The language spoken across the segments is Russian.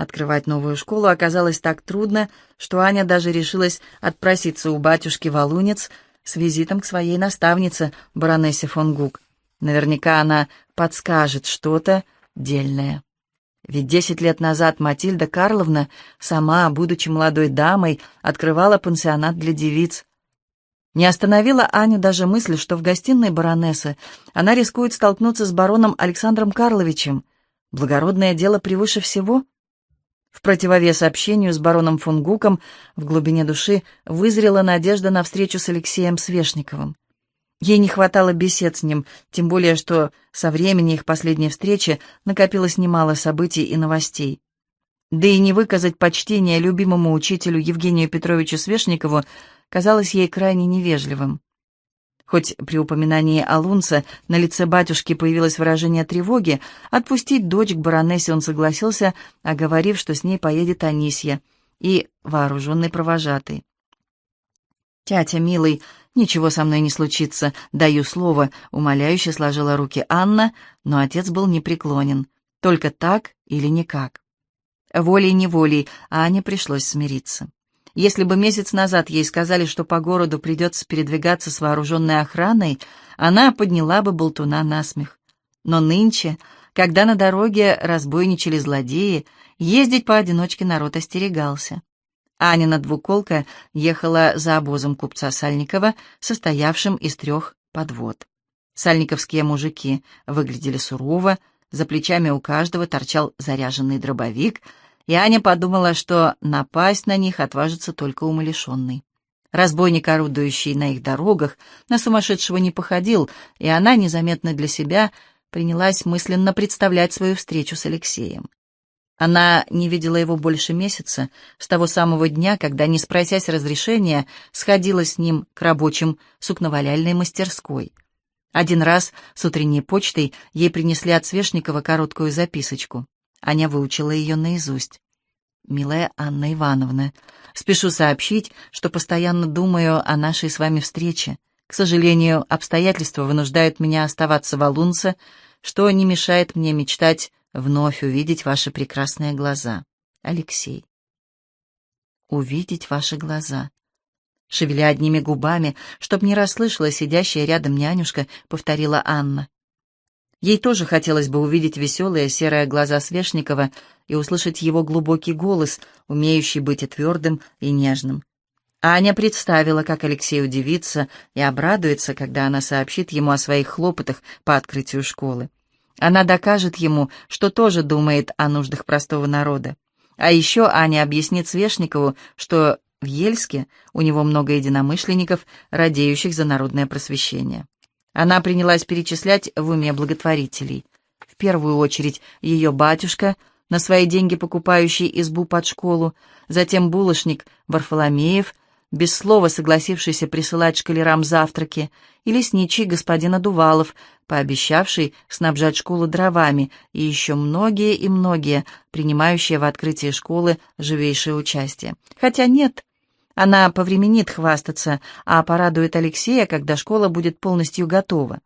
Открывать новую школу оказалось так трудно, что Аня даже решилась отпроситься у батюшки Валунец с визитом к своей наставнице, баронессе фон Гук. Наверняка она подскажет что-то дельное. Ведь десять лет назад Матильда Карловна, сама, будучи молодой дамой, открывала пансионат для девиц. Не остановила Аню даже мысль, что в гостиной баронессы она рискует столкнуться с бароном Александром Карловичем. Благородное дело превыше всего. В противовес общению с бароном фон Гуком в глубине души вызрела надежда на встречу с Алексеем Свешниковым. Ей не хватало бесед с ним, тем более, что со времени их последней встречи накопилось немало событий и новостей. Да и не выказать почтение любимому учителю Евгению Петровичу Свешникову казалось ей крайне невежливым. Хоть при упоминании о Лунце на лице батюшки появилось выражение тревоги, отпустить дочь к баронессе он согласился, оговорив, что с ней поедет Анисья и вооруженный провожатый. «Тятя, милый, ничего со мной не случится, даю слово», — умоляюще сложила руки Анна, но отец был непреклонен. «Только так или никак». Волей-неволей Ане пришлось смириться. Если бы месяц назад ей сказали, что по городу придется передвигаться с вооруженной охраной, она подняла бы болтуна на смех. Но нынче, когда на дороге разбойничали злодеи, ездить поодиночке народ остерегался. Анина двуколка ехала за обозом купца Сальникова, состоявшим из трех подвод. Сальниковские мужики выглядели сурово, за плечами у каждого торчал заряженный дробовик — и Аня подумала, что напасть на них отважится только умалишенный. Разбойник, орудующий на их дорогах, на сумасшедшего не походил, и она, незаметно для себя, принялась мысленно представлять свою встречу с Алексеем. Она не видела его больше месяца, с того самого дня, когда, не спросясь разрешения, сходила с ним к рабочим сукноваляльной мастерской. Один раз с утренней почтой ей принесли от Свешникова короткую записочку. Аня выучила ее наизусть. «Милая Анна Ивановна, спешу сообщить, что постоянно думаю о нашей с вами встрече. К сожалению, обстоятельства вынуждают меня оставаться в Алунце, что не мешает мне мечтать вновь увидеть ваши прекрасные глаза. Алексей». «Увидеть ваши глаза». Шевеля одними губами, чтоб не расслышала сидящая рядом нянюшка, повторила Анна. Ей тоже хотелось бы увидеть веселые серые глаза Свешникова и услышать его глубокий голос, умеющий быть и твердым, и нежным. Аня представила, как Алексей удивится и обрадуется, когда она сообщит ему о своих хлопотах по открытию школы. Она докажет ему, что тоже думает о нуждах простого народа. А еще Аня объяснит Свешникову, что в Ельске у него много единомышленников, радеющих за народное просвещение. Она принялась перечислять в уме благотворителей. В первую очередь ее батюшка, на свои деньги покупающий избу под школу, затем булочник Варфоломеев, без слова согласившийся присылать шкалерам завтраки, и лесничий господин Адувалов, пообещавший снабжать школу дровами, и еще многие и многие, принимающие в открытии школы живейшее участие. Хотя нет, она повременит хвастаться, а порадует Алексея, когда школа будет полностью готова.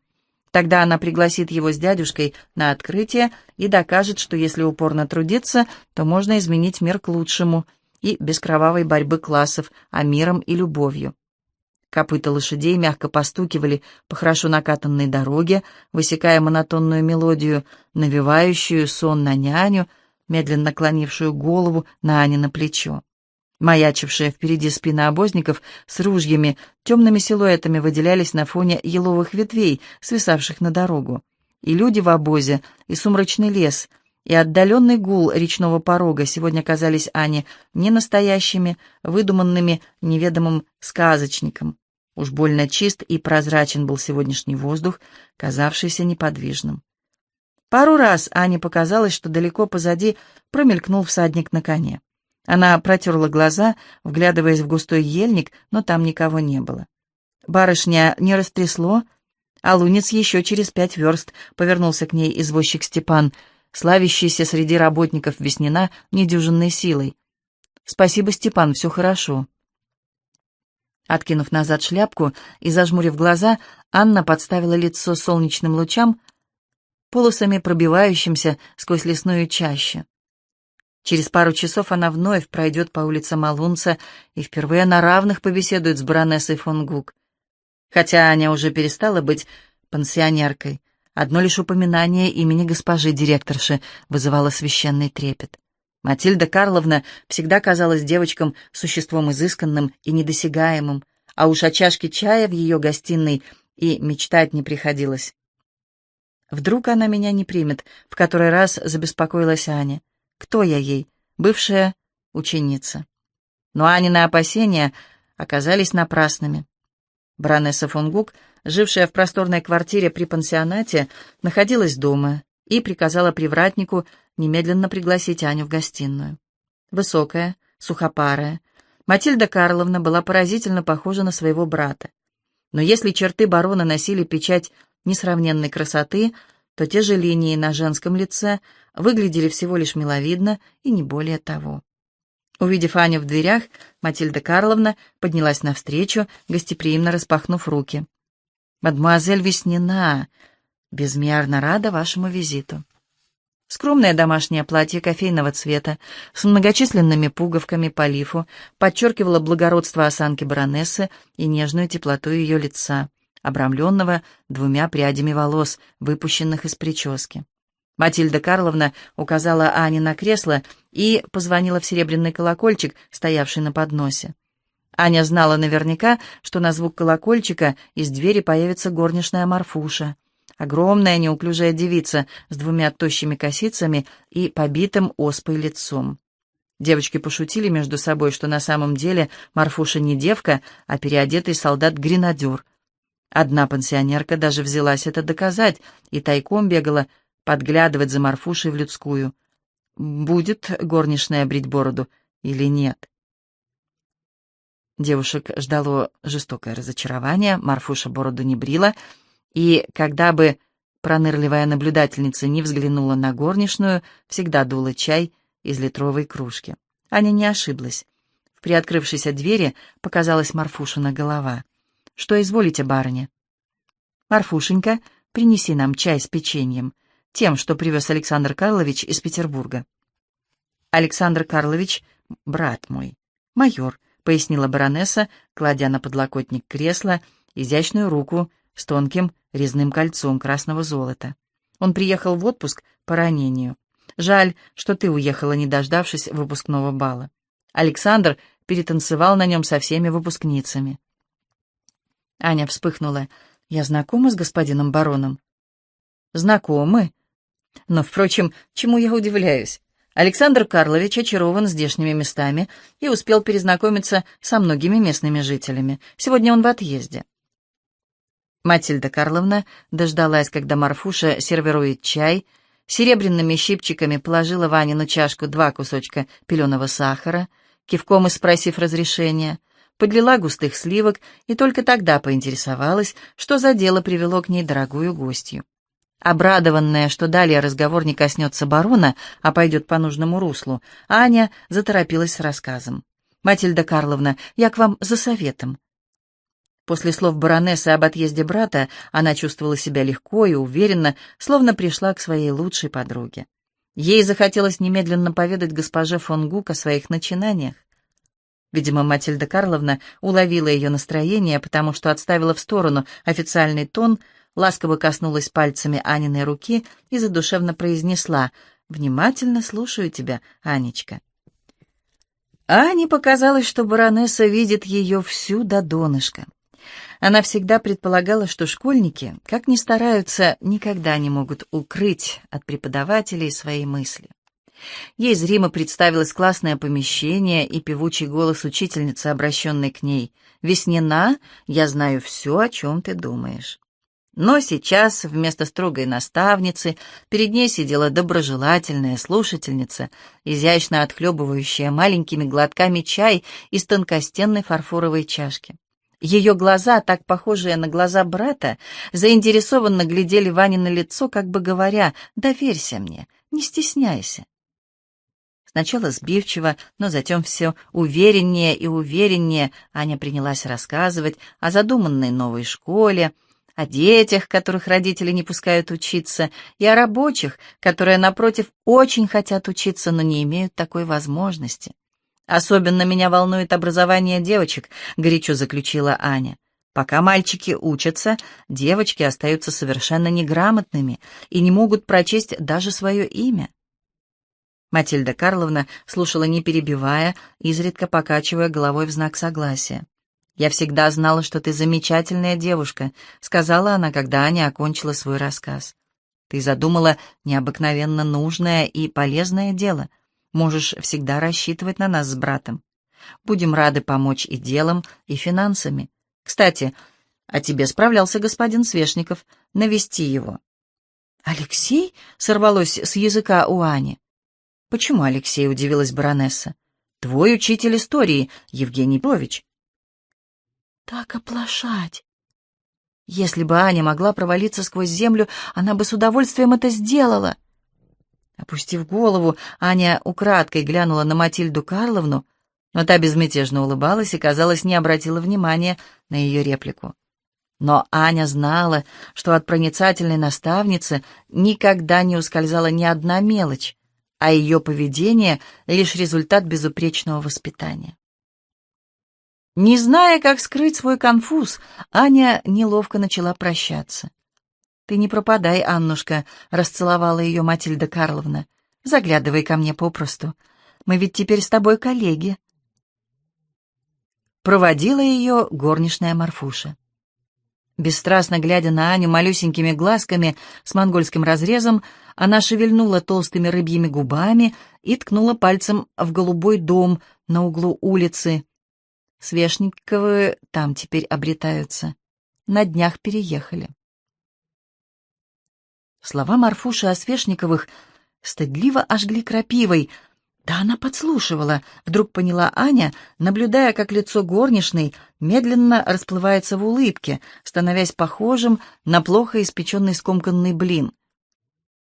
Тогда она пригласит его с дядюшкой на открытие и докажет, что если упорно трудиться, то можно изменить мир к лучшему и без кровавой борьбы классов, а миром и любовью. Копыта лошадей мягко постукивали по хорошо накатанной дороге, высекая монотонную мелодию, навевающую сон на няню, медленно клонившую голову на Ане на плечо. Маячившие впереди спины обозников с ружьями темными силуэтами выделялись на фоне еловых ветвей, свисавших на дорогу. И люди в обозе, и сумрачный лес, и отдаленный гул речного порога сегодня казались Ане не настоящими, выдуманными неведомым сказочником. Уж больно чист и прозрачен был сегодняшний воздух, казавшийся неподвижным. Пару раз Ане показалось, что далеко позади промелькнул всадник на коне. Она протерла глаза, вглядываясь в густой ельник, но там никого не было. Барышня не растрясло, а лунец еще через пять верст повернулся к ней извозчик Степан, славящийся среди работников Веснина недюжинной силой. «Спасибо, Степан, все хорошо». Откинув назад шляпку и зажмурив глаза, Анна подставила лицо солнечным лучам, полосами пробивающимся сквозь лесную чащу. Через пару часов она вновь пройдет по улице Малунца и впервые на равных побеседует с баронессой фон Гук. Хотя Аня уже перестала быть пансионеркой, одно лишь упоминание имени госпожи директорши вызывало священный трепет. Матильда Карловна всегда казалась девочкам существом изысканным и недосягаемым, а уж о чашке чая в ее гостиной и мечтать не приходилось. Вдруг она меня не примет, в который раз забеспокоилась Аня. Кто я ей? Бывшая ученица. Но Анины опасения оказались напрасными. Баронесса фон Гук, жившая в просторной квартире при пансионате, находилась дома и приказала привратнику немедленно пригласить Аню в гостиную. Высокая, сухопарая, Матильда Карловна была поразительно похожа на своего брата. Но если черты барона носили печать несравненной красоты, то те же линии на женском лице выглядели всего лишь миловидно и не более того. Увидев Аню в дверях, Матильда Карловна поднялась навстречу, гостеприимно распахнув руки. «Мадемуазель Веснина, безмерно рада вашему визиту». Скромное домашнее платье кофейного цвета с многочисленными пуговками по лифу подчеркивало благородство осанки баронессы и нежную теплоту ее лица обрамленного двумя прядями волос, выпущенных из прически. Матильда Карловна указала Ане на кресло и позвонила в серебряный колокольчик, стоявший на подносе. Аня знала наверняка, что на звук колокольчика из двери появится горничная Марфуша. Огромная неуклюжая девица с двумя тощими косицами и побитым оспой лицом. Девочки пошутили между собой, что на самом деле Марфуша не девка, а переодетый солдат-гренадер, Одна пансионерка даже взялась это доказать и тайком бегала подглядывать за Марфушей в людскую. Будет горничная брить бороду или нет? Девушек ждало жестокое разочарование, Марфуша бороду не брила, и когда бы пронырливая наблюдательница не взглянула на горничную, всегда дула чай из литровой кружки. Аня не ошиблась. В приоткрывшейся двери показалась Марфушина голова. «Что изволите, барыня?» «Марфушенька, принеси нам чай с печеньем, тем, что привез Александр Карлович из Петербурга». «Александр Карлович — брат мой, майор», — пояснила баронесса, кладя на подлокотник кресла изящную руку с тонким резным кольцом красного золота. Он приехал в отпуск по ранению. Жаль, что ты уехала, не дождавшись выпускного бала. Александр перетанцевал на нем со всеми выпускницами. Аня вспыхнула. «Я знакома с господином бароном?» «Знакомы. Но, впрочем, чему я удивляюсь? Александр Карлович очарован здешними местами и успел перезнакомиться со многими местными жителями. Сегодня он в отъезде». Матильда Карловна дождалась, когда Марфуша сервирует чай, серебряными щипчиками положила Ване на чашку два кусочка пеленого сахара, кивком и спросив разрешения — подлила густых сливок и только тогда поинтересовалась, что за дело привело к ней дорогую гостью. Обрадованная, что далее разговор не коснется барона, а пойдет по нужному руслу, Аня заторопилась с рассказом. «Матильда Карловна, я к вам за советом». После слов баронессы об отъезде брата она чувствовала себя легко и уверенно, словно пришла к своей лучшей подруге. Ей захотелось немедленно поведать госпоже фон Гук о своих начинаниях. Видимо, Матильда Карловна уловила ее настроение, потому что отставила в сторону официальный тон, ласково коснулась пальцами Аниной руки и задушевно произнесла «Внимательно слушаю тебя, Анечка». Ане показалось, что баронесса видит ее всю до донышка. Она всегда предполагала, что школьники, как ни стараются, никогда не могут укрыть от преподавателей свои мысли. Ей зримо представилось классное помещение и певучий голос учительницы, обращенной к ней. «Веснина, я знаю все, о чем ты думаешь». Но сейчас вместо строгой наставницы перед ней сидела доброжелательная слушательница, изящно отхлебывающая маленькими глотками чай из тонкостенной фарфоровой чашки. Ее глаза, так похожие на глаза брата, заинтересованно глядели Ване на лицо, как бы говоря «Доверься мне, не стесняйся». Сначала сбивчиво, но затем все увереннее и увереннее Аня принялась рассказывать о задуманной новой школе, о детях, которых родители не пускают учиться, и о рабочих, которые, напротив, очень хотят учиться, но не имеют такой возможности. «Особенно меня волнует образование девочек», — горячо заключила Аня. «Пока мальчики учатся, девочки остаются совершенно неграмотными и не могут прочесть даже свое имя». Матильда Карловна слушала, не перебивая, изредка покачивая головой в знак согласия. «Я всегда знала, что ты замечательная девушка», — сказала она, когда Аня окончила свой рассказ. «Ты задумала необыкновенно нужное и полезное дело. Можешь всегда рассчитывать на нас с братом. Будем рады помочь и делом, и финансами. Кстати, о тебе справлялся господин Свешников. Навести его». «Алексей?» — сорвалось с языка у Ани. «Почему Алексей?» — удивилась баронесса. «Твой учитель истории, Евгений Петрович» так оплошать. Если бы Аня могла провалиться сквозь землю, она бы с удовольствием это сделала. Опустив голову, Аня украдкой глянула на Матильду Карловну, но та безмятежно улыбалась и, казалось, не обратила внимания на ее реплику. Но Аня знала, что от проницательной наставницы никогда не ускользала ни одна мелочь, а ее поведение — лишь результат безупречного воспитания. Не зная, как скрыть свой конфуз, Аня неловко начала прощаться. «Ты не пропадай, Аннушка», — расцеловала ее Матильда Карловна. «Заглядывай ко мне попросту. Мы ведь теперь с тобой коллеги». Проводила ее горничная Марфуша. Бесстрастно глядя на Аню малюсенькими глазками с монгольским разрезом, она шевельнула толстыми рыбьими губами и ткнула пальцем в голубой дом на углу улицы, Свешниковы там теперь обретаются. На днях переехали. Слова Марфуши о Свешниковых стыдливо ожгли крапивой. Да она подслушивала, вдруг поняла Аня, наблюдая, как лицо горничной медленно расплывается в улыбке, становясь похожим на плохо испеченный скомканный блин.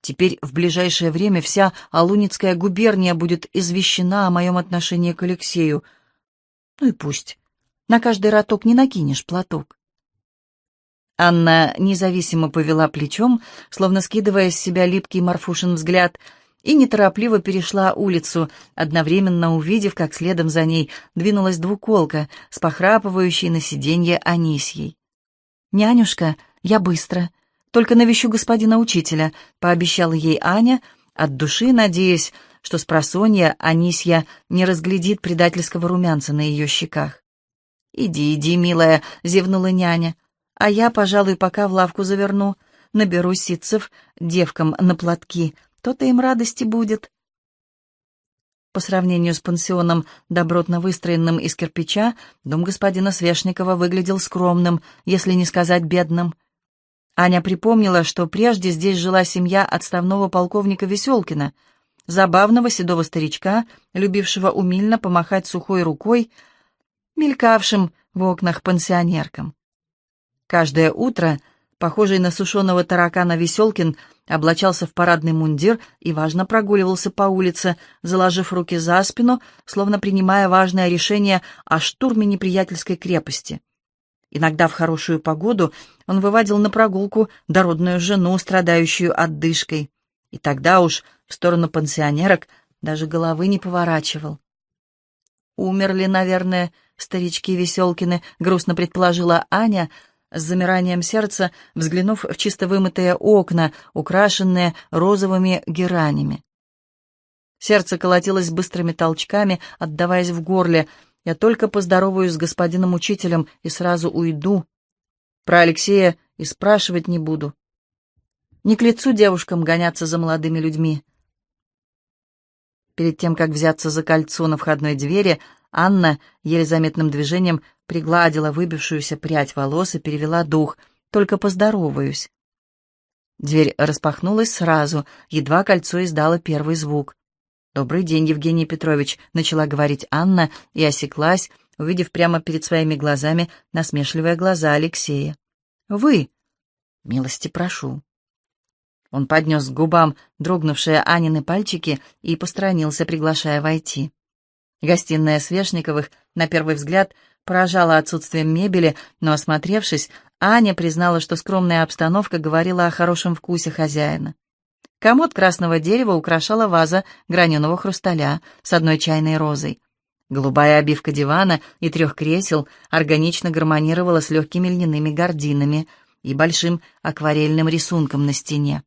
Теперь в ближайшее время вся Алуницкая губерния будет извещена о моем отношении к Алексею — ну и пусть. На каждый роток не накинешь платок. Анна независимо повела плечом, словно скидывая с себя липкий Марфушин взгляд, и неторопливо перешла улицу, одновременно увидев, как следом за ней двинулась двуколка с похрапывающей на сиденье Анисьей. «Нянюшка, я быстро. Только навещу господина учителя», — пообещала ей Аня, от души надеясь, что с просонья Анисья не разглядит предательского румянца на ее щеках. «Иди, иди, милая», — зевнула няня, — «а я, пожалуй, пока в лавку заверну, наберу ситцев девкам на платки, то-то им радости будет». По сравнению с пансионом, добротно выстроенным из кирпича, дом господина Свешникова выглядел скромным, если не сказать бедным. Аня припомнила, что прежде здесь жила семья отставного полковника Веселкина — забавного седого старичка, любившего умильно помахать сухой рукой, мелькавшим в окнах пансионеркам. Каждое утро, похожий на сушеного таракана Веселкин, облачался в парадный мундир и важно прогуливался по улице, заложив руки за спину, словно принимая важное решение о штурме неприятельской крепости. Иногда в хорошую погоду он выводил на прогулку дородную жену, страдающую отдышкой. И тогда уж в сторону пансионерок даже головы не поворачивал. «Умерли, наверное, старички Веселкины», — грустно предположила Аня, с замиранием сердца, взглянув в чисто вымытые окна, украшенные розовыми геранями. Сердце колотилось быстрыми толчками, отдаваясь в горле. «Я только поздороваюсь с господином учителем и сразу уйду. Про Алексея и спрашивать не буду. Не к лицу девушкам гоняться за молодыми людьми. Перед тем, как взяться за кольцо на входной двери, Анна еле заметным движением пригладила выбившуюся прядь волос и перевела дух. «Только поздороваюсь». Дверь распахнулась сразу, едва кольцо издало первый звук. «Добрый день, Евгений Петрович», — начала говорить Анна и осеклась, увидев прямо перед своими глазами насмешливые глаза Алексея. «Вы?» «Милости прошу». Он поднес к губам дрогнувшие Анины пальчики и посторонился, приглашая войти. Гостиная Свешниковых, на первый взгляд, поражало отсутствием мебели, но, осмотревшись, Аня признала, что скромная обстановка говорила о хорошем вкусе хозяина. Комод красного дерева украшала ваза граненого хрусталя с одной чайной розой. Голубая обивка дивана и трех кресел органично гармонировала с легкими льняными гардинами и большим акварельным рисунком на стене.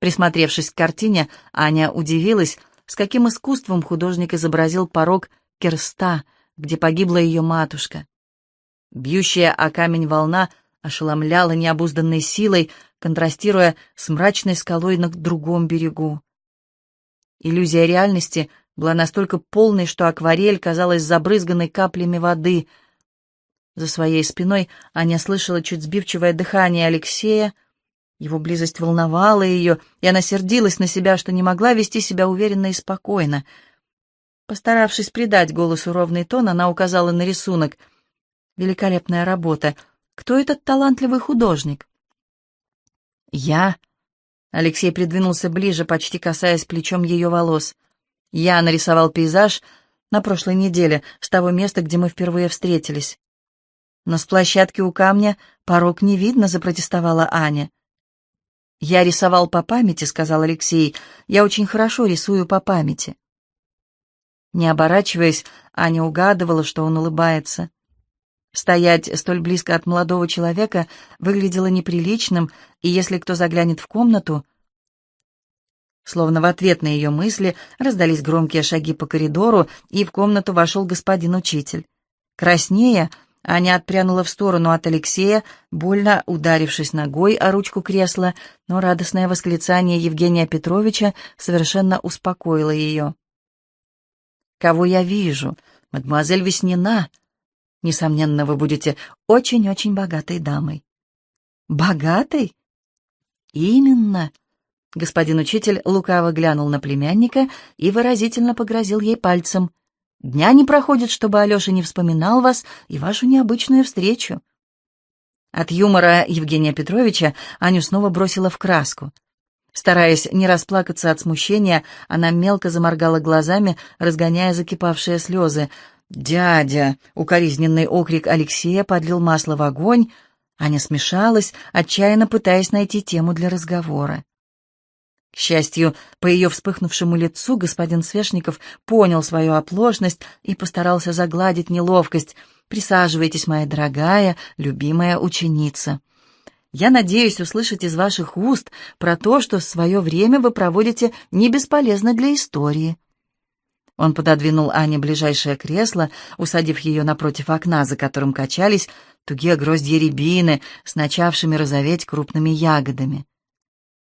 Присмотревшись к картине, Аня удивилась, с каким искусством художник изобразил порог Керста, где погибла ее матушка. Бьющая о камень волна ошеломляла необузданной силой, контрастируя с мрачной скалой на другом берегу. Иллюзия реальности была настолько полной, что акварель казалась забрызганной каплями воды. За своей спиной Аня слышала чуть сбивчивое дыхание Алексея. Его близость волновала ее, и она сердилась на себя, что не могла вести себя уверенно и спокойно. Постаравшись придать голосу ровный тон, она указала на рисунок. «Великолепная работа. Кто этот талантливый художник?» «Я...» Алексей придвинулся ближе, почти касаясь плечом ее волос. «Я нарисовал пейзаж на прошлой неделе, с того места, где мы впервые встретились». «Но с площадки у камня порог не видно», — запротестовала Аня. «Я рисовал по памяти», — сказал Алексей. «Я очень хорошо рисую по памяти». Не оборачиваясь, Аня угадывала, что он улыбается. Стоять столь близко от молодого человека выглядело неприличным, и если кто заглянет в комнату... Словно в ответ на ее мысли раздались громкие шаги по коридору, и в комнату вошел господин учитель. Краснея, Аня отпрянула в сторону от Алексея, больно ударившись ногой о ручку кресла, но радостное восклицание Евгения Петровича совершенно успокоило ее. «Кого я вижу? Мадемуазель Веснина!» Несомненно, вы будете очень-очень богатой дамой. Богатой? Именно. Господин учитель лукаво глянул на племянника и выразительно погрозил ей пальцем. Дня не проходит, чтобы Алеша не вспоминал вас и вашу необычную встречу. От юмора Евгения Петровича Аню снова бросила в краску. Стараясь не расплакаться от смущения, она мелко заморгала глазами, разгоняя закипавшие слезы. «Дядя!» — укоризненный окрик Алексея подлил масло в огонь. Аня смешалась, отчаянно пытаясь найти тему для разговора. К счастью, по ее вспыхнувшему лицу господин Свешников понял свою оплошность и постарался загладить неловкость. «Присаживайтесь, моя дорогая, любимая ученица. Я надеюсь услышать из ваших уст про то, что свое время вы проводите не бесполезно для истории». Он пододвинул Ане ближайшее кресло, усадив ее напротив окна, за которым качались тугие гроздья рябины с начавшими розоветь крупными ягодами.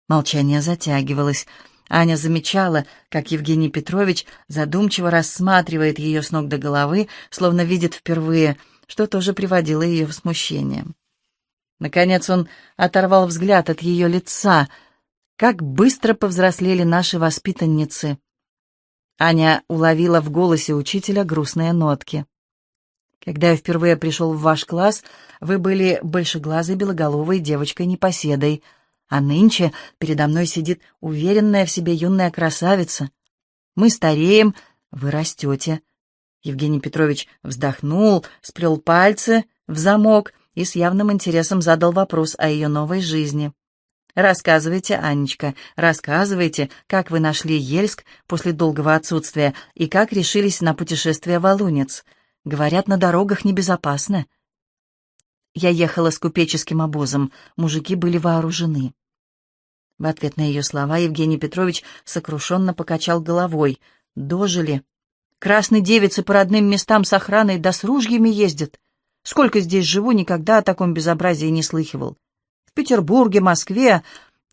Молчание затягивалось. Аня замечала, как Евгений Петрович задумчиво рассматривает ее с ног до головы, словно видит впервые, что тоже приводило ее в смущение. Наконец он оторвал взгляд от ее лица. Как быстро повзрослели наши воспитанницы! Аня уловила в голосе учителя грустные нотки. «Когда я впервые пришел в ваш класс, вы были большеглазой белоголовой девочкой-непоседой, а нынче передо мной сидит уверенная в себе юная красавица. Мы стареем, вы растете». Евгений Петрович вздохнул, сплел пальцы в замок и с явным интересом задал вопрос о ее новой жизни. Рассказывайте, Анечка, рассказывайте, как вы нашли Ельск после долгого отсутствия и как решились на путешествие в Алунец. Говорят, на дорогах небезопасно. Я ехала с купеческим обозом, мужики были вооружены. В ответ на ее слова Евгений Петрович сокрушенно покачал головой. «Дожили. Красные девицы по родным местам с охраной да с ружьями ездят. Сколько здесь живу, никогда о таком безобразии не слыхивал. Петербурге, Москве.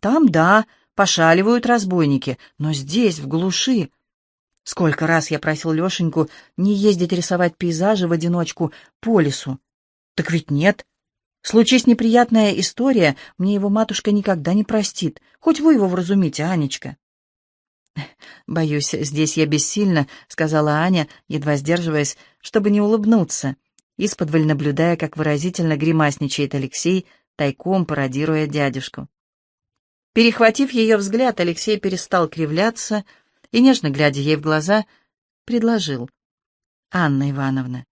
Там, да, пошаливают разбойники, но здесь, в глуши. Сколько раз я просил Лешеньку не ездить рисовать пейзажи в одиночку по лесу. Так ведь нет. Случись неприятная история, мне его матушка никогда не простит. Хоть вы его вразумите, Анечка. «Боюсь, здесь я бессильна», — сказала Аня, едва сдерживаясь, чтобы не улыбнуться, исподволь наблюдая, как выразительно гримасничает Алексей, — тайком пародируя дядюшку. Перехватив ее взгляд, Алексей перестал кривляться и, нежно глядя ей в глаза, предложил. «Анна Ивановна,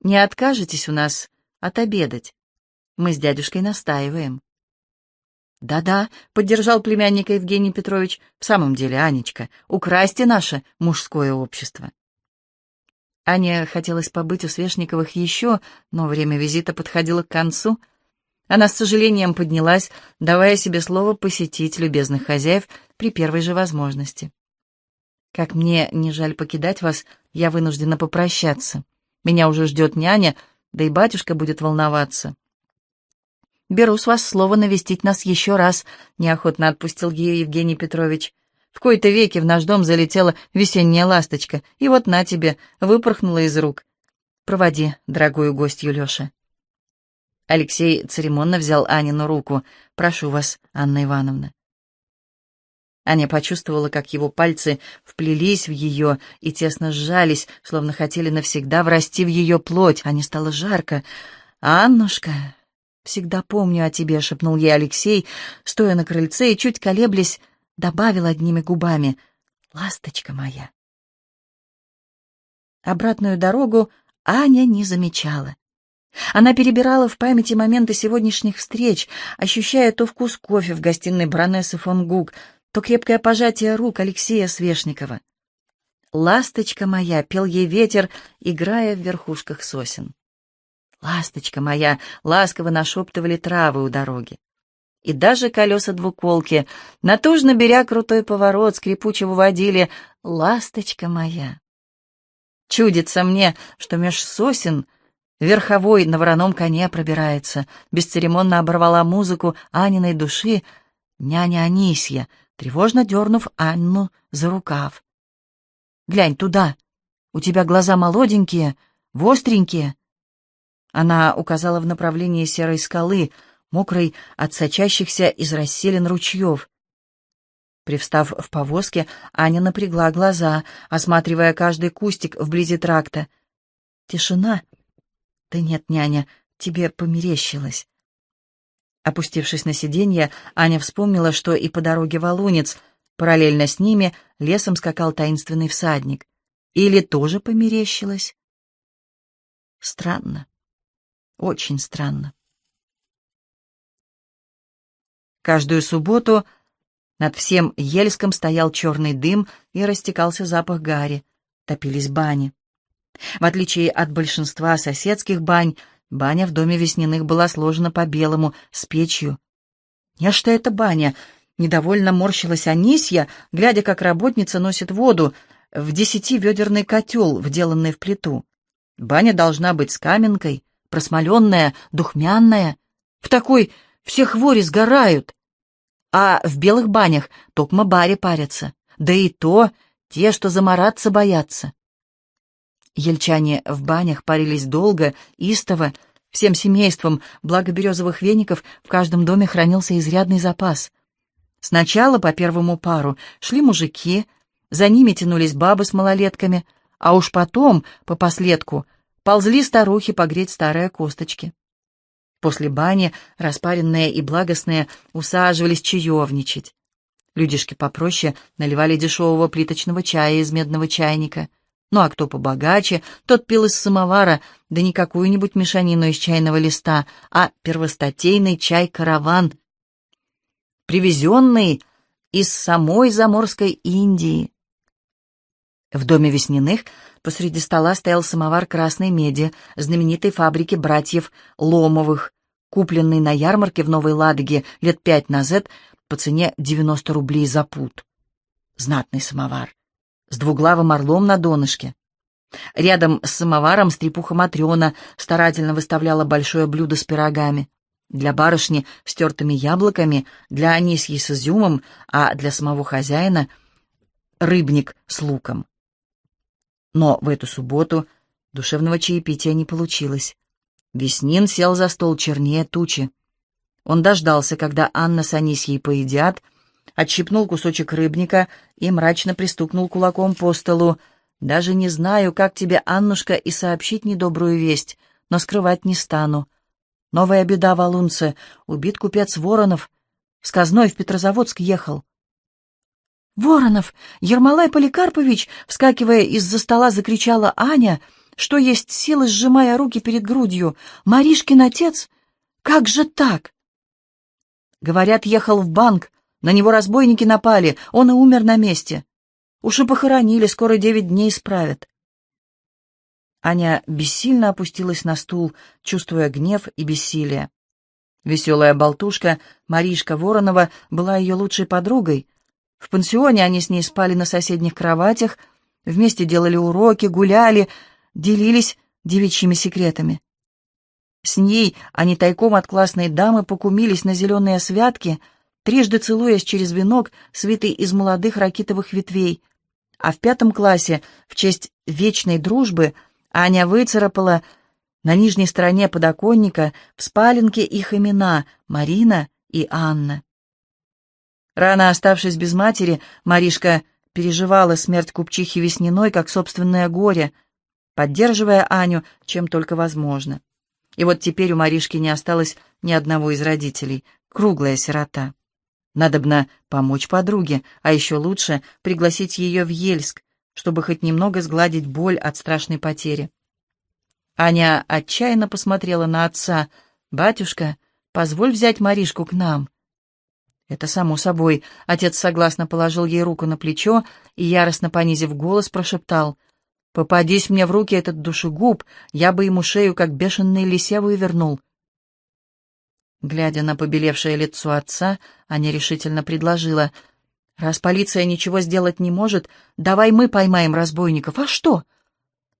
не откажетесь у нас отобедать? Мы с дядюшкой настаиваем». «Да-да», — поддержал племянника Евгений Петрович, — «в самом деле, Анечка, украсьте наше мужское общество». Ане хотелось побыть у Свешниковых еще, но время визита подходило к концу. Она с сожалением поднялась, давая себе слово посетить любезных хозяев при первой же возможности. «Как мне не жаль покидать вас, я вынуждена попрощаться. Меня уже ждет няня, да и батюшка будет волноваться. «Беру с вас слово навестить нас еще раз», — неохотно отпустил ее Евгений Петрович. «В кои-то веке в наш дом залетела весенняя ласточка, и вот на тебе, выпорхнула из рук. Проводи, дорогую гостью Леша». Алексей церемонно взял Анину руку. «Прошу вас, Анна Ивановна». Аня почувствовала, как его пальцы вплелись в ее и тесно сжались, словно хотели навсегда врасти в ее плоть. А не стало жарко. «Аннушка, «Всегда помню о тебе», — шепнул ей Алексей, стоя на крыльце и, чуть колеблясь, добавил одними губами. «Ласточка моя». Обратную дорогу Аня не замечала. Она перебирала в памяти моменты сегодняшних встреч, ощущая то вкус кофе в гостиной баронессы фон Гук, то крепкое пожатие рук Алексея Свешникова. «Ласточка моя», — пел ей ветер, играя в верхушках сосен. «Ласточка моя!» — ласково нашептывали травы у дороги. И даже колеса двуколки, натужно беря крутой поворот, скрипуче выводили «Ласточка моя!» Чудится мне, что меж сосен верховой на вороном коне пробирается, бесцеремонно оборвала музыку Аниной души няня Анисья, тревожно дернув Анну за рукав. «Глянь туда! У тебя глаза молоденькие, востренькие, она указала в направлении серой скалы, мокрой от сочащихся из расселен ручьев. Привстав в повозке, Аня напрягла глаза, осматривая каждый кустик вблизи тракта. Тишина. Да нет, няня, тебе померещилось. Опустившись на сиденье, Аня вспомнила, что и по дороге Волунец, параллельно с ними, лесом скакал таинственный всадник. Или тоже померещилось? Странно. Очень странно. Каждую субботу над всем Ельском стоял черный дым и растекался запах гари. Топились бани. В отличие от большинства соседских бань, баня в доме Весняных была сложена по-белому, с печью. «Не что это баня?» — недовольно морщилась Анисья, глядя, как работница носит воду в десятиведерный котел, вделанный в плиту. «Баня должна быть с каменкой, просмоленная, духмянная. В такой все хвори сгорают. А в белых банях токмо баре парятся. Да и то те, что замораться боятся. Ельчане в банях парились долго, истово, всем семейством, благо березовых веников в каждом доме хранился изрядный запас. Сначала по первому пару шли мужики, за ними тянулись бабы с малолетками, а уж потом, по последку, ползли старухи погреть старые косточки. После бани, распаренные и благостные, усаживались чаевничать. Людишки попроще наливали дешевого плиточного чая из медного чайника. Ну а кто побогаче, тот пил из самовара, да не какую-нибудь мешанину из чайного листа, а первостатейный чай-караван, привезенный из самой заморской Индии. В доме Весняных посреди стола стоял самовар красной меди, знаменитой фабрики братьев Ломовых, купленный на ярмарке в Новой Ладоге лет пять назад по цене 90 рублей за пуд. Знатный самовар, с двуглавым орлом на донышке. Рядом с самоваром стрепуха Матрена старательно выставляла большое блюдо с пирогами. Для барышни с тертыми яблоками, для Анисьи с изюмом, а для самого хозяина — рыбник с луком. Но в эту субботу душевного чаепития не получилось. Веснин сел за стол чернее тучи. Он дождался, когда Анна с Анисьей поедят, отщипнул кусочек рыбника и мрачно пристукнул кулаком по столу. «Даже не знаю, как тебе, Аннушка, и сообщить недобрую весть, но скрывать не стану. Новая беда в Алунце. Убит купец Воронов. С казной в Петрозаводск ехал. «Воронов! Ермолай Поликарпович!» — вскакивая из-за стола, закричала Аня, что есть силы, сжимая руки перед грудью. «Маришкин отец? Как же так?» Говорят, ехал в банк, на него разбойники напали, он и умер на месте. Уж и похоронили, скоро девять дней справят. Аня бессильно опустилась на стул, чувствуя гнев и бессилие. Веселая болтушка Маришка Воронова была ее лучшей подругой. В пансионе они с ней спали на соседних кроватях, вместе делали уроки, гуляли, делились девичьими секретами. С ней они тайком от классной дамы покумились на зеленые святки, трижды целуясь через венок, свитый из молодых ракитовых ветвей. А в пятом классе, в честь вечной дружбы, Аня выцарапала на нижней стороне подоконника в спаленке их имена Марина и Анна. Рано оставшись без матери, Маришка переживала смерть купчихи Весниной как собственное горе, поддерживая Аню, чем только возможно. И вот теперь у Маришки не осталось ни одного из родителей, круглая сирота. Надобно помочь подруге, а еще лучше пригласить ее в Ельск, чтобы хоть немного сгладить боль от страшной потери. Аня отчаянно посмотрела на отца. «Батюшка, позволь взять Маришку к нам». Это само собой. Отец согласно положил ей руку на плечо и, яростно понизив голос, прошептал. «Попадись мне в руки этот душегуб, я бы ему шею, как бешеный лисе, вывернул». Глядя на побелевшее лицо отца, Аня решительно предложила. «Раз полиция ничего сделать не может, давай мы поймаем разбойников. А что?»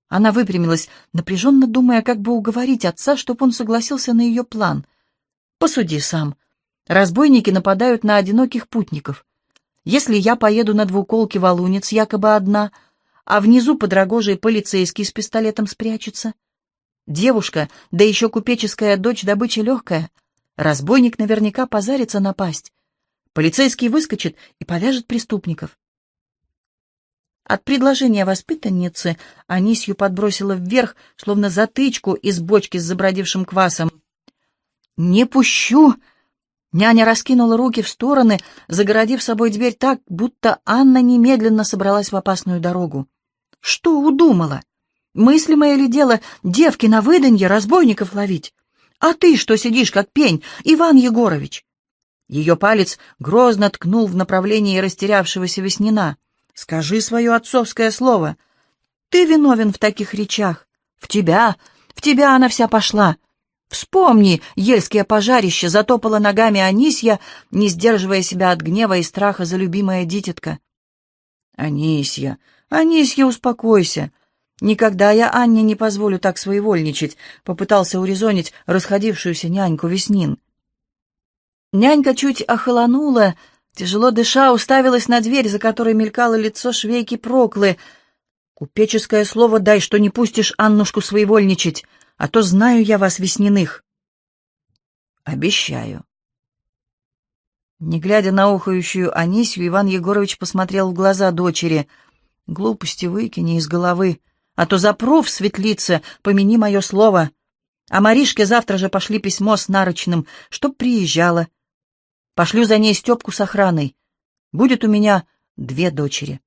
Она выпрямилась, напряженно думая, как бы уговорить отца, чтобы он согласился на ее план. «Посуди сам. Разбойники нападают на одиноких путников. Если я поеду на двуколке в Алунец, якобы одна, а внизу под рогожей полицейский с пистолетом спрячется. Девушка, да еще купеческая дочь, добыча легкая. Разбойник наверняка позарится напасть. Полицейский выскочит и повяжет преступников. От предложения воспитанницы Анисью подбросила вверх, словно затычку из бочки с забродившим квасом. «Не пущу!» Няня раскинула руки в стороны, загородив собой дверь так, будто Анна немедленно собралась в опасную дорогу. «Что удумала? Мыслимое ли дело девки на выданье разбойников ловить? А ты что сидишь, как пень, Иван Егорович?» Ее палец грозно ткнул в направлении растерявшегося Веснина. Скажи свое отцовское слово. Ты виновен в таких речах. В тебя, в тебя она вся пошла. Вспомни, ельские пожарище, затопала ногами Анисья, не сдерживая себя от гнева и страха за любимое дитятко. Анисья, Анисья, успокойся. Никогда я Анне не позволю так своевольничать, попытался урезонить расходившуюся няньку Веснин. Нянька чуть охолонула, Тяжело дыша, уставилась на дверь, за которой мелькало лицо швейки Проклы. «Купеческое слово дай, что не пустишь Аннушку своевольничать, а то знаю я вас, весняных». «Обещаю». Не глядя на ухающую Анисью, Иван Егорович посмотрел в глаза дочери. «Глупости выкини из головы, а то запру в светлице, помяни мое слово. А Маришке завтра же пошли письмо с нарочным, чтоб приезжала». Пошлю за ней Степку с охраной. Будет у меня две дочери.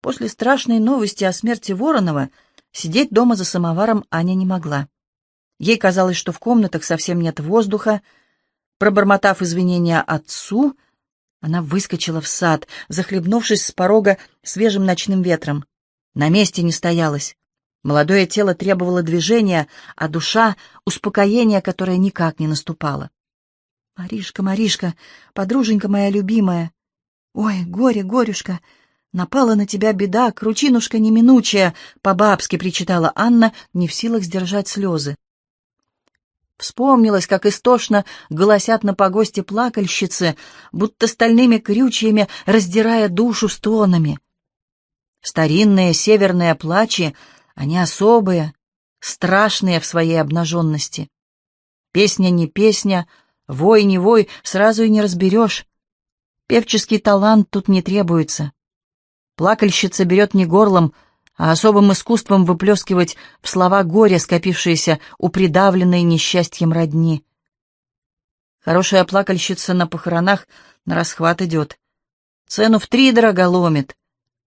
После страшной новости о смерти Воронова сидеть дома за самоваром Аня не могла. Ей казалось, что в комнатах совсем нет воздуха. Пробормотав извинения отцу, она выскочила в сад, захлебнувшись с порога свежим ночным ветром. На месте не стоялась. Молодое тело требовало движения, а душа — успокоения, которое никак не наступало. Маришка, Маришка, подруженька моя любимая. Ой, горе, горюшка, напала на тебя беда, кручинушка неминучая, по-бабски причитала Анна, не в силах сдержать слезы. Вспомнилось, как истошно голосят на погосте плакальщицы, будто стальными крючьями раздирая душу стонами. Старинные северные плачи, они особые, страшные в своей обнаженности. Песня не песня, Вой, не вой, сразу и не разберешь. Певческий талант тут не требуется. Плакальщица берет не горлом, а особым искусством выплескивать в слова горе, скопившиеся у придавленной несчастьем родни. Хорошая плакальщица на похоронах на расхват идет. Цену в три дорого ломит,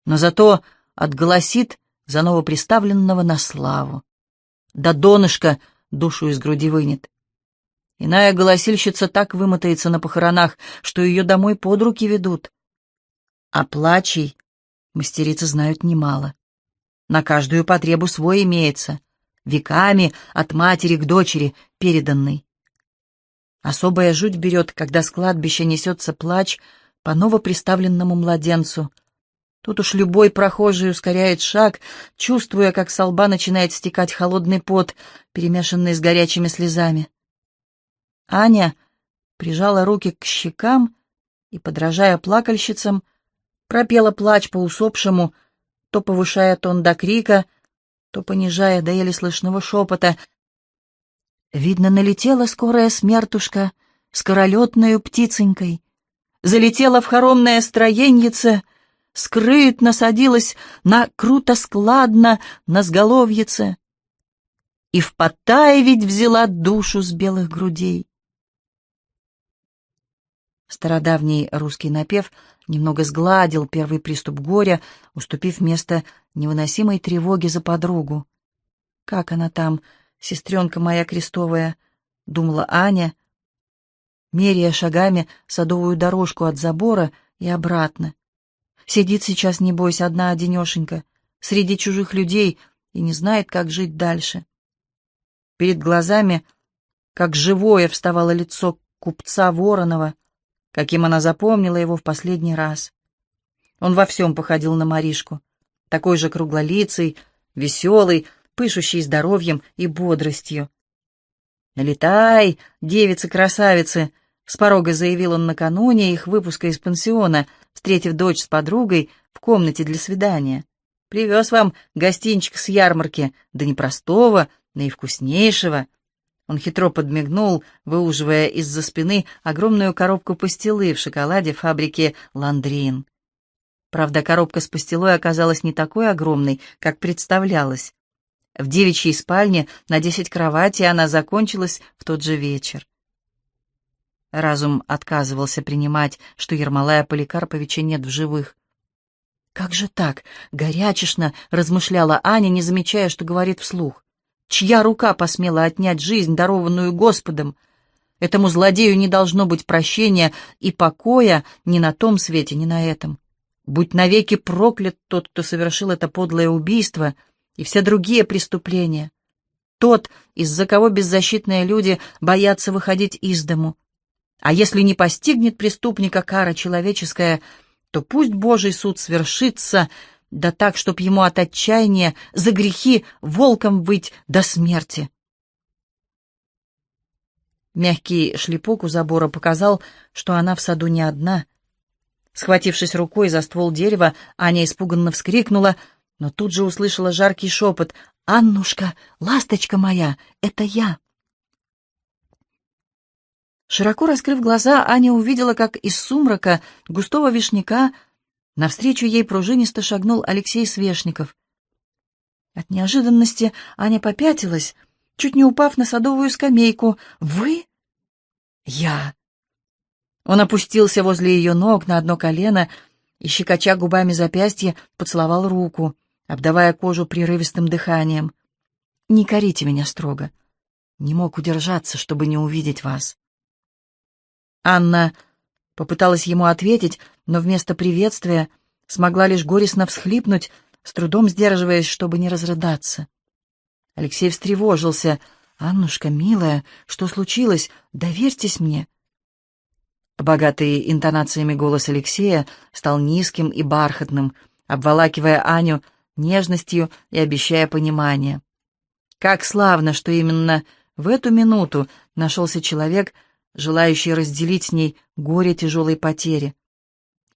но зато отголосит за новоприставленного на славу. Да донышко душу из груди вынет. Иная голосильщица так вымотается на похоронах, что ее домой под руки ведут. А плачей мастерицы знают немало. На каждую потребу свой имеется, веками от матери к дочери переданный. Особая жуть берет, когда с кладбища несется плач по новоприставленному младенцу. Тут уж любой прохожий ускоряет шаг, чувствуя, как со лба начинает стекать холодный пот, перемешанный с горячими слезами. Аня прижала руки к щекам и, подражая плакальщицам, пропела плач по усопшему, то повышая тон до крика, то понижая до еле слышного шепота. Видно, налетела скорая смертушка с королетною птиценькой, залетела в хоромное строеньице, скрытно садилась на круто-складно на сголовьице и в Паттайе ведь взяла душу с белых грудей. Стародавний русский напев немного сгладил первый приступ горя, уступив место невыносимой тревоги за подругу. «Как она там, сестренка моя крестовая?» — думала Аня, меряя шагами садовую дорожку от забора и обратно. Сидит сейчас, небось, одна одинешенька, среди чужих людей и не знает, как жить дальше. Перед глазами, как живое, вставало лицо купца Воронова — каким она запомнила его в последний раз. Он во всем походил на Маришку, такой же круглолицый, веселый, пышущий здоровьем и бодростью. «Налетай, девицы-красавицы!» — с порога заявил он накануне их выпуска из пансиона, встретив дочь с подругой в комнате для свидания. «Привез вам гостинчик с ярмарки, да не простого, наивкуснейшего. Он хитро подмигнул, выуживая из-за спины огромную коробку пастилы в шоколаде фабрики «Ландрин». Правда, коробка с пастилой оказалась не такой огромной, как представлялось. В девичьей спальне на десять кроватей она закончилась в тот же вечер. Разум отказывался принимать, что Ермолая Поликарповича нет в живых. «Как же так?» — горячечно размышляла Аня, не замечая, что говорит вслух. Чья рука посмела отнять жизнь, дарованную Господом? Этому злодею не должно быть прощения и покоя ни на том свете, ни на этом. Будь навеки проклят тот, кто совершил это подлое убийство и все другие преступления. Тот, из-за кого беззащитные люди боятся выходить из дому. А если не постигнет преступника кара человеческая, то пусть Божий суд свершится — да так, чтоб ему от отчаяния за грехи волком выть до смерти. Мягкий шлепок у забора показал, что она в саду не одна. Схватившись рукой за ствол дерева, Аня испуганно вскрикнула, но тут же услышала жаркий шепот «Аннушка, ласточка моя, это я!» Широко раскрыв глаза, Аня увидела, как из сумрака густого вишняка Навстречу ей пружинисто шагнул Алексей Свешников. От неожиданности Аня попятилась, чуть не упав на садовую скамейку. «Вы?» «Я». Он опустился возле ее ног на одно колено и, щекоча губами запястье, поцеловал руку, обдавая кожу прерывистым дыханием. «Не корите меня строго. Не мог удержаться, чтобы не увидеть вас». Анна Попыталась ему ответить, но вместо приветствия смогла лишь горестно всхлипнуть, с трудом сдерживаясь, чтобы не разрыдаться. Алексей встревожился. «Аннушка, милая, что случилось? Доверьтесь мне». Богатый интонациями голос Алексея стал низким и бархатным, обволакивая Аню нежностью и обещая понимание. Как славно, что именно в эту минуту нашелся человек, желающий разделить с ней горе тяжелой потери.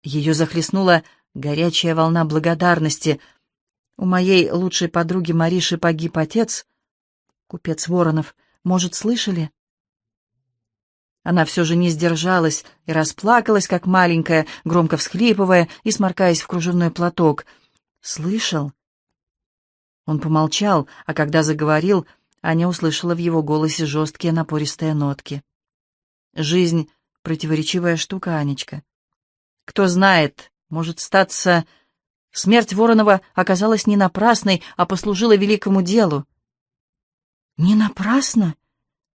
Ее захлестнула горячая волна благодарности. У моей лучшей подруги Мариши погиб отец. Купец Воронов, может, слышали? Она все же не сдержалась и расплакалась, как маленькая, громко всхлипывая и сморкаясь в кружевной платок. «Слышал?» Он помолчал, а когда заговорил, Аня услышала в его голосе жесткие напористые нотки. Жизнь — противоречивая штука, Анечка. Кто знает, может статься... Смерть Воронова оказалась не напрасной, а послужила великому делу. «Не напрасно?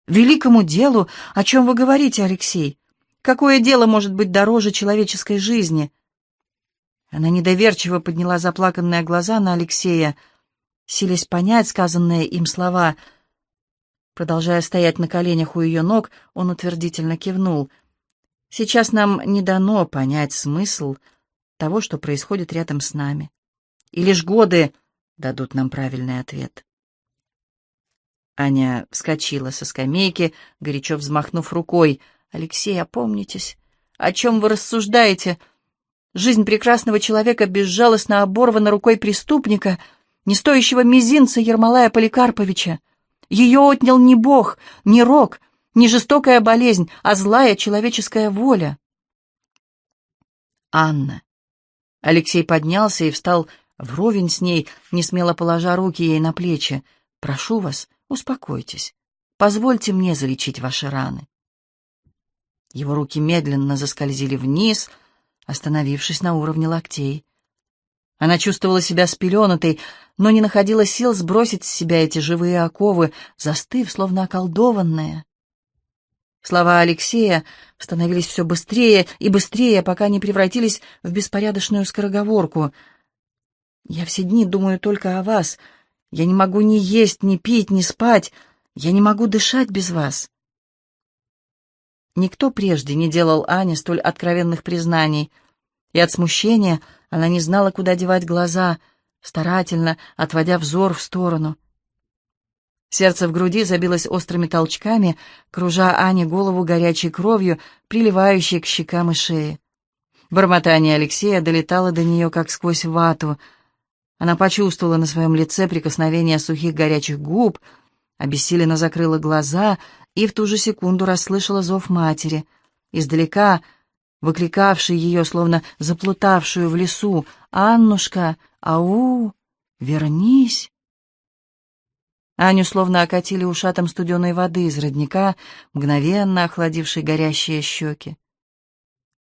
Великому делу? О чем вы говорите, Алексей? Какое дело может быть дороже человеческой жизни?» Она недоверчиво подняла заплаканные глаза на Алексея, силясь понять сказанные им слова. Продолжая стоять на коленях у ее ног, он утвердительно кивнул. «Сейчас нам не дано понять смысл того, что происходит рядом с нами. И лишь годы дадут нам правильный ответ». Аня вскочила со скамейки, горячо взмахнув рукой. «Алексей, опомнитесь. О чем вы рассуждаете?» Жизнь прекрасного человека безжалостно оборвана рукой преступника, не стоящего мизинца Ермолая Поликарповича. Ее отнял не Бог, не рок, не жестокая болезнь, а злая человеческая воля. Анна. Алексей поднялся и встал вровень с ней, не смело положа руки ей на плечи. «Прошу вас, успокойтесь. Позвольте мне залечить ваши раны». Его руки медленно заскользили вниз — остановившись на уровне локтей. Она чувствовала себя спеленутой, но не находила сил сбросить с себя эти живые оковы, застыв, словно околдованная. Слова Алексея становились все быстрее и быстрее, пока не превратились в беспорядочную скороговорку. «Я все дни думаю только о вас. Я не могу ни есть, ни пить, ни спать. Я не могу дышать без вас». Никто прежде не делал Ане столь откровенных признаний, и от смущения она не знала, куда девать глаза, старательно отводя взор в сторону. Сердце в груди забилось острыми толчками, кружа Ане голову горячей кровью, приливающей к щекам и шее. Бормотание Алексея долетало до нее, как сквозь вату. Она почувствовала на своем лице прикосновение сухих горячих губ, обессиленно закрыла глаза и в ту же секунду расслышала зов матери, издалека выкликавший ее, словно заплутавшую в лесу. «Аннушка! Ау! Вернись!» Аню словно окатили ушатом студеной воды из родника, мгновенно охладившей горящие щеки.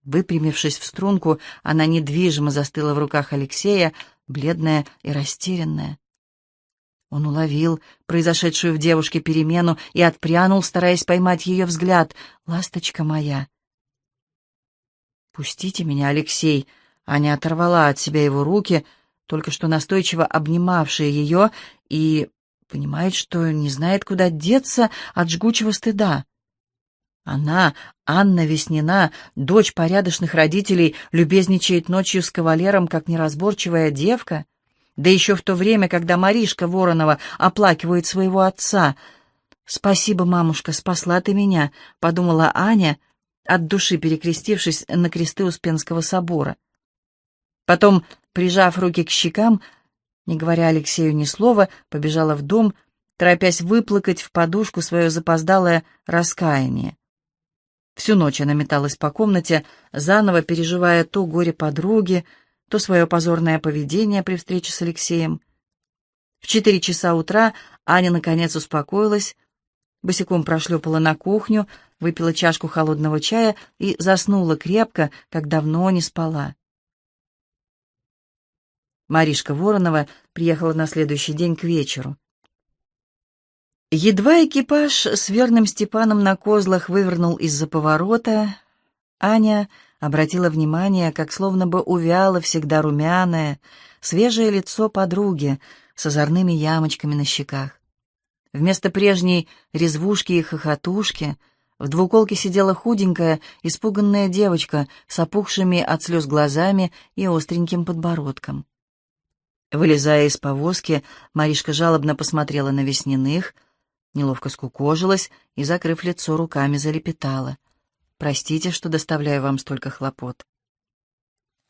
Выпрямившись в струнку, она недвижимо застыла в руках Алексея, бледная и растерянная. Он уловил произошедшую в девушке перемену и отпрянул, стараясь поймать ее взгляд. «Ласточка моя!» «Пустите меня, Алексей!» Аня оторвала от себя его руки, только что настойчиво обнимавшие ее, и понимает, что не знает, куда деться от жгучего стыда. Она, Анна Веснина, дочь порядочных родителей, любезничает ночью с кавалером, как неразборчивая девка — да еще в то время, когда Маришка Воронова оплакивает своего отца. «Спасибо, мамушка, спасла ты меня», — подумала Аня, от души перекрестившись на кресты Успенского собора. Потом, прижав руки к щекам, не говоря Алексею ни слова, побежала в дом, торопясь выплакать в подушку свое запоздалое раскаяние. Всю ночь она металась по комнате, заново переживая то горе подруги, то свое позорное поведение при встрече с Алексеем. В четыре часа утра Аня наконец успокоилась, босиком прошлепала на кухню, выпила чашку холодного чая и заснула крепко, как давно не спала. Маришка Воронова приехала на следующий день к вечеру. Едва экипаж с верным Степаном на козлах вывернул из-за поворота, Аня обратила внимание, как словно бы увяло всегда румяное, свежее лицо подруги с озорными ямочками на щеках. Вместо прежней резвушки и хохотушки в двуколке сидела худенькая, испуганная девочка с опухшими от слез глазами и остреньким подбородком. Вылезая из повозки, Маришка жалобно посмотрела на Весниных, неловко скукожилась и, закрыв лицо руками, залепетала. Простите, что доставляю вам столько хлопот.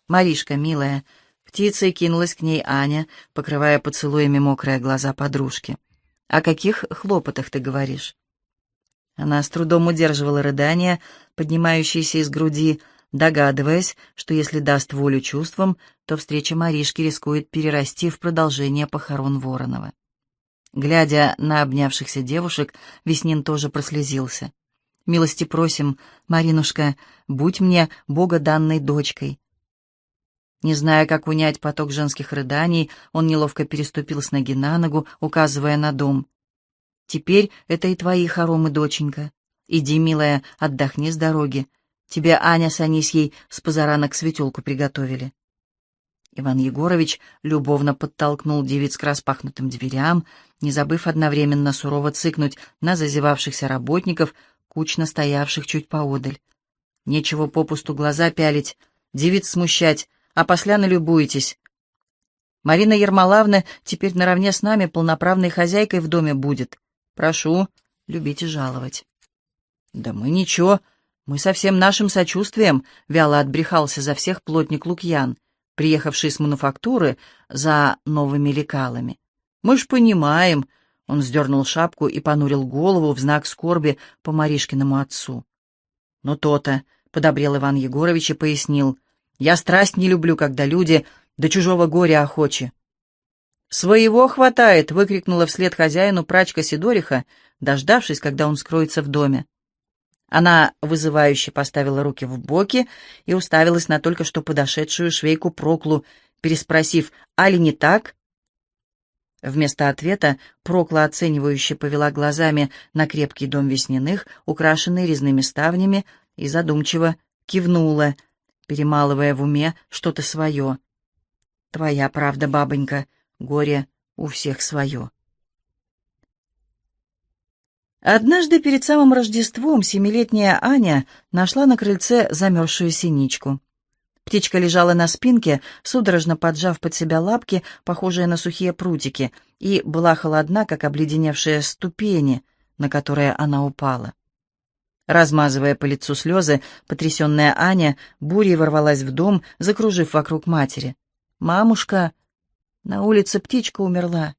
Маришка, милая, птицей кинулась к ней Аня, покрывая поцелуями мокрые глаза подружки. О каких хлопотах ты говоришь? Она с трудом удерживала рыдания, поднимающиеся из груди, догадываясь, что если даст волю чувствам, то встреча Маришки рискует перерасти в продолжение похорон Воронова. Глядя на обнявшихся девушек, Веснин тоже прослезился. Милости просим, Маринушка, будь мне богоданной дочкой. Не зная, как унять поток женских рыданий, он неловко переступил с ноги на ногу, указывая на дом. «Теперь это и твои хоромы, доченька. Иди, милая, отдохни с дороги. Тебе Аня с Анисьей с позаранок светелку приготовили». Иван Егорович любовно подтолкнул девиц к распахнутым дверям, не забыв одновременно сурово цыкнуть на зазевавшихся работников, кучно стоявших чуть поодаль. Нечего попусту глаза пялить, девиц смущать, а после налюбуетесь. Марина Ермолавна теперь наравне с нами полноправной хозяйкой в доме будет. Прошу, любите жаловать. Да мы ничего, мы со всем нашим сочувствием, вяло отбрехался за всех плотник Лукьян, приехавший с мануфактуры за новыми лекалами. Мы ж понимаем, он сдернул шапку и понурил голову в знак скорби по Маришкиному отцу. Но то-то, подобрел Иван Егорович и пояснил, я страсть не люблю, когда люди до чужого горя охочи. «Своего хватает!» — выкрикнула вслед хозяину прачка Сидориха, дождавшись, когда он скроется в доме. Она вызывающе поставила руки в боки и уставилась на только что подошедшую швейку Проклу, переспросив «Али не так?». Вместо ответа Прокла оценивающе повела глазами на крепкий дом Весняных, украшенный резными ставнями, и задумчиво кивнула, перемалывая в уме что-то свое. «Твоя правда, бабонька, горе у всех свое». Однажды перед самым Рождеством семилетняя Аня нашла на крыльце замерзшую синичку. Птичка лежала на спинке, судорожно поджав под себя лапки, похожие на сухие прутики, и была холодна, как обледеневшие ступени, на которые она упала. Размазывая по лицу слезы, потрясенная Аня бурей ворвалась в дом, закружив вокруг матери. «Мамушка, на улице птичка умерла».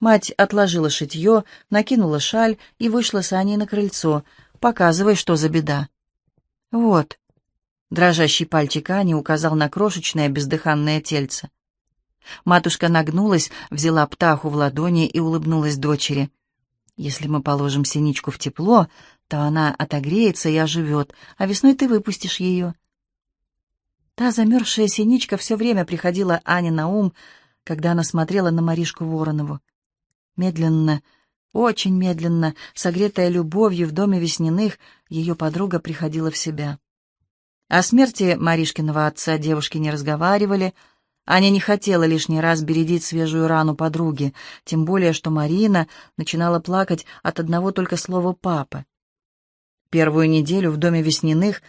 Мать отложила шитье, накинула шаль и вышла с Аней на крыльцо, показывая, что за беда. «Вот», — дрожащий пальчик Ани указал на крошечное бездыханное тельце. Матушка нагнулась, взяла птаху в ладони и улыбнулась дочери. «Если мы положим синичку в тепло, то она отогреется и оживет, а весной ты выпустишь ее. Та замерзшая синичка все время приходила Ане на ум, когда она смотрела на Маришку Воронову. Медленно, очень медленно, согретая любовью в доме Весняных, ее подруга приходила в себя. О смерти Маришкиного отца девушки не разговаривали, Аня не хотела лишний раз бередить свежую рану подруги, тем более, что Марина начинала плакать от одного только слова «папа». Первую неделю в доме Весняных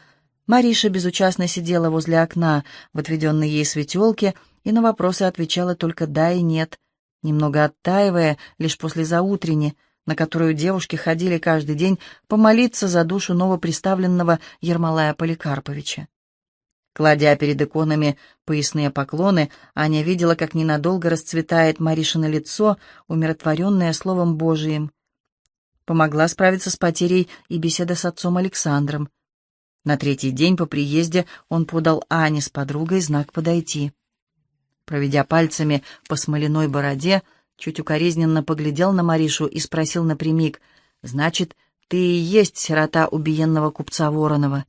Мариша безучастно сидела возле окна в отведенной ей светелке и на вопросы отвечала только «да» и «нет», немного оттаивая лишь после заутренни, на которую девушки ходили каждый день помолиться за душу новоприставленного Ермолая Поликарповича. Кладя перед иконами поясные поклоны, Аня видела, как ненадолго расцветает Маришино лицо, умиротворенное Словом Божиим, Помогла справиться с потерей и беседа с отцом Александром. На третий день по приезде он подал Ане с подругой знак подойти. Проведя пальцами по смоляной бороде, чуть укоризненно поглядел на Маришу и спросил напрямик, «Значит, ты и есть сирота убиенного купца Воронова?»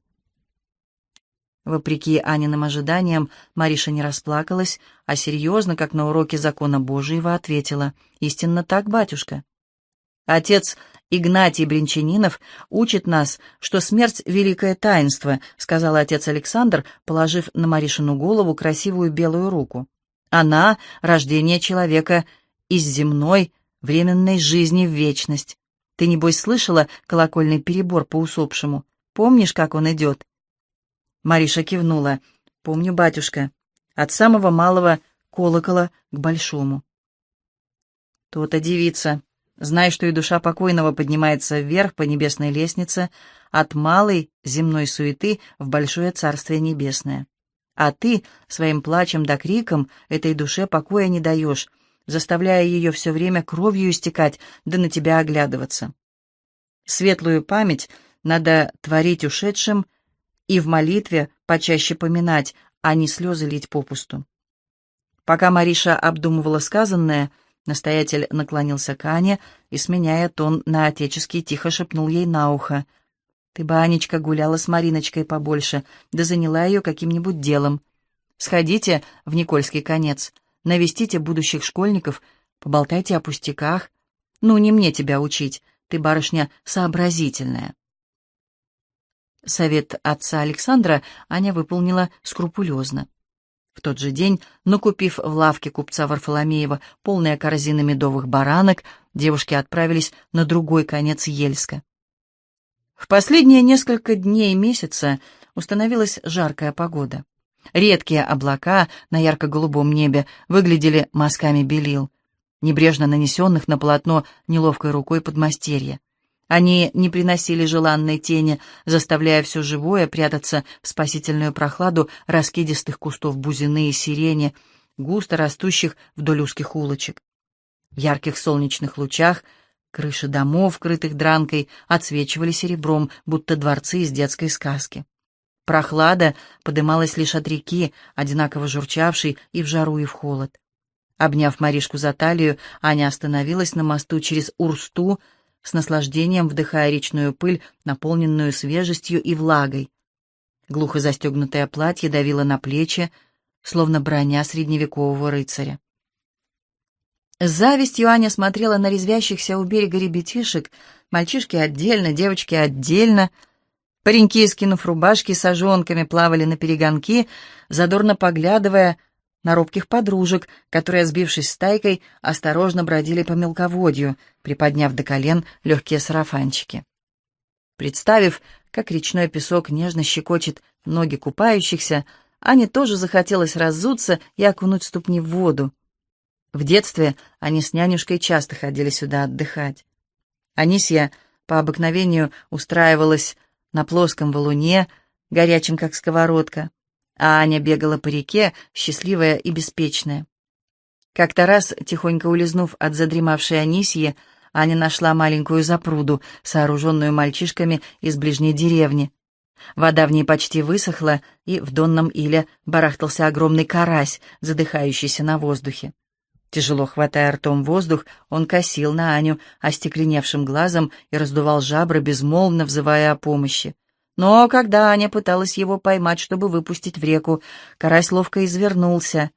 Вопреки Аниным ожиданиям, Мариша не расплакалась, а серьезно, как на уроке закона Божьего, ответила, «Истинно так, батюшка». Отец Игнатий Бринчанинов учит нас, что смерть — великое таинство, сказал отец Александр, положив на Маришину голову красивую белую руку. Она — рождение человека из земной, временной жизни в вечность. Ты, небось, слышала колокольный перебор по усопшему? Помнишь, как он идет?» Мариша кивнула. «Помню, батюшка. От самого малого колокола к большому». «То-то девица. Знай, что и душа покойного поднимается вверх по небесной лестнице от малой земной суеты в большое Царствие Небесное. А ты своим плачем да криком этой душе покоя не даешь, заставляя ее все время кровью истекать, да на тебя оглядываться. Светлую память надо творить ушедшим и в молитве почаще поминать, а не слезы лить попусту. Пока Мариша обдумывала сказанное, — Настоятель наклонился к Ане и, сменяя тон на отеческий, тихо шепнул ей на ухо. «Ты бы, Анечка, гуляла с Мариночкой побольше, да заняла ее каким-нибудь делом. Сходите в Никольский конец, навестите будущих школьников, поболтайте о пустяках. Ну, не мне тебя учить, ты, барышня, сообразительная. Совет отца Александра Аня выполнила скрупулезно. В тот же день, накупив в лавке купца Варфоломеева полные корзины медовых баранок, девушки отправились на другой конец Ельска. В последние несколько дней месяца установилась жаркая погода. Редкие облака на ярко-голубом небе выглядели мазками белил, небрежно нанесенных на полотно неловкой рукой подмастерья. Они не приносили желанной тени, заставляя все живое прятаться в спасительную прохладу раскидистых кустов бузины и сирени, густо растущих вдоль узких улочек. В ярких солнечных лучах крыши домов, крытых дранкой, отсвечивали серебром, будто дворцы из детской сказки. Прохлада подымалась лишь от реки, одинаково журчавшей и в жару, и в холод. Обняв Маришку за талию, Аня остановилась на мосту через Урсту, с наслаждением вдыхая речную пыль, наполненную свежестью и влагой. Глухо застегнутое платье давило на плечи, словно броня средневекового рыцаря. С завистью Аня смотрела на резвящихся у берега ребятишек, мальчишки отдельно, девочки отдельно — Пареньки, скинув рубашки с ожонками, плавали на перегонки, задорно поглядывая на робких подружек, которые, сбившись стайкой, осторожно бродили по мелководью, приподняв до колен легкие сарафанчики. Представив, как речной песок нежно щекочет ноги купающихся, Ане тоже захотелось разуться и окунуть ступни в воду. В детстве они с нянюшкой часто ходили сюда отдыхать. Анисья по обыкновению устраивалась на плоском валуне, горячем как сковородка, а Аня бегала по реке, счастливая и беспечная. Как-то раз, тихонько улизнув от задремавшей Анисьи, Аня нашла маленькую запруду, сооруженную мальчишками из ближней деревни. Вода в ней почти высохла, и в донном иле барахтался огромный карась, задыхающийся на воздухе. Тяжело хватая ртом воздух, он косил на Аню остекленевшим глазом и раздувал жабры, безмолвно взывая о помощи. Но когда Аня пыталась его поймать, чтобы выпустить в реку, карась ловко извернулся.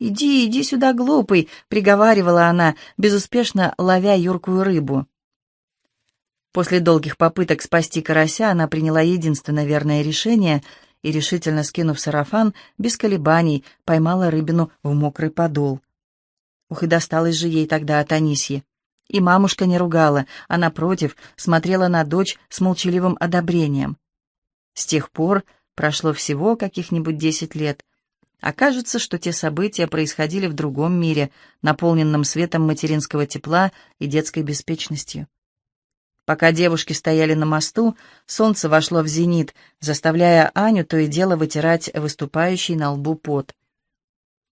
«Иди, иди сюда, глупый!» — приговаривала она, безуспешно ловя юркую рыбу. После долгих попыток спасти карася она приняла единственное верное решение и, решительно скинув сарафан, без колебаний поймала рыбину в мокрый подол. Ух, и досталось же ей тогда от Анисьи. И мамушка не ругала, а, напротив, смотрела на дочь с молчаливым одобрением. С тех пор прошло всего каких-нибудь десять лет. Окажется, что те события происходили в другом мире, наполненном светом материнского тепла и детской беспечностью. Пока девушки стояли на мосту, солнце вошло в зенит, заставляя Аню то и дело вытирать выступающий на лбу пот.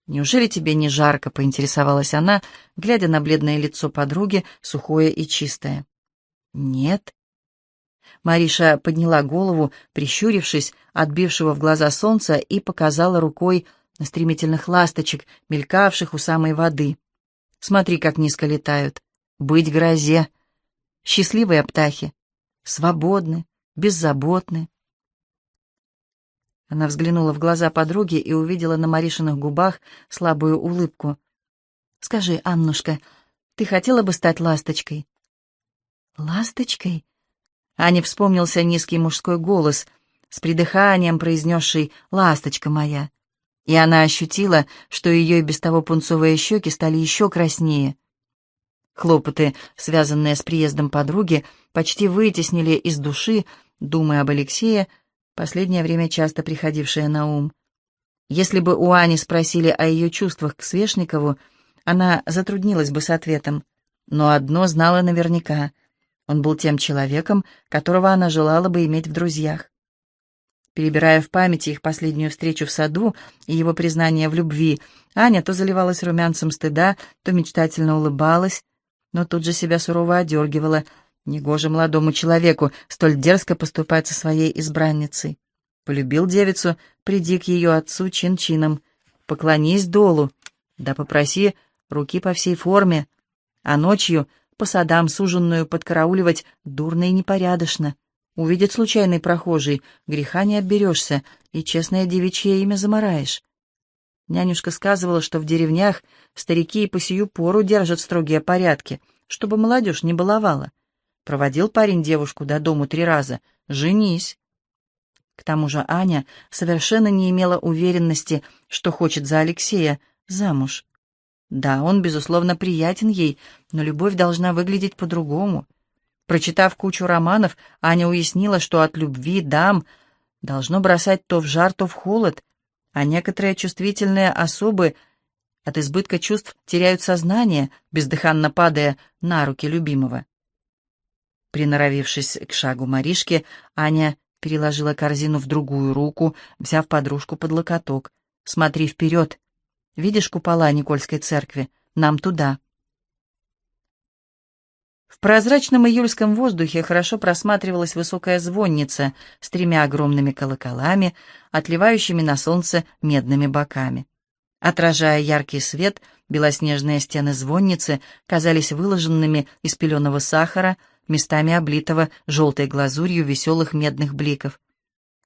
«Неужели тебе не жарко?» — поинтересовалась она, глядя на бледное лицо подруги, сухое и чистое. «Нет». Мариша подняла голову, прищурившись, отбившего в глаза солнца, и показала рукой на стремительных ласточек, мелькавших у самой воды. «Смотри, как низко летают. Быть грозе. Счастливые птахи. Свободны, беззаботны, она взглянула в глаза подруги и увидела на Маришиных губах слабую улыбку. «Скажи, Аннушка, ты хотела бы стать ласточкой?» «Ласточкой?» Ане вспомнился низкий мужской голос, с придыханием произнесший «Ласточка моя». И она ощутила, что ее и без того пунцовые щеки стали еще краснее. Хлопоты, связанные с приездом подруги, почти вытеснили из души, думая об Алексее, последнее время часто приходившая на ум. Если бы у Ани спросили о ее чувствах к Свешникову, она затруднилась бы с ответом. Но одно знала наверняка — он был тем человеком, которого она желала бы иметь в друзьях. Перебирая в памяти их последнюю встречу в саду и его признание в любви, Аня то заливалась румянцем стыда, то мечтательно улыбалась, но тут же себя сурово одергивала — Негоже молодому человеку столь дерзко поступать со своей избранницей. Полюбил девицу, приди к ее отцу чин-чином. Поклонись долу, да попроси руки по всей форме. А ночью по садам суженную подкарауливать дурно и непорядочно. Увидит случайный прохожий, греха не отберешься, и честное девичье имя замараешь. Нянюшка сказывала, что в деревнях старики и по сию пору держат строгие порядки, чтобы молодежь не баловала. Проводил парень девушку до дому три раза. Женись. К тому же Аня совершенно не имела уверенности, что хочет за Алексея замуж. Да, он, безусловно, приятен ей, но любовь должна выглядеть по-другому. Прочитав кучу романов, Аня уяснила, что от любви дам должно бросать то в жар, то в холод, а некоторые чувствительные особы от избытка чувств теряют сознание, бездыханно падая на руки любимого. Приноровившись к шагу Маришки, Аня переложила корзину в другую руку, взяв подружку под локоток. «Смотри вперед! Видишь купола Никольской церкви? Нам туда!» В прозрачном июльском воздухе хорошо просматривалась высокая звонница с тремя огромными колоколами, отливающими на солнце медными боками. Отражая яркий свет, белоснежные стены звонницы казались выложенными из пеленого сахара, местами облитого желтой глазурью веселых медных бликов.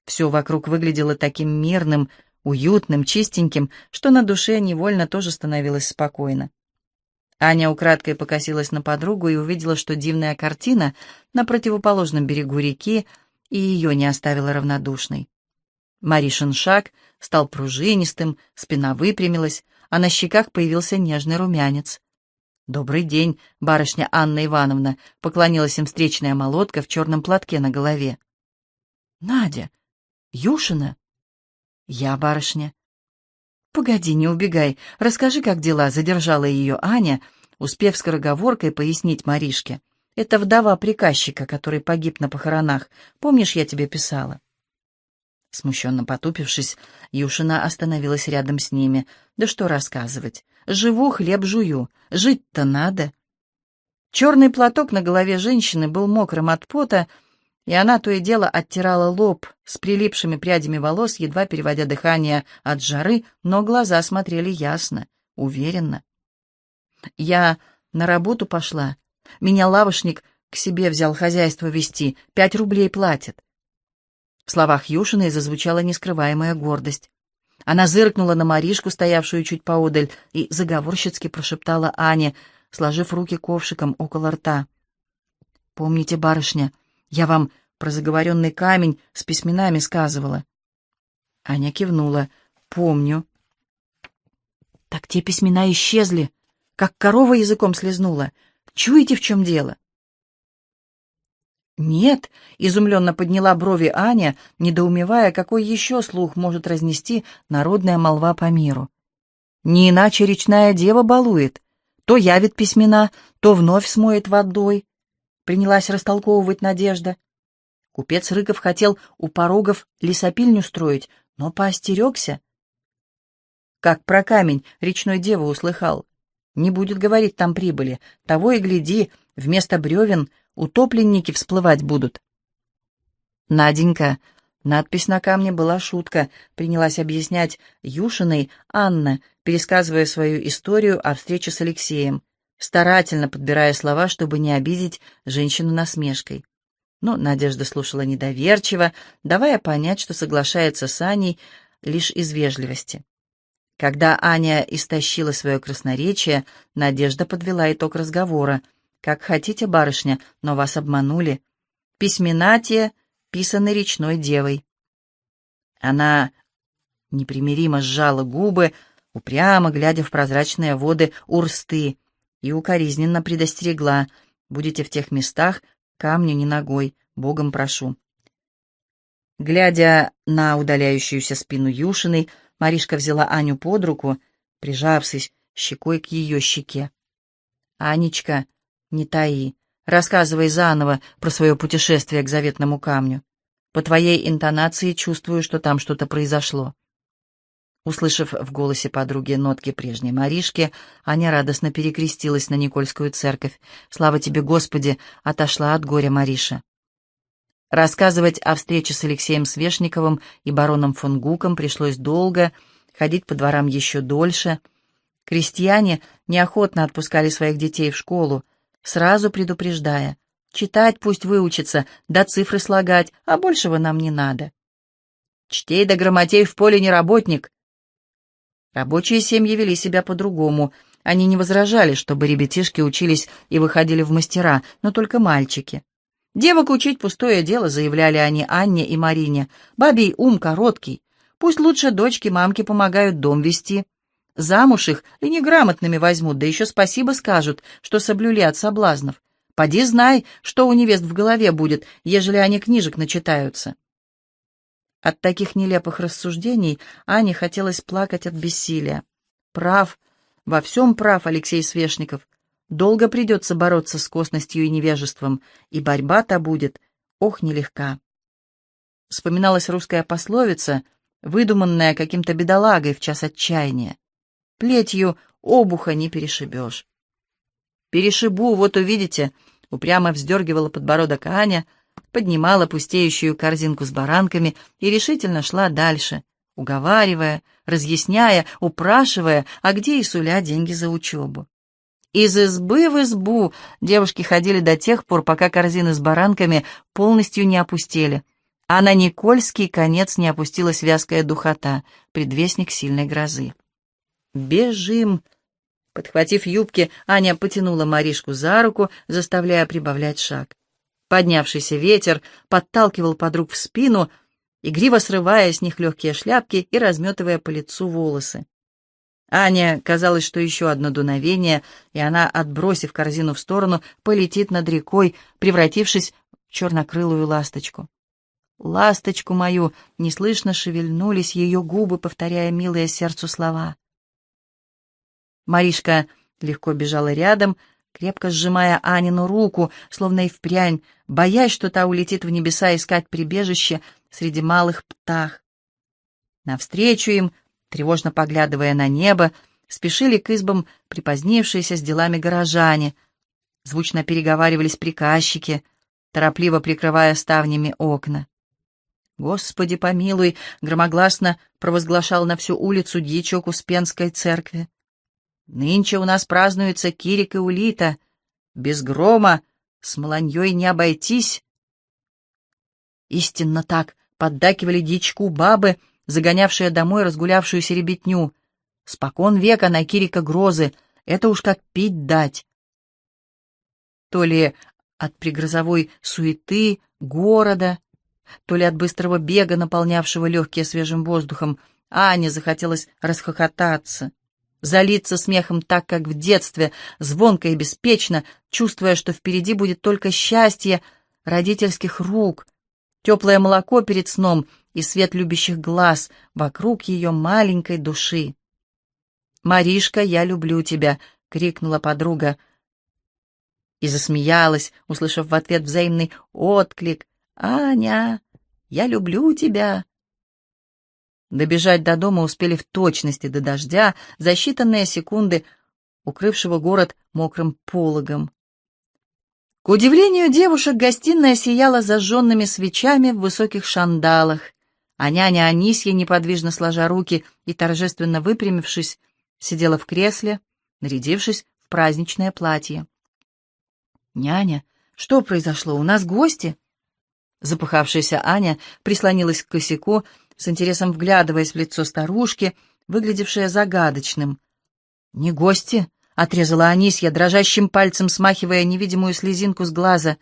Все вокруг выглядело таким мирным, уютным, чистеньким, что на душе невольно тоже становилось спокойно. Аня украдкой покосилась на подругу и увидела, что дивная картина на противоположном берегу реки и ее не оставила равнодушной. Маришин шаг стал пружинистым, спина выпрямилась, а на щеках появился нежный румянец. «Добрый день, барышня Анна Ивановна», — поклонилась им встречная молотка в черном платке на голове. «Надя! Юшина?» «Я барышня». «Погоди, не убегай. Расскажи, как дела», — задержала ее Аня, успев скороговоркой пояснить Маришке. «Это вдова приказчика, который погиб на похоронах. Помнишь, я тебе писала?» Смущенно потупившись, Юшина остановилась рядом с ними. «Да что рассказывать? Живу, хлеб жую. Жить-то надо». Черный платок на голове женщины был мокрым от пота, и она то и дело оттирала лоб с прилипшими прядями волос, едва переводя дыхание от жары, но глаза смотрели ясно, уверенно. «Я на работу пошла. Меня лавошник к себе взял хозяйство вести, пять рублей платит». В словах Юшиной зазвучала нескрываемая гордость. Она зыркнула на Маришку, стоявшую чуть поодаль, и заговорщицки прошептала Ане, сложив руки ковшиком около рта. «Помните, барышня, я вам про заговоренный камень с письменами сказывала. Аня кивнула. «Помню». «Так те письмена исчезли, как корова языком слезнула. Чуете, в чем дело?» «Нет», — изумленно подняла брови Аня, недоумевая, какой еще слух может разнести народная молва по миру. «Не иначе речная дева балует. То явит письмена, то вновь смоет водой принялась растолковывать Надежда. Купец Рыков хотел у порогов лесопильню строить, но поостерегся. Как про камень речной девы услыхал. Не будет, говорить, там прибыли. Того и гляди, вместо бревен утопленники всплывать будут. Наденька, надпись на камне была шутка, принялась объяснять Юшиной Анна, пересказывая свою историю о встрече с Алексеем старательно подбирая слова, чтобы не обидеть женщину насмешкой. Но Надежда слушала недоверчиво, давая понять, что соглашается с Аней лишь из вежливости. Когда Аня истощила свое красноречие, Надежда подвела итог разговора. «Как хотите, барышня, но вас обманули. Письмена те писаны речной девой». Она непримиримо сжала губы, упрямо глядя в прозрачные воды Урсты, и укоризненно предостерегла. «Будете в тех местах, камню не ногой, Богом прошу». Глядя на удаляющуюся спину Юшиной, Маришка взяла Аню под руку, прижавшись щекой к ее щеке. «Анечка, не таи, рассказывай заново про свое путешествие к заветному камню. По твоей интонации чувствую, что там что-то произошло». Услышав в голосе подруги нотки прежней Маришки, Аня радостно перекрестилась на Никольскую церковь. «Слава тебе, Господи!» — отошла от горя Мариша. Рассказывать о встрече с Алексеем Свешниковым и бароном фон Гуком пришлось долго, ходить по дворам еще дольше. Крестьяне неохотно отпускали своих детей в школу, сразу предупреждая. Читать пусть выучится, да цифры слагать, а большего нам не надо. «Чтей да грамотей в поле не работник», Рабочие семьи вели себя по-другому. Они не возражали, чтобы ребятишки учились и выходили в мастера, но только мальчики. Девок учить пустое дело, заявляли они Анне и Марине. Бабий ум короткий. Пусть лучше дочки мамки помогают дом вести. Замуж их и неграмотными возьмут, да еще спасибо скажут, что соблюли от соблазнов. Поди знай, что у невест в голове будет, ежели они книжек начитаются. От таких нелепых рассуждений Ане хотелось плакать от бессилия. Прав, во всем прав Алексей Свешников. Долго придется бороться с косностью и невежеством, и борьба-то будет, ох, нелегка. Вспоминалась русская пословица, выдуманная каким-то бедолагой в час отчаяния. Плетью обуха не перешибешь. «Перешибу, вот увидите», — упрямо вздергивала подбородок Аня, поднимала пустеющую корзинку с баранками и решительно шла дальше, уговаривая, разъясняя, упрашивая, а где и суля деньги за учебу. Из избы в избу девушки ходили до тех пор, пока корзины с баранками полностью не опустели, а на Никольский конец не опустилась вязкая духота, предвестник сильной грозы. «Бежим!» Подхватив юбки, Аня потянула Маришку за руку, заставляя прибавлять шаг. Поднявшийся ветер подталкивал подруг в спину, игриво срывая с них легкие шляпки и разметывая по лицу волосы. Аня казалось, что еще одно дуновение, и она, отбросив корзину в сторону, полетит над рекой, превратившись в чернокрылую ласточку. Ласточку мою неслышно шевельнулись ее губы, повторяя милые сердцу слова. Маришка легко бежала рядом, крепко сжимая Анину руку, словно и впрямь, боясь, что та улетит в небеса искать прибежище среди малых птах. Навстречу им Тревожно поглядывая на небо, спешили к избам припозднившиеся с делами горожане. Звучно переговаривались приказчики, торопливо прикрывая ставнями окна. «Господи помилуй!» — громогласно провозглашал на всю улицу дьячок Успенской церкви. «Нынче у нас празднуется Кирик и Улита. Без грома с маланьей не обойтись». Истинно так поддакивали дичку бабы, загонявшая домой разгулявшуюся ребятню. Спокон века на Кирика грозы, это уж как пить дать. То ли от пригрозовой суеты, города, то ли от быстрого бега, наполнявшего легкие свежим воздухом, Ане захотелось расхохотаться, залиться смехом так, как в детстве, звонко и беспечно, чувствуя, что впереди будет только счастье родительских рук, теплое молоко перед сном и свет любящих глаз вокруг ее маленькой души. «Маришка, я люблю тебя!» — крикнула подруга. И засмеялась, услышав в ответ взаимный отклик. «Аня, я люблю тебя!» Добежать до дома успели в точности до дождя за считанные секунды, укрывшего город мокрым пологом. К удивлению девушек, гостиная сияла зажженными свечами в высоких шандалах, а няня Анисья, неподвижно сложа руки и торжественно выпрямившись, сидела в кресле, нарядившись в праздничное платье. «Няня, что произошло? У нас гости?» Запыхавшаяся Аня прислонилась к косяку, с интересом вглядываясь в лицо старушки, выглядевшее загадочным. «Не гости», — отрезала Анисья, дрожащим пальцем смахивая невидимую слезинку с глаза.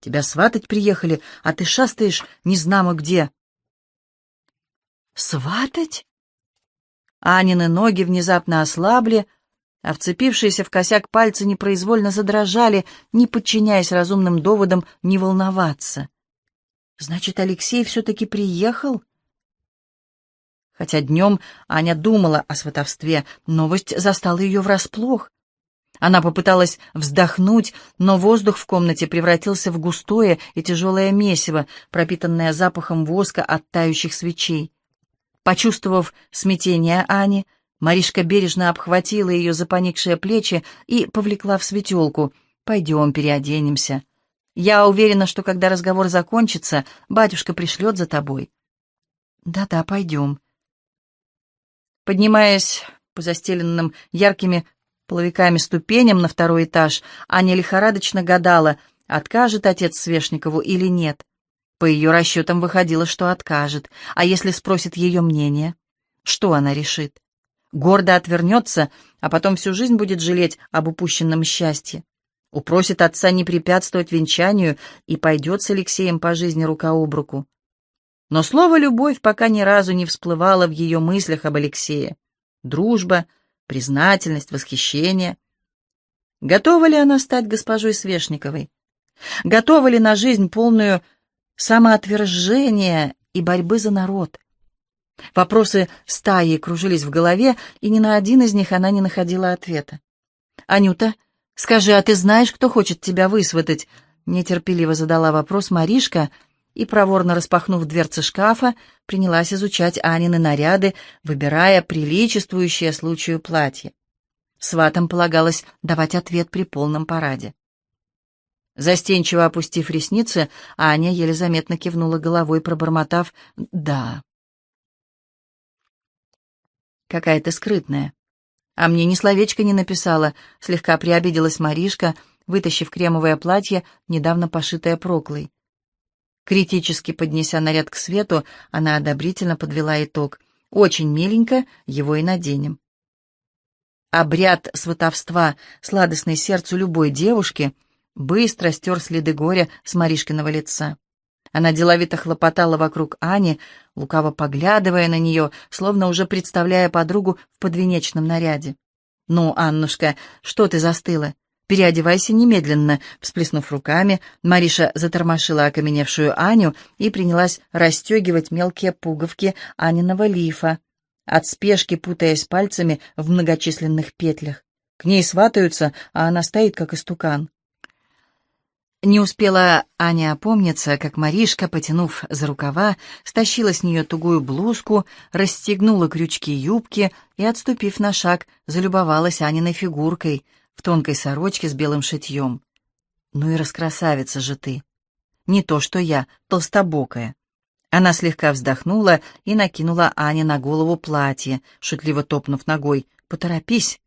«Тебя сватать приехали, а ты шастаешь незнамо где». «Сватать?» Анины ноги внезапно ослабли, а вцепившиеся в косяк пальцы непроизвольно задрожали, не подчиняясь разумным доводам не волноваться. «Значит, Алексей все-таки приехал?» Хотя днем Аня думала о сватовстве, новость застала ее врасплох. Она попыталась вздохнуть, но воздух в комнате превратился в густое и тяжелое месиво, пропитанное запахом воска от тающих свечей. Почувствовав смятение Ани, Маришка бережно обхватила ее за поникшие плечи и повлекла в светелку. «Пойдем, переоденемся. Я уверена, что когда разговор закончится, батюшка пришлет за тобой». «Да-да, пойдем». Поднимаясь по застеленным яркими половиками ступеням на второй этаж, Аня лихорадочно гадала, откажет отец Свешникову или нет. По ее расчетам выходило, что откажет, а если спросит ее мнение, что она решит? гордо отвернется, а потом всю жизнь будет жалеть об упущенном счастье. Упросит отца не препятствовать венчанию и пойдет с Алексеем по жизни рука об руку. Но слово «любовь» пока ни разу не всплывало в ее мыслях об Алексее. Дружба, признательность, восхищение. Готова ли она стать госпожой Свешниковой? Готова ли на жизнь полную самоотвержения и борьбы за народ? Вопросы стаи кружились в голове, и ни на один из них она не находила ответа. «Анюта, скажи, а ты знаешь, кто хочет тебя высватать?» Нетерпеливо задала вопрос Маришка и, проворно распахнув дверцы шкафа, принялась изучать Анины наряды, выбирая приличествующее случаю платье. Сватам полагалось давать ответ при полном параде. Застенчиво опустив ресницы, Аня еле заметно кивнула головой, пробормотав «да». Какая то скрытная. А мне ни словечко не написала, слегка приобиделась Маришка, вытащив кремовое платье, недавно пошитое проклой. Критически поднеся наряд к свету, она одобрительно подвела итог. «Очень миленько, его и наденем». Обряд сватовства, сладостный сердцу любой девушки, быстро стер следы горя с Маришкиного лица. Она деловито хлопотала вокруг Ани, лукаво поглядывая на нее, словно уже представляя подругу в подвенечном наряде. «Ну, Аннушка, что ты застыла? Переодевайся немедленно!» Всплеснув руками, Мариша затормошила окаменевшую Аню и принялась расстегивать мелкие пуговки Аниного лифа, от спешки путаясь пальцами в многочисленных петлях. К ней сватаются, а она стоит, как истукан. Не успела Аня опомниться, как Маришка, потянув за рукава, стащила с нее тугую блузку, расстегнула крючки юбки и, отступив на шаг, залюбовалась Аниной фигуркой в тонкой сорочке с белым шитьем. «Ну и раскрасавица же ты! Не то что я, толстобокая!» Она слегка вздохнула и накинула Ане на голову платье, шутливо топнув ногой. «Поторопись!»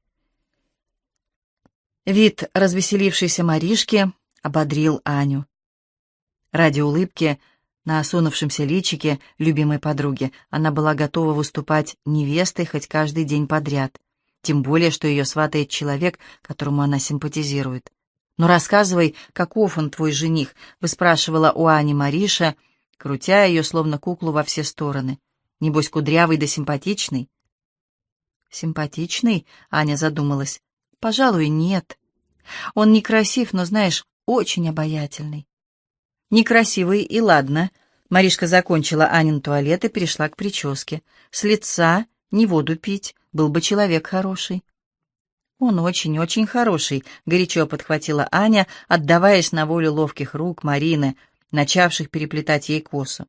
Вид развеселившейся Маришки ободрил Аню. Ради улыбки на осунувшемся личике любимой подруги она была готова выступать невестой хоть каждый день подряд, тем более, что ее сватает человек, которому она симпатизирует. «Ну рассказывай, каков он, твой жених?» — выспрашивала у Ани Мариша, крутя ее, словно куклу, во все стороны. «Небось, кудрявый да симпатичный?» «Симпатичный?» — Аня задумалась. «Пожалуй, нет. Он некрасив, но, знаешь, очень обаятельный. Некрасивый и ладно. Маришка закончила Анин туалет и перешла к прическе. С лица не воду пить, был бы человек хороший. Он очень-очень хороший, горячо подхватила Аня, отдаваясь на волю ловких рук Марины, начавших переплетать ей косу.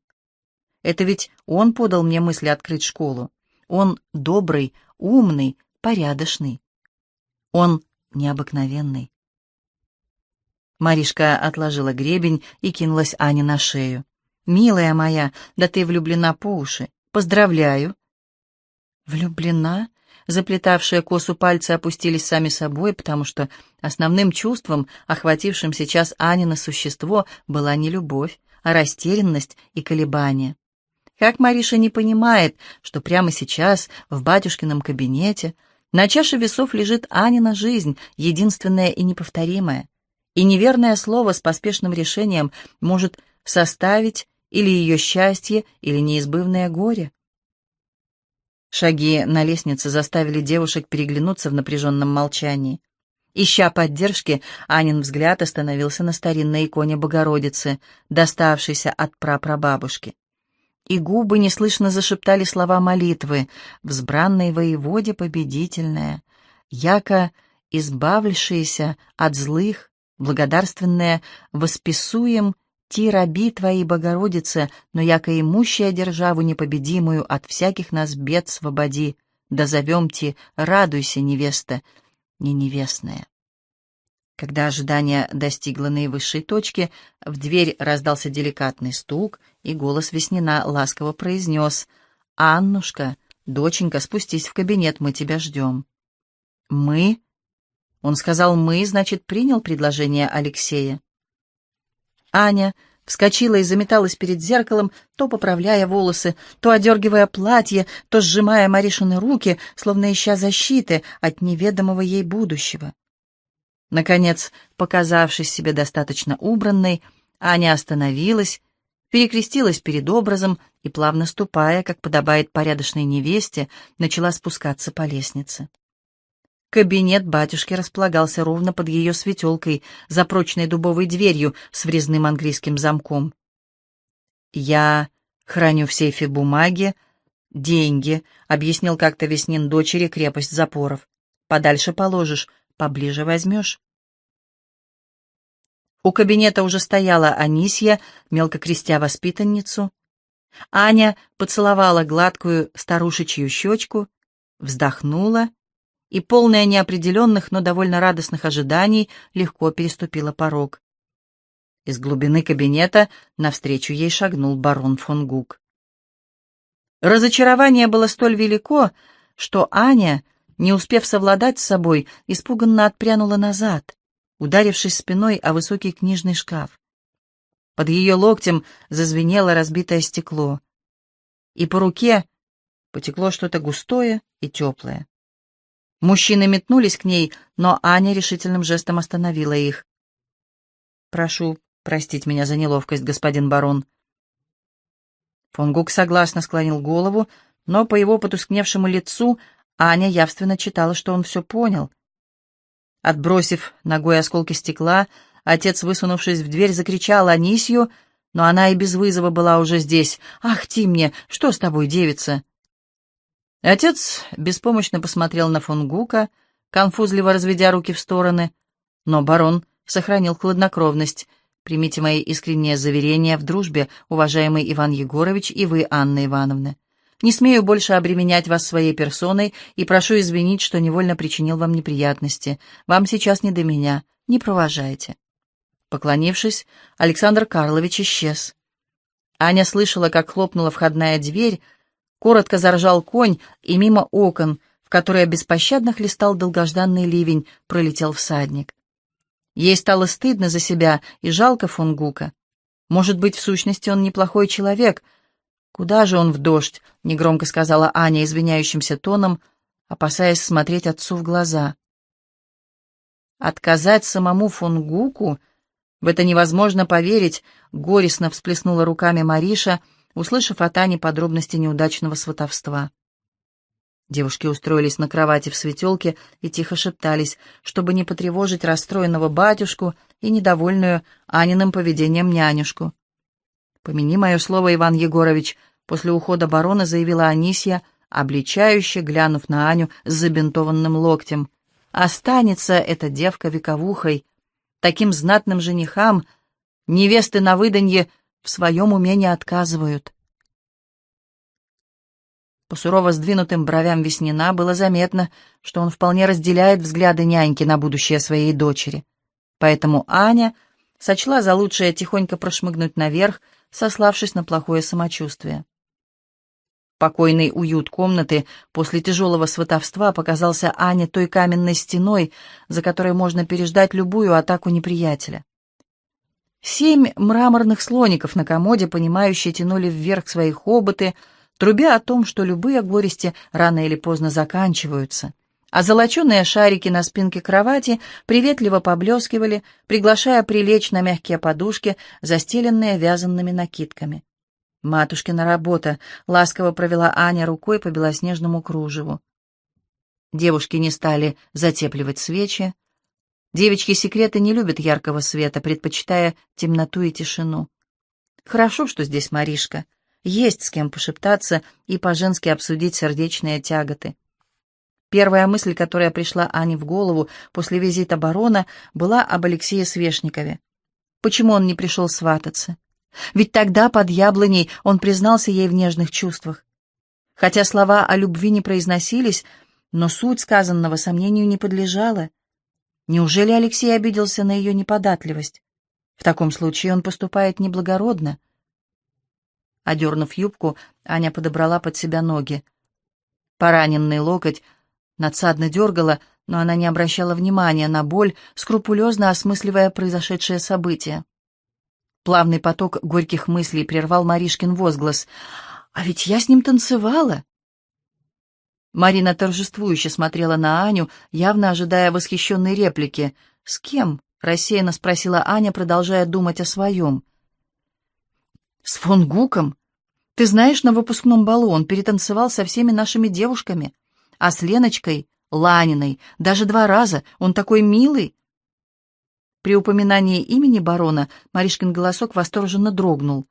Это ведь он подал мне мысли открыть школу. Он добрый, умный, порядочный. Он необыкновенный. Маришка отложила гребень и кинулась Ане на шею. «Милая моя, да ты влюблена по уши. Поздравляю!» «Влюблена?» Заплетавшие косу пальцы опустились сами собой, потому что основным чувством, охватившим сейчас Анина существо, была не любовь, а растерянность и колебания. Как Мариша не понимает, что прямо сейчас, в батюшкином кабинете, на чаше весов лежит Анина жизнь, единственная и неповторимая и неверное слово с поспешным решением может составить или ее счастье, или неизбывное горе. Шаги на лестнице заставили девушек переглянуться в напряженном молчании. Ища поддержки, Анин взгляд остановился на старинной иконе Богородицы, доставшейся от прапрабабушки. И губы неслышно зашептали слова молитвы «Взбранной воеводе победительная, яко избавившаяся от злых, благодарственное «Восписуем ти раби Твоей Богородице, но яко имущая державу непобедимую от всяких нас бед свободи, да зовем ти, радуйся, невеста, не невестная». Когда ожидание достигло наивысшей точки, в дверь раздался деликатный стук, и голос Веснина ласково произнес «Аннушка, доченька, спустись в кабинет, мы тебя ждем». «Мы?» Он сказал «мы», значит, принял предложение Алексея. Аня вскочила и заметалась перед зеркалом, то поправляя волосы, то одергивая платье, то сжимая Маришины руки, словно ища защиты от неведомого ей будущего. Наконец, показавшись себе достаточно убранной, Аня остановилась, перекрестилась перед образом и, плавно ступая, как подобает порядочной невесте, начала спускаться по лестнице. Кабинет батюшки располагался ровно под ее светелкой, за прочной дубовой дверью с врезным английским замком. «Я храню в сейфе бумаги, деньги», — объяснил как-то Веснин дочери крепость запоров. «Подальше положишь, поближе возьмешь». У кабинета уже стояла Анисья, мелко крестя воспитанницу. Аня поцеловала гладкую старушечью щечку, вздохнула и, полная неопределенных, но довольно радостных ожиданий, легко переступила порог. Из глубины кабинета навстречу ей шагнул барон фон Гук. Разочарование было столь велико, что Аня, не успев совладать с собой, испуганно отпрянула назад, ударившись спиной о высокий книжный шкаф. Под ее локтем зазвенело разбитое стекло, и по руке потекло что-то густое и теплое. Мужчины метнулись к ней, но Аня решительным жестом остановила их. «Прошу простить меня за неловкость, господин барон». Фон Гук согласно склонил голову, но по его потускневшему лицу Аня явственно читала, что он все понял. Отбросив ногой осколки стекла, отец, высунувшись в дверь, закричал Анисью, но она и без вызова была уже здесь. «Ах, Тимне, что с тобой, девица?» Отец беспомощно посмотрел на фон Гука, конфузливо разведя руки в стороны, но барон сохранил хладнокровность. «Примите мои искренние заверения в дружбе, уважаемый Иван Егорович и вы, Анна Ивановна. Не смею больше обременять вас своей персоной и прошу извинить, что невольно причинил вам неприятности. Вам сейчас не до меня. Не провожайте». Поклонившись, Александр Карлович исчез. Аня слышала, как хлопнула входная дверь, Коротко заржал конь, и мимо окон, в которые беспощадно хлестал долгожданный ливень, пролетел всадник. Ей стало стыдно за себя и жалко фон Гука. Может быть, в сущности, он неплохой человек. «Куда же он в дождь?» — негромко сказала Аня извиняющимся тоном, опасаясь смотреть отцу в глаза. Отказать самому фон Гуку? В это невозможно поверить, горестно всплеснула руками Мариша — услышав от Ани подробности неудачного сватовства. Девушки устроились на кровати в светелке и тихо шептались, чтобы не потревожить расстроенного батюшку и недовольную Аниным поведением нянюшку. «Помяни мое слово, Иван Егорович», — после ухода барона заявила Анисья, обличающе глянув на Аню с забинтованным локтем. «Останется эта девка вековухой. Таким знатным женихам невесты на выданье в своем уме не отказывают. По сурово сдвинутым бровям Веснина было заметно, что он вполне разделяет взгляды няньки на будущее своей дочери. Поэтому Аня сочла за лучшее тихонько прошмыгнуть наверх, сославшись на плохое самочувствие. Покойный уют комнаты после тяжелого сватовства показался Ане той каменной стеной, за которой можно переждать любую атаку неприятеля. Семь мраморных слоников на комоде, понимающие, тянули вверх свои хоботы, трубя о том, что любые горести рано или поздно заканчиваются. А золоченые шарики на спинке кровати приветливо поблескивали, приглашая прилечь на мягкие подушки, застеленные вязанными накидками. «Матушкина работа!» — ласково провела Аня рукой по белоснежному кружеву. Девушки не стали затепливать свечи, Девичьи-секреты не любят яркого света, предпочитая темноту и тишину. Хорошо, что здесь Маришка. Есть с кем пошептаться и по-женски обсудить сердечные тяготы. Первая мысль, которая пришла Ане в голову после визита барона, была об Алексее Свешникове. Почему он не пришел свататься? Ведь тогда под яблоней он признался ей в нежных чувствах. Хотя слова о любви не произносились, но суть сказанного сомнению не подлежала — Неужели Алексей обиделся на ее неподатливость? В таком случае он поступает неблагородно. Одернув юбку, Аня подобрала под себя ноги. Пораненный локоть надсадно дергала, но она не обращала внимания на боль, скрупулезно осмысливая произошедшее событие. Плавный поток горьких мыслей прервал Маришкин возглас. «А ведь я с ним танцевала!» Марина торжествующе смотрела на Аню, явно ожидая восхищенной реплики. «С кем?» — рассеянно спросила Аня, продолжая думать о своем. «С фон Гуком. Ты знаешь, на выпускном балу он перетанцевал со всеми нашими девушками, а с Леночкой, Ланиной, даже два раза. Он такой милый!» При упоминании имени барона Маришкин голосок восторженно дрогнул.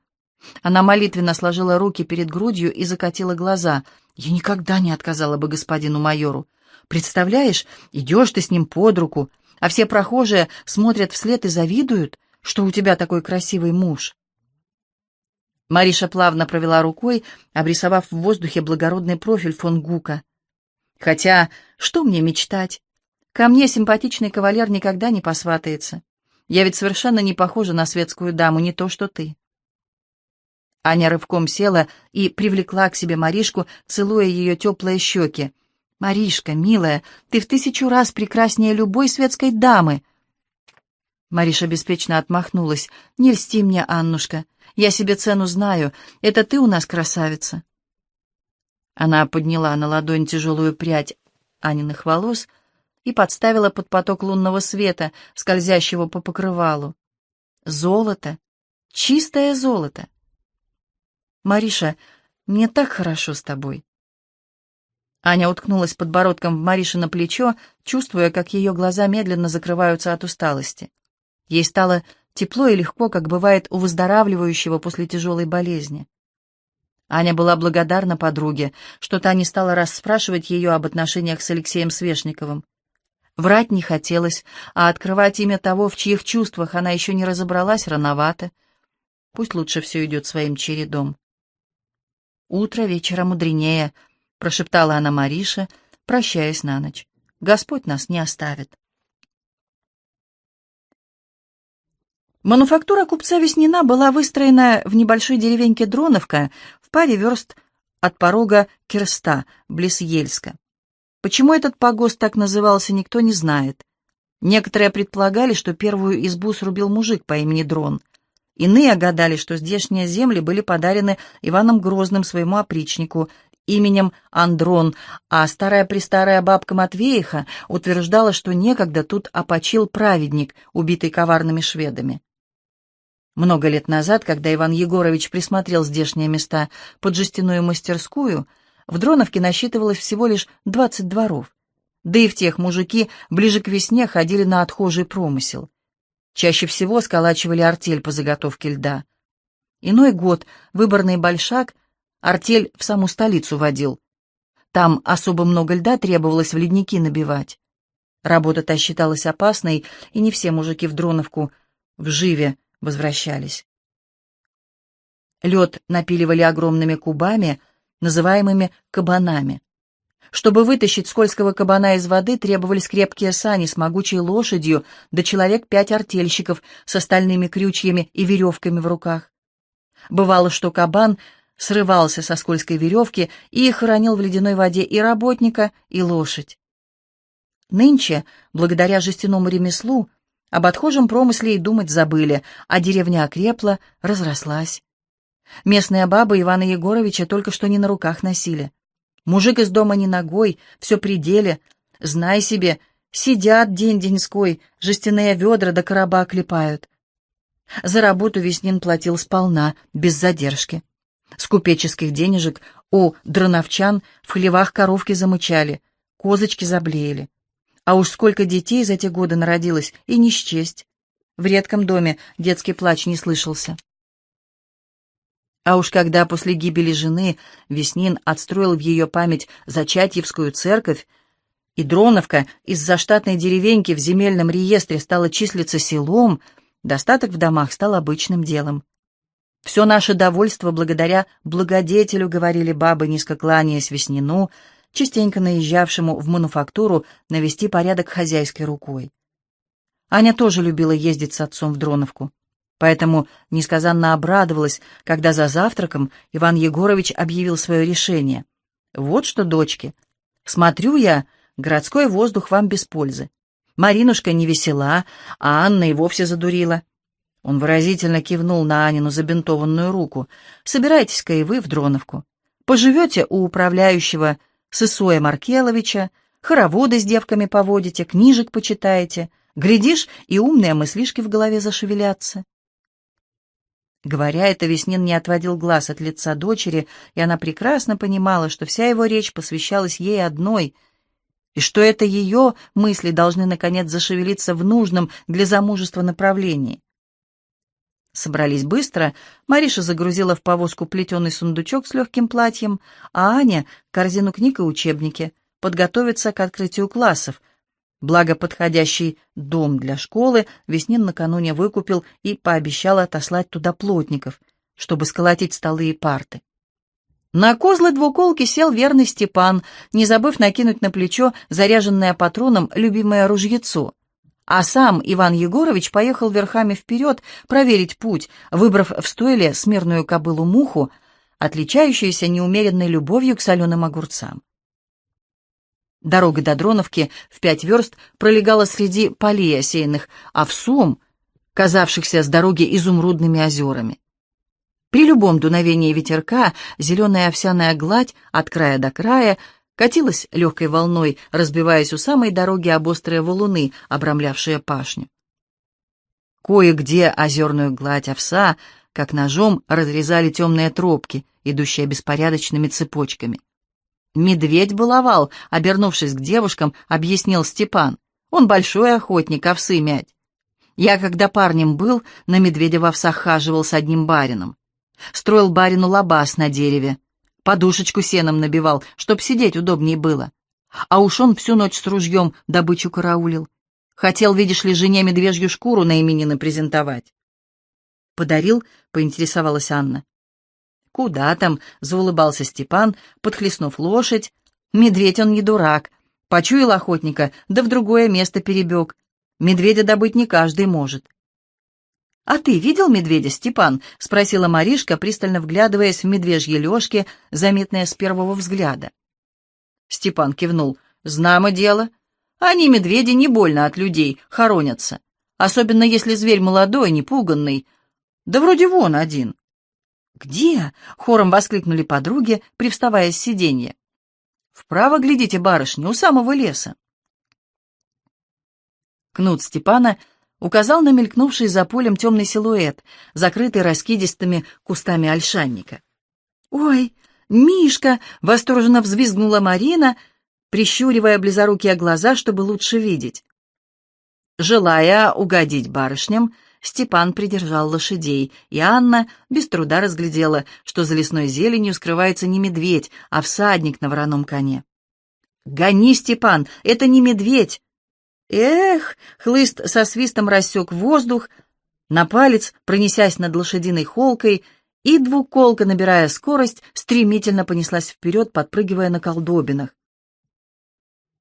Она молитвенно сложила руки перед грудью и закатила глаза. «Я никогда не отказала бы господину майору. Представляешь, идешь ты с ним под руку, а все прохожие смотрят вслед и завидуют, что у тебя такой красивый муж». Мариша плавно провела рукой, обрисовав в воздухе благородный профиль фон Гука. «Хотя, что мне мечтать? Ко мне симпатичный кавалер никогда не посватается. Я ведь совершенно не похожа на светскую даму, не то что ты. Аня рывком села и привлекла к себе Маришку, целуя ее теплые щеки. «Маришка, милая, ты в тысячу раз прекраснее любой светской дамы!» Мариша беспечно отмахнулась. «Не льсти мне, Аннушка. Я себе цену знаю. Это ты у нас красавица». Она подняла на ладонь тяжелую прядь Аниных волос — и подставила под поток лунного света, скользящего по покрывалу. Золото, чистое золото. Мариша, мне так хорошо с тобой. Аня уткнулась подбородком в Марише на плечо, чувствуя, как ее глаза медленно закрываются от усталости. Ей стало тепло и легко, как бывает у выздоравливающего после тяжелой болезни. Аня была благодарна подруге, что та не стала расспрашивать ее об отношениях с Алексеем Свешниковым. Врать не хотелось, а открывать имя того, в чьих чувствах она еще не разобралась, рановато. Пусть лучше все идет своим чередом. «Утро вечера мудренее», — прошептала она Марише, прощаясь на ночь. «Господь нас не оставит». Мануфактура купца Веснина была выстроена в небольшой деревеньке Дроновка в паре верст от порога Кирста, близ Ельска. Почему этот погост так назывался, никто не знает. Некоторые предполагали, что первую избу срубил мужик по имени Дрон. Иные гадали, что здешние земли были подарены Иваном Грозным своему опричнику именем Андрон, а старая-престарая бабка Матвеиха утверждала, что некогда тут опочил праведник, убитый коварными шведами. Много лет назад, когда Иван Егорович присмотрел здешние места под жестяную мастерскую, в Дроновке насчитывалось всего лишь двадцать дворов. Да и в тех мужики ближе к весне ходили на отхожий промысел. Чаще всего сколачивали артель по заготовке льда. Иной год выборный большак артель в саму столицу водил. Там особо много льда требовалось в ледники набивать. Работа-то считалась опасной, и не все мужики в Дроновку в живе возвращались. Лед напиливали огромными кубами — называемыми кабанами. Чтобы вытащить скользкого кабана из воды, требовались крепкие сани с могучей лошадью, да человек пять артельщиков с остальными крючьями и веревками в руках. Бывало, что кабан срывался со скользкой веревки и хоронил в ледяной воде и работника, и лошадь. Нынче, благодаря жестяному ремеслу, об отхожем промысле и думать забыли, а деревня окрепла, разрослась. Местные бабы Ивана Егоровича только что не на руках носили. Мужик из дома не ногой, все при деле. Знай себе, сидят день-деньской, жестяные ведра до короба клепают. За работу Веснин платил сполна, без задержки. С купеческих денежек у дроновчан в хлевах коровки замычали, козочки заблеяли. А уж сколько детей за те годы народилось, и не счесть. В редком доме детский плач не слышался. А уж когда после гибели жены Веснин отстроил в ее память Зачатьевскую церковь, и Дроновка из заштатной деревеньки в земельном реестре стала числиться селом, достаток в домах стал обычным делом. «Все наше довольство благодаря благодетелю», — говорили бабы, низко кланяясь Веснину, частенько наезжавшему в мануфактуру навести порядок хозяйской рукой. Аня тоже любила ездить с отцом в Дроновку поэтому несказанно обрадовалась, когда за завтраком Иван Егорович объявил свое решение. «Вот что, дочки, смотрю я, городской воздух вам без пользы. Маринушка не весела, а Анна и вовсе задурила. Он выразительно кивнул на Анину забинтованную руку. «Собирайтесь-ка и вы в Дроновку. Поживете у управляющего Сысоя Маркеловича, хороводы с девками поводите, книжек почитаете. Глядишь, и умные мыслишки в голове зашевелятся». Говоря это, Веснин не отводил глаз от лица дочери, и она прекрасно понимала, что вся его речь посвящалась ей одной — и что это ее мысли должны, наконец, зашевелиться в нужном для замужества направлении. Собрались быстро, Мариша загрузила в повозку плетеный сундучок с легким платьем, а Аня — корзину книг и учебники, подготовиться к открытию классов. Благо подходящий дом для школы Веснин накануне выкупил и пообещал отослать туда плотников, чтобы сколотить столы и парты. На козлы двуколки сел верный Степан, не забыв накинуть на плечо заряженное патроном любимое ружьецо. А сам Иван Егорович поехал верхами вперед проверить путь, выбрав в стойле смирную кобылу-муху, отличающуюся неумеренной любовью к соленым огурцам. Дорога до Дроновки в пять верст пролегала среди полей осеянных овсом, казавшихся с дороги изумрудными озерами. При любом дуновении ветерка зеленая овсяная гладь от края до края катилась легкой волной, разбиваясь у самой дороги об острые валуны, обрамлявшие пашню. Кое-где озерную гладь овса, как ножом, разрезали темные тропки, идущие беспорядочными цепочками. «Медведь баловал», — обернувшись к девушкам, объяснил Степан. «Он большой охотник, овсы мять. Я, когда парнем был, на медведя в овсах хаживал с одним барином. Строил барину лабаз на дереве. Подушечку сеном набивал, чтоб сидеть удобнее было. А уж он всю ночь с ружьем добычу караулил. Хотел, видишь ли, жене медвежью шкуру на именины презентовать. «Подарил?» — поинтересовалась Анна. «Куда там?» — заулыбался Степан, подхлестнув лошадь. «Медведь он не дурак. Почуял охотника, да в другое место перебег. Медведя добыть не каждый может. «А ты видел медведя, Степан?» — спросила Маришка, пристально вглядываясь в медвежьи лёжки, заметные с первого взгляда. Степан кивнул. «Знамо дело. Они, медведи, не больно от людей хоронятся. Особенно если зверь молодой, непуганный. Да вроде вон один». «Где?» — хором воскликнули подруги, привставая с сиденья. «Вправо глядите, барышня, у самого леса». Кнут Степана — указал на мелькнувший за полем темный силуэт, закрытый раскидистыми кустами ольшанника. «Ой, Мишка!» — восторженно взвизгнула Марина, прищуривая близорукие глаза, чтобы лучше видеть. Желая угодить барышням, Степан придержал лошадей, и Анна без труда разглядела, что за лесной зеленью скрывается не медведь, а всадник на вороном коне. «Гони, Степан, это не медведь, Эх, хлыст со свистом рассек воздух, на палец, пронесясь над лошадиной холкой, и двуколка, набирая скорость, стремительно понеслась вперед, подпрыгивая на колдобинах.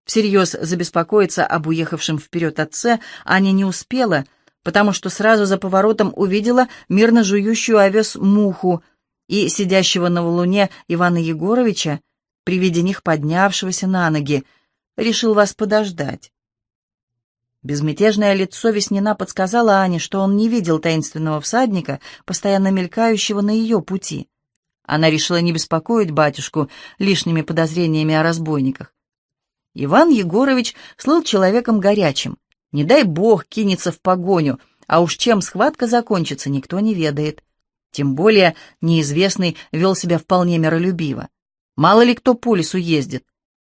Всерьез забеспокоиться об уехавшем вперед отце Аня не успела, потому что сразу за поворотом увидела мирно жующую овес муху и сидящего на валуне Ивана Егоровича, при виде них поднявшегося на ноги, решил вас подождать. Безмятежное лицо Веснина подсказало Ане, что он не видел таинственного всадника, постоянно мелькающего на ее пути. Она решила не беспокоить батюшку лишними подозрениями о разбойниках. Иван Егорович слыл человеком горячим. Не дай бог кинется в погоню, а уж чем схватка закончится, никто не ведает. Тем более неизвестный вел себя вполне миролюбиво. Мало ли кто по лесу ездит.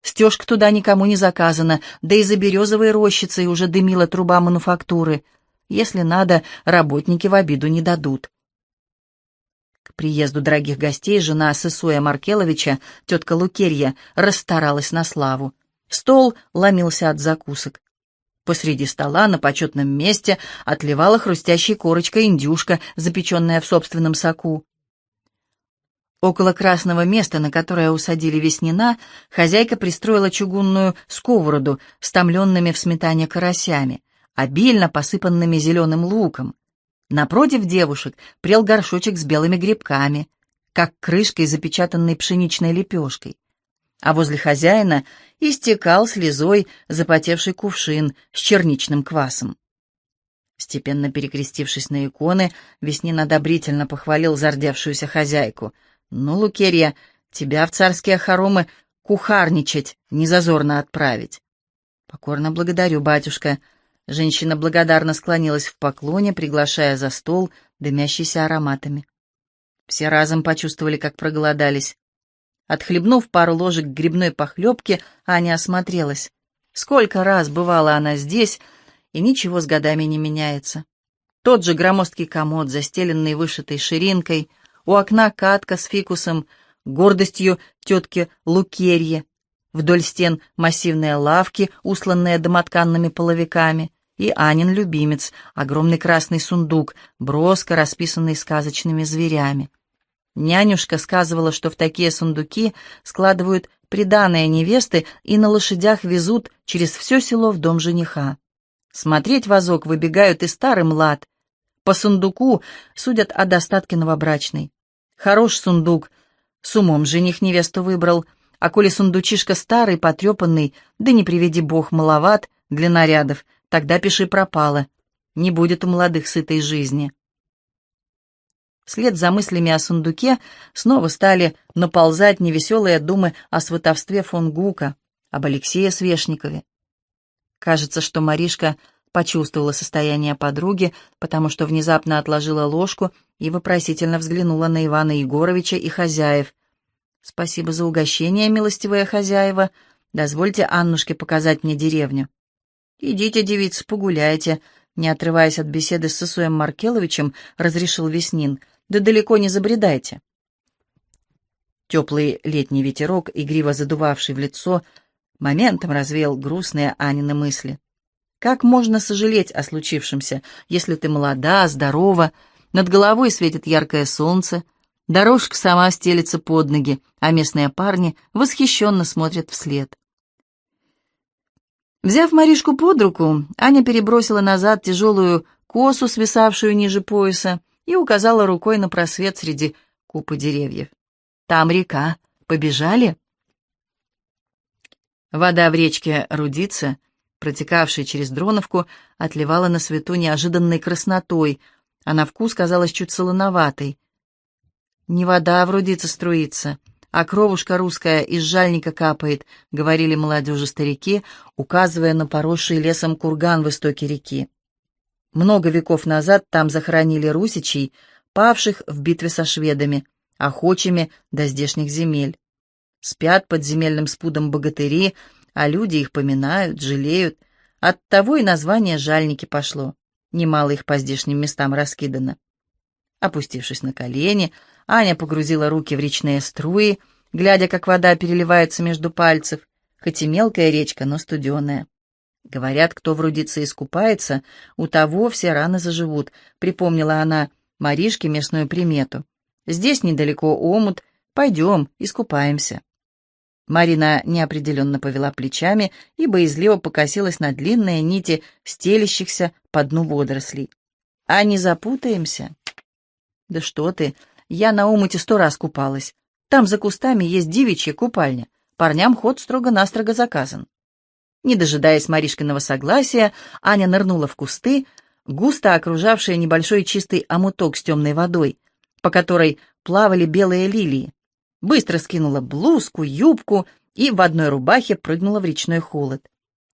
Стежка туда никому не заказана, да и за березовой рощицей уже дымила труба мануфактуры. Если надо, работники в обиду не дадут. К приезду дорогих гостей жена Сысуя Маркеловича, тетка Лукерья, расстаралась на славу. Стол ломился от закусок. Посреди стола на почетном месте отливала хрустящей корочкой индюшка, запеченная в собственном соку. Около красного места, на которое усадили Веснина, хозяйка пристроила чугунную сковороду с томленными в сметане карасями, обильно посыпанными зеленым луком. Напротив девушек прел горшочек с белыми грибками, как крышкой, запечатанной пшеничной лепешкой. А возле хозяина истекал слезой запотевший кувшин с черничным квасом. Степенно перекрестившись на иконы, Веснин одобрительно похвалил зардевшуюся хозяйку. «Ну, Лукерья, тебя в царские хоромы кухарничать незазорно отправить». «Покорно благодарю, батюшка». Женщина благодарно склонилась в поклоне, приглашая за стол, дымящийся ароматами. Все разом почувствовали, как проголодались. Отхлебнув пару ложек грибной похлебки, Аня осмотрелась. Сколько раз бывала она здесь, и ничего с годами не меняется. Тот же громоздкий комод, застеленный вышитой ширинкой, у окна катка с фикусом, гордостью тетки Лукерье, вдоль стен массивные лавки, усланные домотканными половиками, и Анин любимец, огромный красный сундук, броско расписанный сказочными зверями. Нянюшка сказывала, что в такие сундуки складывают приданые невесты и на лошадях везут через все село в дом жениха. Смотреть вазок выбегают и старый млад. По сундуку судят о достатке новобрачной. Хорош сундук, с умом жених невесту выбрал, а коли сундучишка старый, потрепанный, да не приведи бог маловат для нарядов, тогда пиши пропало. Не будет у молодых сытой жизни. Вслед за мыслями о сундуке снова стали наползать невеселые думы о сватовстве фон Гука, об Алексее Свешникове. Кажется, что Маришка почувствовала состояние подруги, потому что внезапно отложила ложку и вопросительно взглянула на Ивана Егоровича и хозяев. «Спасибо за угощение, милостивые хозяева. Дозвольте Аннушке показать мне деревню». «Идите, девицы, погуляйте», — не отрываясь от беседы с Сысуем Маркеловичем, разрешил Веснин. «Да далеко не забредайте». Теплый летний ветерок, игриво задувавший в лицо, — моментом развеял грустные Анины мысли. Как можно сожалеть о случившемся, если ты молода, здорова, над головой светит яркое солнце, дорожка сама стелится под ноги, а местные парни восхищенно смотрят вслед. Взяв Маришку под руку, Аня перебросила назад тяжелую косу, свисавшую ниже пояса, и указала рукой на просвет среди купы деревьев. «Там река. Побежали?» Вода в речке Рудица, протекавшая через Дроновку, отливала на свету неожиданной краснотой, а на вкус казалась чуть солоноватой. «Не вода в Рудице струится, а кровушка русская из жальника капает», — говорили молодежи старики, указывая на поросший лесом курган в истоке реки. Много веков назад там захоронили русичей, павших в битве со шведами, охочими до здешних земель. Спят под земельным спудом богатыри, а люди их поминают, жалеют. Оттого и название «жальники» пошло. Немало их по здешним местам раскидано. Опустившись на колени, Аня погрузила руки в речные струи, глядя, как вода переливается между пальцев, хоть и мелкая речка, но студеная. Говорят, кто врудится и искупается, у того все раны заживут, припомнила она Маришке местную примету. Здесь недалеко омут, пойдем, искупаемся. Марина неопределенно повела плечами и боязливо покосилась на длинные нити стелящихся по дну водорослей. «А не запутаемся?» «Да что ты! Я на омуте сто раз купалась. Там за кустами есть девичья купальня. Парням ход строго-настрого заказан». Не дожидаясь Маришкиного согласия, Аня нырнула в кусты, густо окружавшие небольшой чистый омуток с темной водой, по которой плавали белые лилии, быстро скинула блузку, юбку и в одной рубахе прыгнула в речной холод.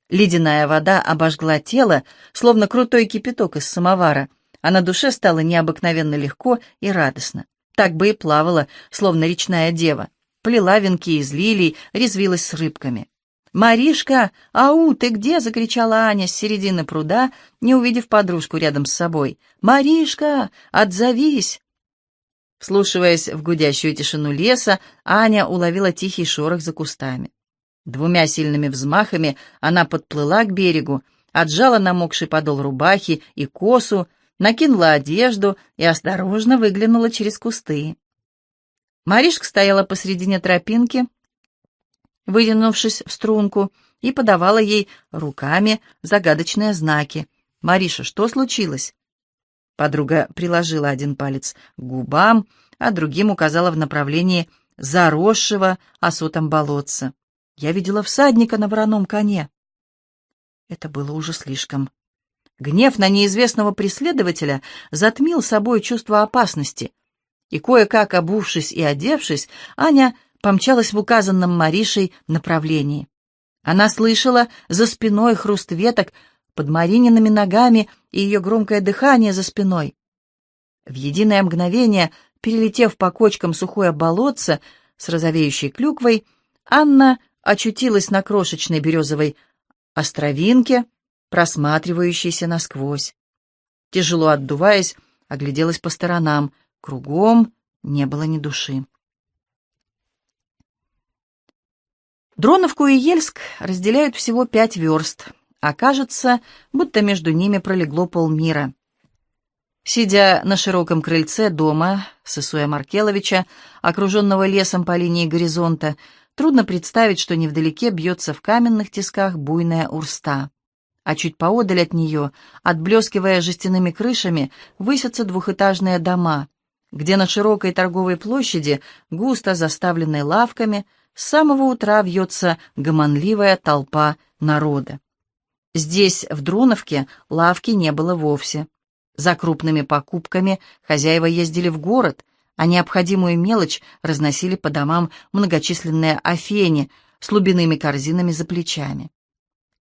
Ледяная вода обожгла тело, словно крутой кипяток из самовара, а на душе стало необыкновенно легко и радостно. Так бы и плавала, словно речная дева. Плела венки из лилий, резвилась с рыбками. «Маришка! Ау, ты где?» — закричала Аня с середины пруда, не увидев подружку рядом с собой. «Маришка! Отзовись!» Вслушиваясь в гудящую тишину леса, Аня уловила тихий шорох за кустами. Двумя сильными взмахами она подплыла к берегу, отжала намокший подол рубахи и косу, накинула одежду и осторожно выглянула через кусты. Маришка стояла посредине тропинки, вытянувшись в струнку, и подавала ей руками загадочные знаки. «Мариша, что случилось?» Подруга приложила один палец к губам, а другим указала в направлении заросшего осотом болотца. Я видела всадника на вороном коне. Это было уже слишком. Гнев на неизвестного преследователя затмил собой чувство опасности, и кое-как обувшись и одевшись, Аня помчалась в указанном Маришей направлении. Она слышала за спиной хруст веток под Мариниными ногами и ее громкое дыхание за спиной. В единое мгновение, перелетев по кочкам сухое болотце с розовеющей клюквой, Анна очутилась на крошечной березовой островинке, просматривающейся насквозь. Тяжело отдуваясь, огляделась по сторонам. Кругом не было ни души. Дроновку и Ельск разделяют всего пять верст, а кажется, будто между ними пролегло полмира. Сидя на широком крыльце дома Сысуя Маркеловича, окруженного лесом по линии горизонта, трудно представить, что невдалеке бьется в каменных тисках буйная урста. А чуть поодаль от нее, отблескивая жестяными крышами, высятся двухэтажные дома, где на широкой торговой площади, густо заставленной лавками, с самого утра вьется гомонливая толпа народа. Здесь, в Дроновке, лавки не было вовсе. За крупными покупками хозяева ездили в город, а необходимую мелочь разносили по домам многочисленные афени с лубяными корзинами за плечами.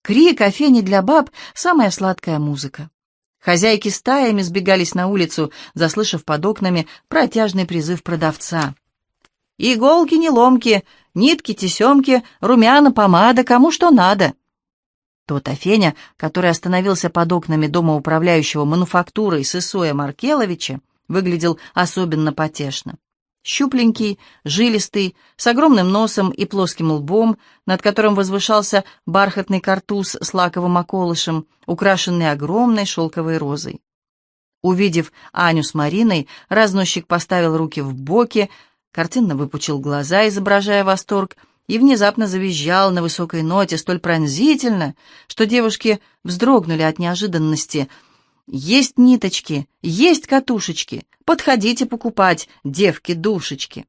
Крик афени для баб — самая сладкая музыка. Хозяйки стаями сбегались на улицу, заслышав под окнами протяжный призыв продавца. «Иголки, не ломки, нитки, тесемки, румяна, помада, кому что надо». Тот Афеня, который остановился под окнами дома управляющего мануфактурой Сысоя Маркеловича, выглядел особенно потешно. Щупленький, жилистый, с огромным носом и плоским лбом, над которым возвышался бархатный картуз с лаковым околышем, украшенный огромной шелковой розой. Увидев Аню с Мариной, разносчик поставил руки в боки, картинно выпучил глаза, изображая восторг, и внезапно завизжал на высокой ноте столь пронзительно, что девушки вздрогнули от неожиданности. «Есть ниточки, есть катушечки, подходите покупать, девки-душечки!»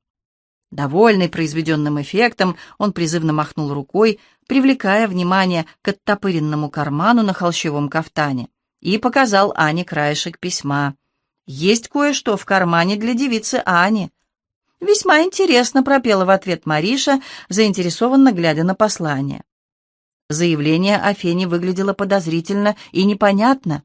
Довольный произведенным эффектом, он призывно махнул рукой, привлекая внимание к оттопыренному карману на холщевом кафтане, и показал Ане краешек письма. «Есть кое-что в кармане для девицы Ани. «Весьма интересно», — пропела в ответ Мариша, заинтересованно глядя на послание. Заявление о Фене выглядело подозрительно и непонятно.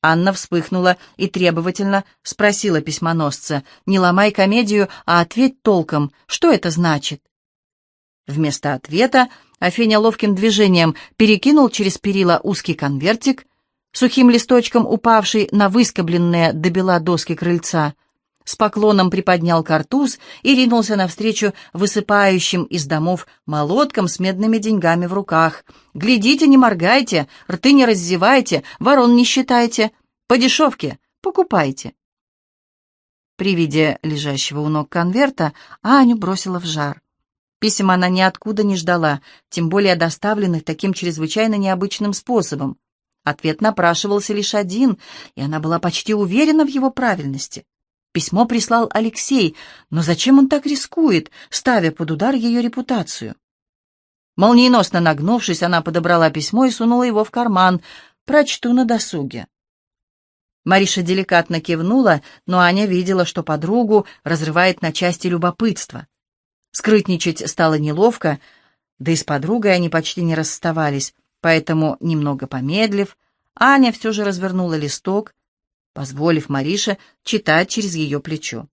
Анна вспыхнула и требовательно спросила письмоносца, «Не ломай комедию, а ответь толком, что это значит?» Вместо ответа Афеня ловким движением перекинул через перила узкий конвертик, сухим листочком упавший на выскобленные до бела доски крыльца — с поклоном приподнял картуз и ринулся навстречу высыпающим из домов молоткам с медными деньгами в руках. «Глядите, не моргайте, рты не раздевайте, ворон не считайте, по дешевке покупайте». При виде лежащего у ног конверта Аню бросила в жар. Писем она ниоткуда не ждала, тем более доставленных таким чрезвычайно необычным способом. Ответ напрашивался лишь один, и она была почти уверена в его правильности. Письмо прислал Алексей, но зачем он так рискует, ставя под удар ее репутацию? Молниеносно нагнувшись, она подобрала письмо и сунула его в карман. «Прочту на досуге». Мариша деликатно кивнула, но Аня видела, что подругу разрывает на части любопытство. Скрытничать стало неловко, да и с подругой они почти не расставались, поэтому, немного помедлив, Аня все же развернула листок позволив Марише читать через ее плечо.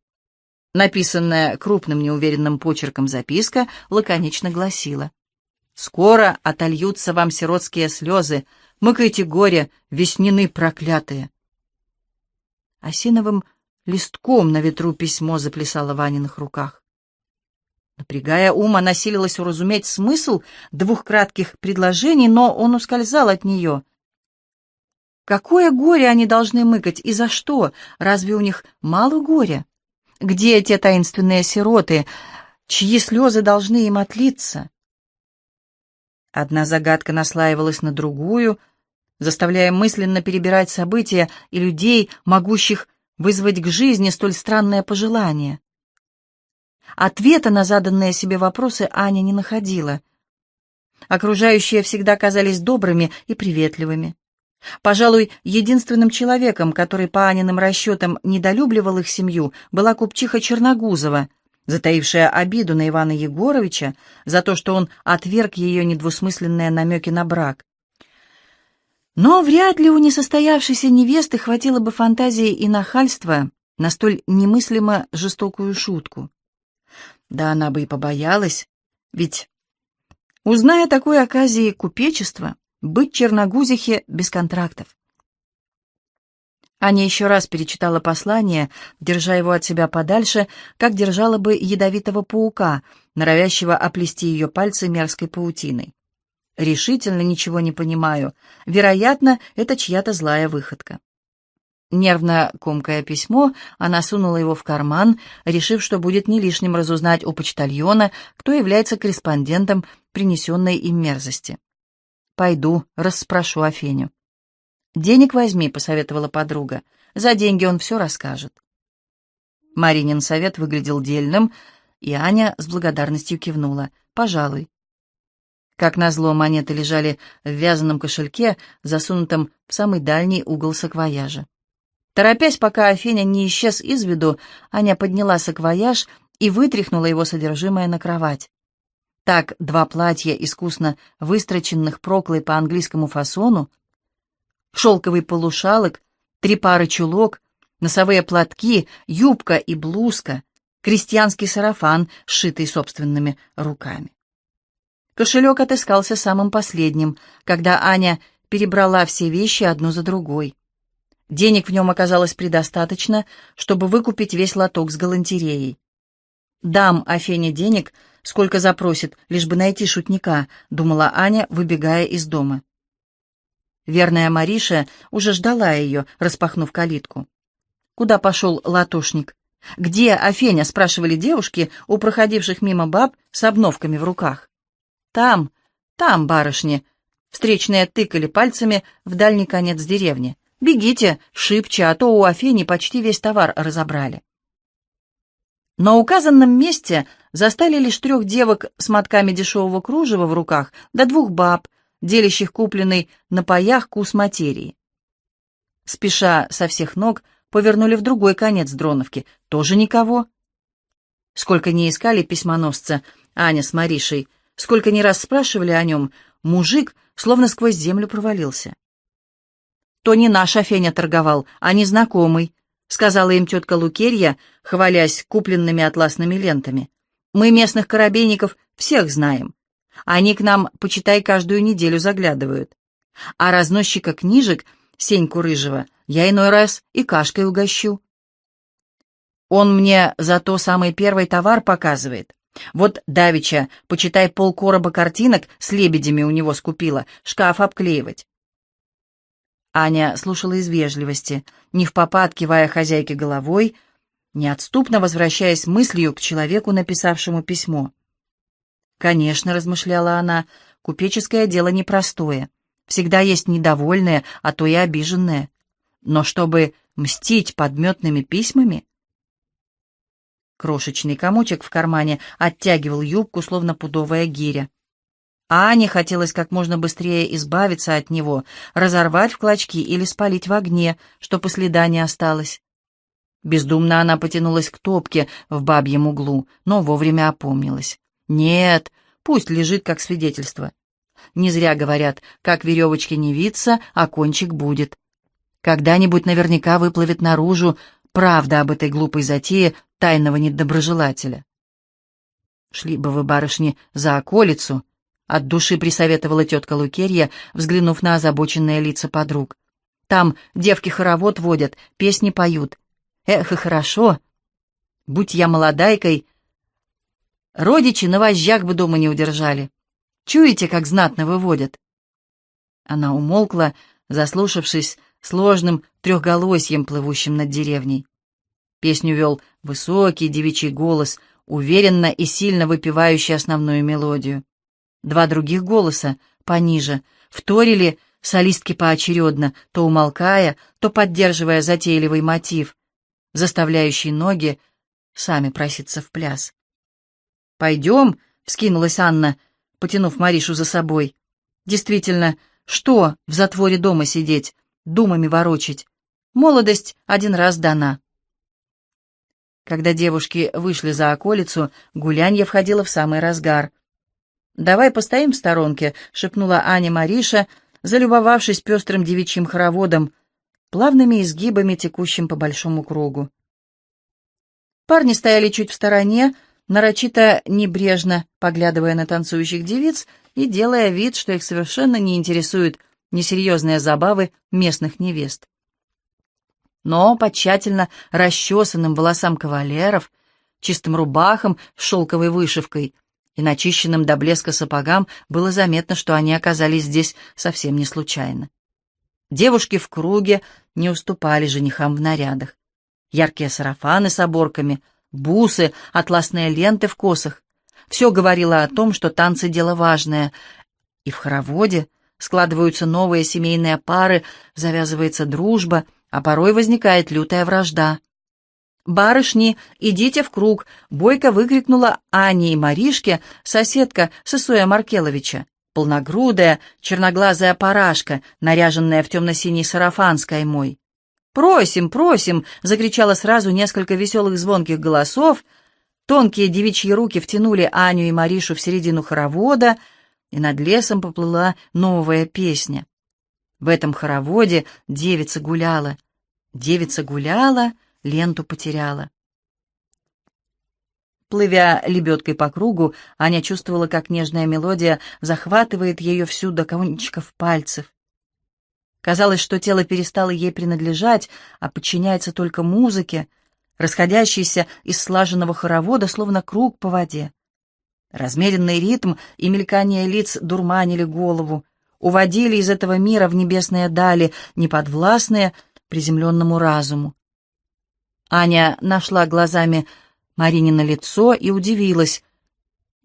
Написанная крупным неуверенным почерком записка лаконично гласила «Скоро отольются вам сиротские слезы, мыкайте горе, веснины проклятые». Осиновым листком на ветру письмо заплясало в Аниных руках. Напрягая ум, она силилась уразуметь смысл двух кратких предложений, но он ускользал от нее — Какое горе они должны мыкать и за что? Разве у них мало горя? Где те таинственные сироты, чьи слезы должны им отлиться? Одна загадка наслаивалась на другую, заставляя мысленно перебирать события и людей, могущих вызвать к жизни столь странное пожелание. Ответа на заданные себе вопросы Аня не находила. Окружающие всегда казались добрыми и приветливыми. Пожалуй, единственным человеком, который по Аниным расчетам недолюбливал их семью, была купчиха Черногузова, затаившая обиду на Ивана Егоровича за то, что он отверг ее недвусмысленные намеки на брак. Но вряд ли у несостоявшейся невесты хватило бы фантазии и нахальства на столь немыслимо жестокую шутку. Да она бы и побоялась, ведь, узная такой оказии купечества, быть черногузихе без контрактов. Аня еще раз перечитала послание, держа его от себя подальше, как держала бы ядовитого паука, норовящего оплести ее пальцы мерзкой паутиной. Решительно ничего не понимаю. Вероятно, это чья-то злая выходка. Нервно комкая письмо, она сунула его в карман, решив, что будет не лишним разузнать у почтальона, кто является корреспондентом принесенной им мерзости. «Пойду, расспрошу Афеню». «Денег возьми», — посоветовала подруга. «За деньги он все расскажет». Маринин совет выглядел дельным, и Аня с благодарностью кивнула. «Пожалуй». Как назло, монеты лежали в вязаном кошельке, засунутом в самый дальний угол саквояжа. Торопясь, пока Афеня не исчез из виду, Аня подняла саквояж и вытряхнула его содержимое на кровать. Так два платья, искусно выстроченных проклой по английскому фасону, шелковый полушалок, три пары чулок, носовые платки, юбка и блузка, крестьянский сарафан, сшитый собственными руками. Кошелек отыскался самым последним, когда Аня перебрала все вещи одну за другой. Денег в нем оказалось предостаточно, чтобы выкупить весь лоток с галантереей. «Дам Афене денег, сколько запросит, лишь бы найти шутника», — думала Аня, выбегая из дома. Верная Мариша уже ждала ее, распахнув калитку. «Куда пошел латошник?» «Где Афеня?» — спрашивали девушки у проходивших мимо баб с обновками в руках. «Там, там, барышни!» Встречные тыкали пальцами в дальний конец деревни. «Бегите, шибче, а то у Афени почти весь товар разобрали». На указанном месте застали лишь трех девок с мотками дешевого кружева в руках, да двух баб, делящих купленный на паях кус материи. Спеша со всех ног, повернули в другой конец Дроновки. Тоже никого. Сколько не искали письмоносца Аня с Маришей, Сколько ни раз спрашивали о нем, мужик словно сквозь землю провалился. «То не наш Афеня торговал, а незнакомый», — сказала им тетка Лукерья, хвалясь купленными атласными лентами. «Мы местных корабейников всех знаем. Они к нам, почитай, каждую неделю заглядывают. А разносчика книжек, Сеньку Рыжего, я иной раз и кашкой угощу. Он мне зато самый первый товар показывает. Вот Давича, почитай, полкороба картинок с лебедями у него скупила, шкаф обклеивать. Аня слушала из вежливости, не в попад кивая хозяйке головой, неотступно возвращаясь мыслью к человеку, написавшему письмо. «Конечно», — размышляла она, — «купеческое дело непростое. Всегда есть недовольные, а то и обиженные. Но чтобы мстить подметными письмами...» Крошечный комочек в кармане оттягивал юбку, словно пудовая гиря. А Ане хотелось как можно быстрее избавиться от него, разорвать в клочки или спалить в огне, что по следа не осталось. Бездумно она потянулась к топке в бабьем углу, но вовремя опомнилась. Нет, пусть лежит как свидетельство. Не зря говорят, как веревочки не виться, а кончик будет. Когда-нибудь наверняка выплывет наружу правда об этой глупой затее тайного недоброжелателя. «Шли бы вы, барышни, за околицу», — от души присоветовала тетка Лукерья, взглянув на озабоченные лица подруг. «Там девки хоровод водят, песни поют. Эх, и хорошо! Будь я молодайкой, родичи на вожжах бы дома не удержали. Чуете, как знатно выводят?» Она умолкла, заслушавшись сложным трехголосьем, плывущим над деревней. Песню вел высокий девичий голос, уверенно и сильно выпивающий основную мелодию. Два других голоса, пониже, вторили солистки поочередно, то умолкая, то поддерживая затейливый мотив, заставляющий ноги сами проситься в пляс. «Пойдем», — вскинулась Анна, потянув Маришу за собой. Действительно, Что в затворе дома сидеть, думами ворочить? Молодость один раз дана. Когда девушки вышли за околицу, гулянье входило в самый разгар. «Давай постоим в сторонке», — шепнула Аня Мариша, залюбовавшись пестрым девичьим хороводом, плавными изгибами, текущим по большому кругу. Парни стояли чуть в стороне, нарочито небрежно поглядывая на танцующих девиц и делая вид, что их совершенно не интересуют несерьезные забавы местных невест. Но по тщательно расчесанным волосам кавалеров, чистым рубахам с шелковой вышивкой и начищенным до блеска сапогам было заметно, что они оказались здесь совсем не случайно. Девушки в круге не уступали женихам в нарядах. Яркие сарафаны с оборками, бусы, атласные ленты в косах. Все говорило о том, что танцы — дело важное. И в хороводе складываются новые семейные пары, завязывается дружба, а порой возникает лютая вражда. «Барышни, идите в круг!» — бойко выкрикнула Ане и Маришке, соседка Сысоя Маркеловича, полногрудая, черноглазая парашка, наряженная в темно-синий сарафан с каймой. «Просим, просим!» — закричало сразу несколько веселых звонких голосов. Тонкие девичьи руки втянули Аню и Маришу в середину хоровода, и над лесом поплыла новая песня. В этом хороводе девица гуляла. Девица гуляла, ленту потеряла. Плывя лебедкой по кругу, Аня чувствовала, как нежная мелодия захватывает ее всю до кончиков пальцев. Казалось, что тело перестало ей принадлежать, а подчиняется только музыке, расходящейся из слаженного хоровода, словно круг по воде. Размеренный ритм и мелькание лиц дурманили голову, уводили из этого мира в небесные дали, неподвластные приземленному разуму. Аня нашла глазами Маринино лицо и удивилась.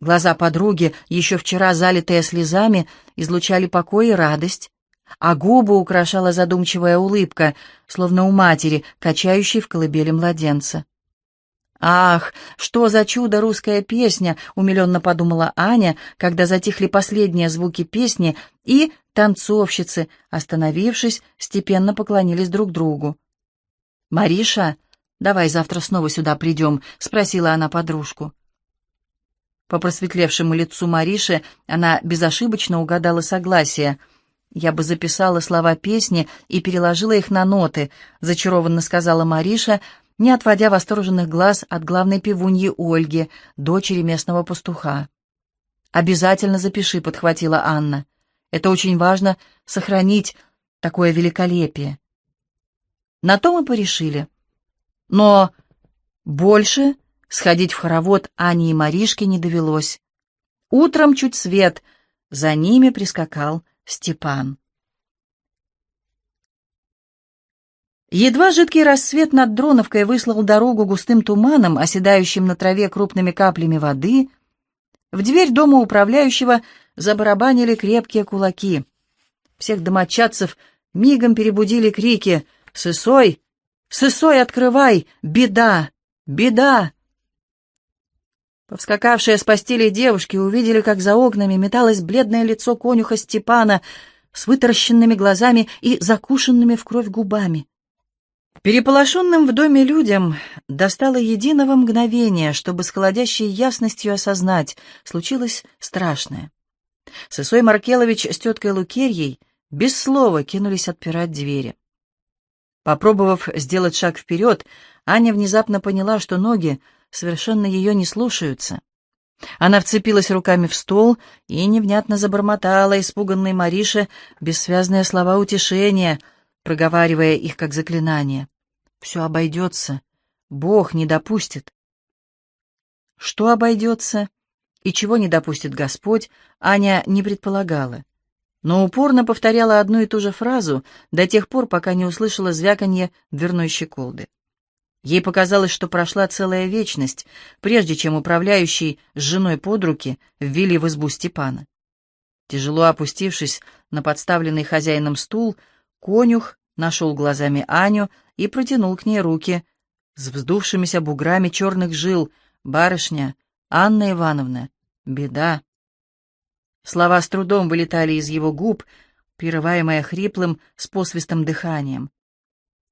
Глаза подруги, еще вчера залитые слезами, излучали покой и радость а губы украшала задумчивая улыбка, словно у матери, качающей в колыбели младенца. «Ах, что за чудо русская песня!» — умиленно подумала Аня, когда затихли последние звуки песни, и танцовщицы, остановившись, степенно поклонились друг другу. «Мариша, давай завтра снова сюда придем», — спросила она подружку. По просветлевшему лицу Мариши она безошибочно угадала согласие — «Я бы записала слова песни и переложила их на ноты», — зачарованно сказала Мариша, не отводя восторженных глаз от главной певуньи Ольги, дочери местного пастуха. «Обязательно запиши», — подхватила Анна. «Это очень важно — сохранить такое великолепие». На то мы порешили. Но больше сходить в хоровод Ане и Маришке не довелось. Утром чуть свет, за ними прискакал Степан. Едва жидкий рассвет над Дроновкой выслал дорогу густым туманом, оседающим на траве крупными каплями воды, в дверь дома управляющего забарабанили крепкие кулаки. Всех домочадцев мигом перебудили крики «Сысой! Сысой, открывай! Беда! Беда!» Повскакавшие с постели девушки увидели, как за окнами металось бледное лицо конюха Степана с вытаращенными глазами и закушенными в кровь губами. Переполошенным в доме людям достало единого мгновения, чтобы с холодящей ясностью осознать, случилось страшное. Сысой Маркелович с теткой Лукерьей без слова кинулись отпирать двери. Попробовав сделать шаг вперед, Аня внезапно поняла, что ноги совершенно ее не слушаются. Она вцепилась руками в стол и невнятно забормотала испуганной Марише бессвязные слова утешения, проговаривая их как заклинание. «Все обойдется. Бог не допустит». Что обойдется и чего не допустит Господь, Аня не предполагала, но упорно повторяла одну и ту же фразу до тех пор, пока не услышала звяканье дверной щеколды. Ей показалось, что прошла целая вечность, прежде чем управляющий с женой под руки ввели в избу Степана. Тяжело опустившись на подставленный хозяином стул, конюх нашел глазами Аню и протянул к ней руки с вздувшимися буграми черных жил. «Барышня, Анна Ивановна, беда!» Слова с трудом вылетали из его губ, прерываемое хриплым с посвистом дыханием.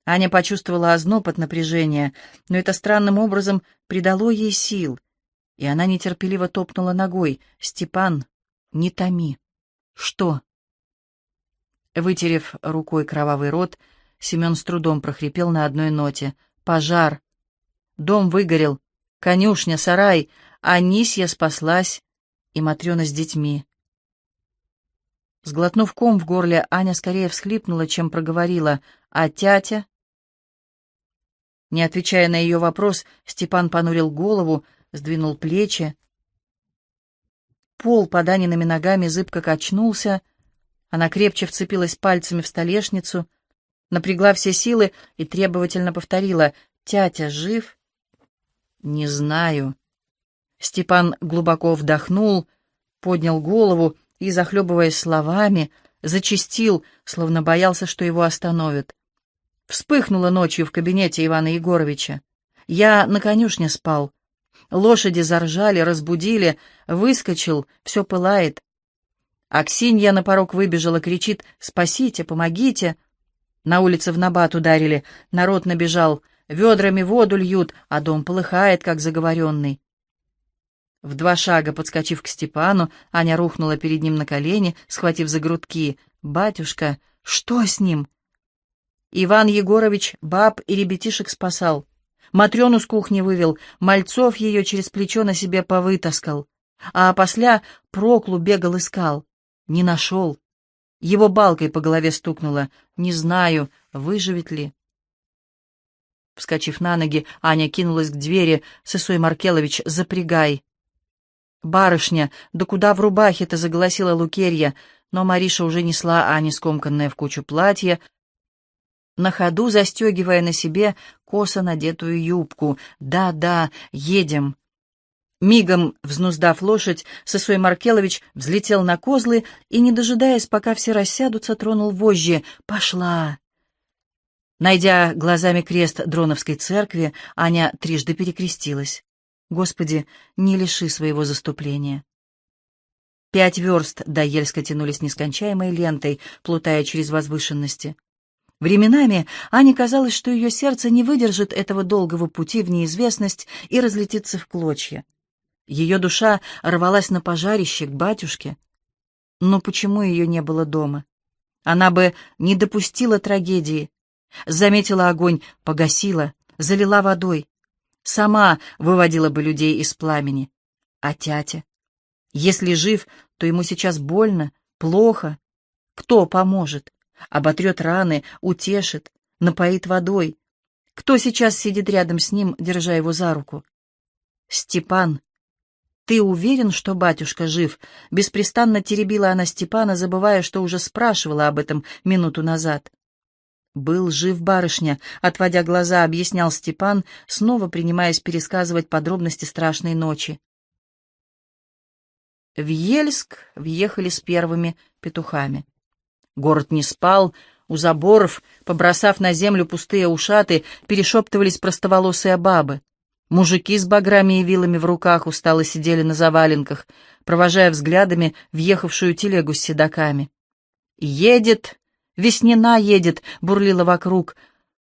Аня почувствовала озноб от напряжения, но это странным образом придало ей сил, и она нетерпеливо топнула ногой. «Степан, не томи!» «Что?» Вытерев рукой кровавый рот, Семен с трудом прохрипел на одной ноте. «Пожар! Дом выгорел, конюшня, сарай, Анисья спаслась, и Матрена с детьми. Сглотнув ком в горле, Аня скорее всхлипнула, чем проговорила. «А тятя?» Не отвечая на ее вопрос, Степан понурил голову, сдвинул плечи. Пол под Аниными ногами зыбко качнулся. Она крепче вцепилась пальцами в столешницу, напрягла все силы и требовательно повторила «Тятя жив?» «Не знаю». Степан глубоко вдохнул, поднял голову и, захлебываясь словами, зачистил, словно боялся, что его остановят. Вспыхнуло ночью в кабинете Ивана Егоровича. Я на конюшне спал. Лошади заржали, разбудили, выскочил, все пылает. Аксинья на порог выбежала, кричит «Спасите, помогите!» На улице в набат ударили, народ набежал, ведрами воду льют, а дом полыхает, как заговоренный. В два шага, подскочив к Степану, Аня рухнула перед ним на колени, схватив за грудки. «Батюшка, что с ним?» Иван Егорович баб и ребятишек спасал. Матрёну с кухни вывел, мальцов ее через плечо на себе повытаскал. А после Проклу бегал искал. Не нашел. Его балкой по голове стукнуло. Не знаю, выживет ли. Вскочив на ноги, Аня кинулась к двери. «Сысой Маркелович, запрягай!» «Барышня, да куда в рубахе-то?» — заголосила Лукерья, но Мариша уже несла Ане скомканное в кучу платье, на ходу застегивая на себе косо надетую юбку. «Да-да, едем!» Мигом, взнуздав лошадь, Сысой Маркелович взлетел на козлы и, не дожидаясь, пока все рассядутся, тронул вожжи. «Пошла!» Найдя глазами крест Дроновской церкви, Аня трижды перекрестилась. Господи, не лиши своего заступления. Пять верст до Ельска тянулись нескончаемой лентой, плутая через возвышенности. Временами Ане казалось, что ее сердце не выдержит этого долгого пути в неизвестность и разлетится в клочья. Ее душа рвалась на пожарище к батюшке. Но почему ее не было дома? Она бы не допустила трагедии. Заметила огонь, погасила, залила водой сама выводила бы людей из пламени. А тятя? Если жив, то ему сейчас больно, плохо. Кто поможет? Оботрет раны, утешит, напоит водой. Кто сейчас сидит рядом с ним, держа его за руку? Степан. «Ты уверен, что батюшка жив?» Беспрестанно теребила она Степана, забывая, что уже спрашивала об этом минуту назад. «Был жив барышня», — отводя глаза, объяснял Степан, снова принимаясь пересказывать подробности страшной ночи. В Ельск въехали с первыми петухами. Город не спал, у заборов, побросав на землю пустые ушаты, перешептывались простоволосые бабы. Мужики с баграми и вилами в руках устало сидели на заваленках, провожая взглядами въехавшую телегу с седаками. «Едет Веснина едет, бурлила вокруг.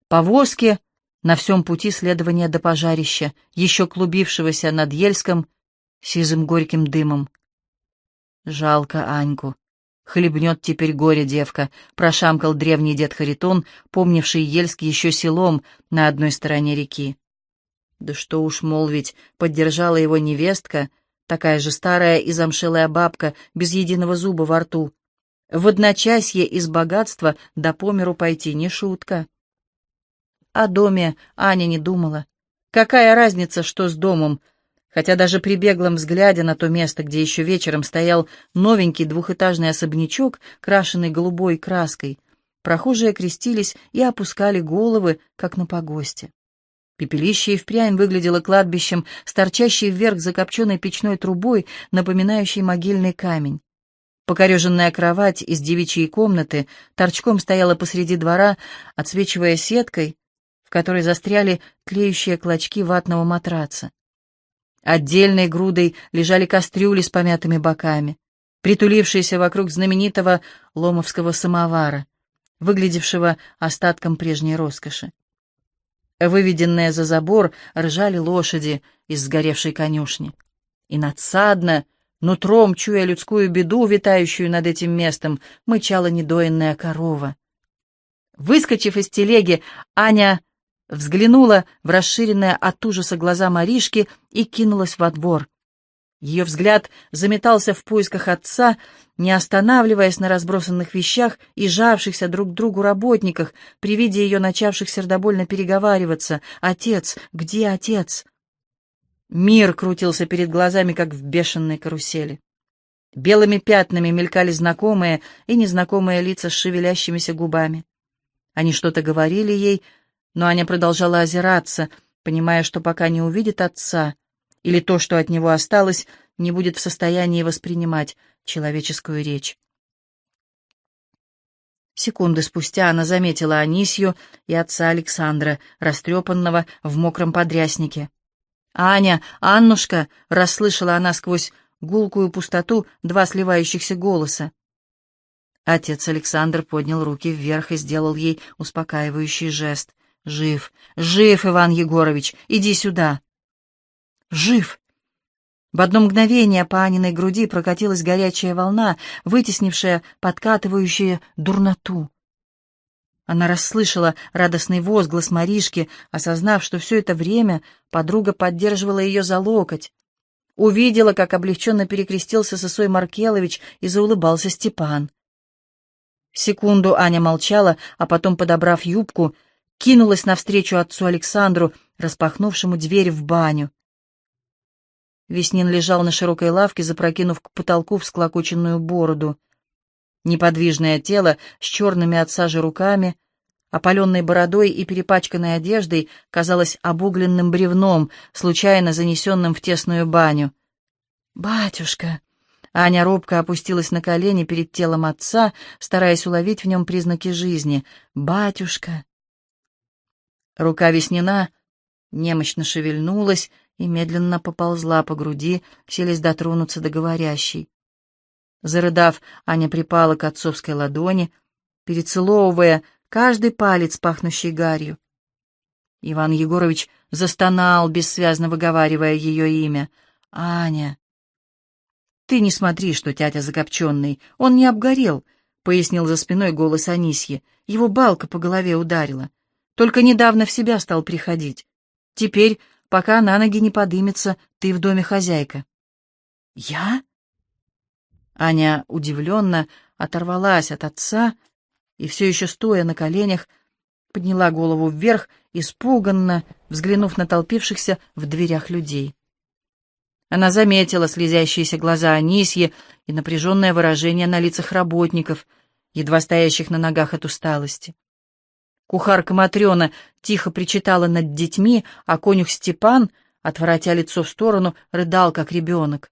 Повозки на всем пути следования до пожарища, еще клубившегося над Ельском сизым горьким дымом. Жалко Аньку. Хлебнет теперь горе девка, прошамкал древний дед Харитон, помнивший Ельск еще селом на одной стороне реки. Да что уж молвить, поддержала его невестка, такая же старая и замшелая бабка, без единого зуба во рту. В одночасье из богатства до померу пойти не шутка. О доме Аня не думала. Какая разница, что с домом? Хотя даже при беглом взгляде на то место, где еще вечером стоял новенький двухэтажный особнячок, крашенный голубой краской, прохожие крестились и опускали головы, как на погосте. Пепелище и впрямь выглядело кладбищем с торчащей вверх закопченной печной трубой, напоминающей могильный камень. Покореженная кровать из девичьей комнаты торчком стояла посреди двора, отсвечивая сеткой, в которой застряли тлеющие клочки ватного матраца. Отдельной грудой лежали кастрюли с помятыми боками. притулившиеся вокруг знаменитого ломовского самовара, выглядевшего остатком прежней роскоши. Выведенные за забор ржали лошади из сгоревшей конюшни. И надсадно, нутром, чуя людскую беду, витающую над этим местом, мычала недоенная корова. Выскочив из телеги, Аня взглянула в расширенные от ужаса глаза Маришки и кинулась во двор. Ее взгляд заметался в поисках отца, не останавливаясь на разбросанных вещах и жавшихся друг к другу работниках, при виде ее начавших сердобольно переговариваться. «Отец! Где отец?» Мир крутился перед глазами, как в бешеной карусели. Белыми пятнами мелькали знакомые и незнакомые лица с шевелящимися губами. Они что-то говорили ей, но Аня продолжала озираться, понимая, что пока не увидит отца, или то, что от него осталось, не будет в состоянии воспринимать человеческую речь. Секунды спустя она заметила Анисью и отца Александра, растрепанного в мокром подряснике. «Аня! Аннушка!» — расслышала она сквозь гулкую пустоту два сливающихся голоса. Отец Александр поднял руки вверх и сделал ей успокаивающий жест. «Жив! Жив, Иван Егорович! Иди сюда!» Жив! В одно мгновение по Аниной груди прокатилась горячая волна, вытеснившая подкатывающую дурноту. Она расслышала радостный возглас Маришки, осознав, что все это время подруга поддерживала ее за локоть. Увидела, как облегченно перекрестился Сосой Маркелович и заулыбался Степан. Секунду Аня молчала, а потом, подобрав юбку, кинулась навстречу отцу Александру, распахнувшему дверь в баню. Веснин лежал на широкой лавке, запрокинув к потолку всклокоченную бороду. Неподвижное тело с черными от сажи руками, опаленной бородой и перепачканной одеждой казалось обугленным бревном, случайно занесенным в тесную баню. «Батюшка!» Аня робко опустилась на колени перед телом отца, стараясь уловить в нем признаки жизни. «Батюшка!» Рука Веснина немощно шевельнулась, и медленно поползла по груди, селись дотронуться до говорящей. Зарыдав, Аня припала к отцовской ладони, перецеловывая каждый палец, пахнущий гарью. Иван Егорович застонал, бессвязно выговаривая ее имя. «Аня!» «Ты не смотри, что тятя закопченный, он не обгорел», — пояснил за спиной голос Анисьи. Его балка по голове ударила. Только недавно в себя стал приходить. Теперь Пока на ноги не подымется, ты в доме хозяйка». «Я?» Аня удивленно оторвалась от отца и, все еще стоя на коленях, подняла голову вверх, испуганно взглянув на толпившихся в дверях людей. Она заметила слезящиеся глаза Анисьи и напряженное выражение на лицах работников, едва стоящих на ногах от усталости. Кухарка Матрена тихо причитала над детьми, а конюх Степан, отворотя лицо в сторону, рыдал, как ребенок.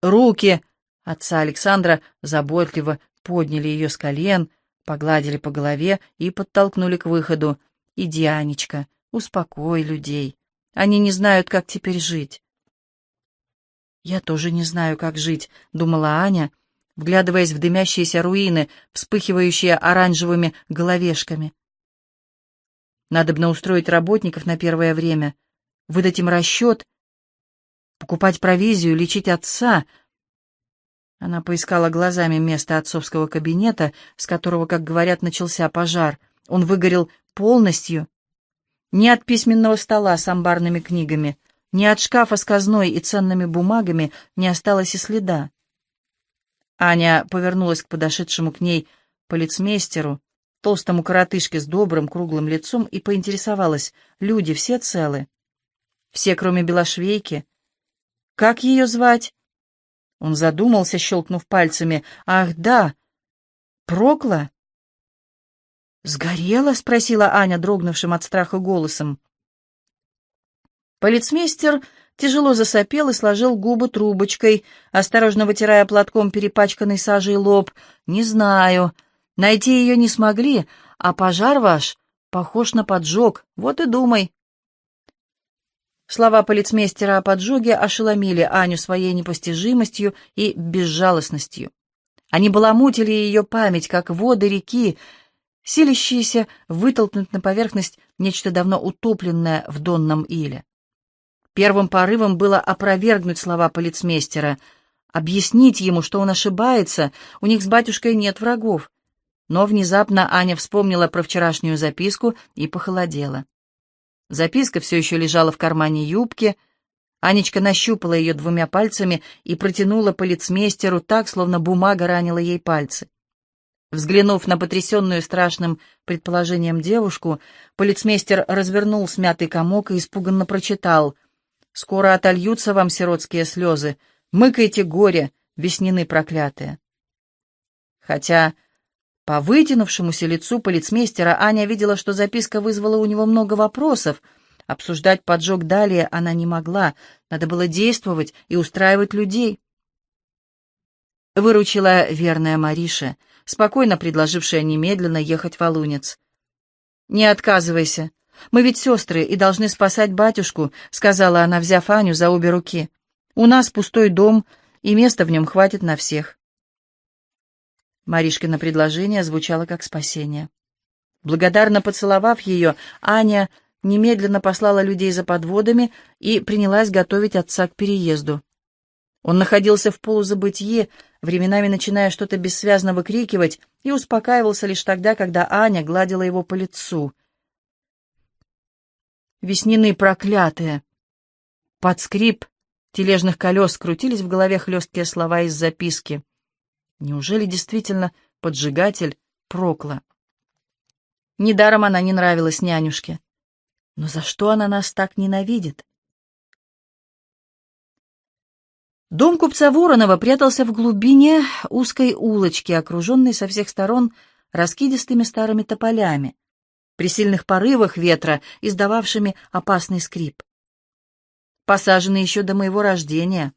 Руки отца Александра заботливо подняли ее с колен, погладили по голове и подтолкнули к выходу. «Иди, Анечка, успокой людей. Они не знают, как теперь жить». «Я тоже не знаю, как жить», — думала Аня, — вглядываясь в дымящиеся руины, вспыхивающие оранжевыми головешками. Надобно устроить работников на первое время, выдать им расчет, покупать провизию, лечить отца. Она поискала глазами место отцовского кабинета, с которого, как говорят, начался пожар. Он выгорел полностью. Ни от письменного стола с амбарными книгами, ни от шкафа с казной и ценными бумагами не осталось и следа. Аня повернулась к подошедшему к ней полицмейстеру, толстому коротышке с добрым круглым лицом, и поинтересовалась, люди все целы? Все, кроме Белошвейки. Как ее звать? Он задумался, щелкнув пальцами. Ах, да, Прокла? «Сгорела?» — спросила Аня, дрогнувшим от страха голосом. Полицмейстер тяжело засопел и сложил губы трубочкой, осторожно вытирая платком перепачканный сажей лоб. «Не знаю. Найти ее не смогли, а пожар ваш похож на поджог. Вот и думай». Слова полицмейстера о поджоге ошеломили Аню своей непостижимостью и безжалостностью. Они баламутили ее память, как воды реки, силящиеся вытолкнуть на поверхность нечто давно утопленное в донном иле. Первым порывом было опровергнуть слова полицмейстера, объяснить ему, что он ошибается, у них с батюшкой нет врагов. Но внезапно Аня вспомнила про вчерашнюю записку и похолодела. Записка все еще лежала в кармане юбки. Анечка нащупала ее двумя пальцами и протянула полицмейстеру так, словно бумага ранила ей пальцы. Взглянув на потрясенную страшным предположением девушку, полицмейстер развернул смятый комок и испуганно прочитал «Скоро отольются вам сиротские слезы, мыкайте горе, веснины проклятые». Хотя по вытянувшемуся лицу полицмейстера Аня видела, что записка вызвала у него много вопросов. Обсуждать поджог далее она не могла, надо было действовать и устраивать людей. Выручила верная Мариша, спокойно предложившая немедленно ехать в Алунец. «Не отказывайся. Мы ведь сестры и должны спасать батюшку», — сказала она, взяв Аню за обе руки. «У нас пустой дом, и места в нем хватит на всех». Маришкино предложение звучало как спасение. Благодарно поцеловав ее, Аня немедленно послала людей за подводами и принялась готовить отца к переезду. Он находился в полузабытье, временами начиная что-то бессвязно выкрикивать, и успокаивался лишь тогда, когда Аня гладила его по лицу. «Веснины проклятые!» Под скрип тележных колес крутились в голове хлесткие слова из записки. Неужели действительно поджигатель Прокла? Недаром она не нравилась нянюшке. Но за что она нас так ненавидит? Дом купца Воронова прятался в глубине узкой улочки, окруженной со всех сторон раскидистыми старыми тополями, при сильных порывах ветра, издававшими опасный скрип. Посаженный еще до моего рождения,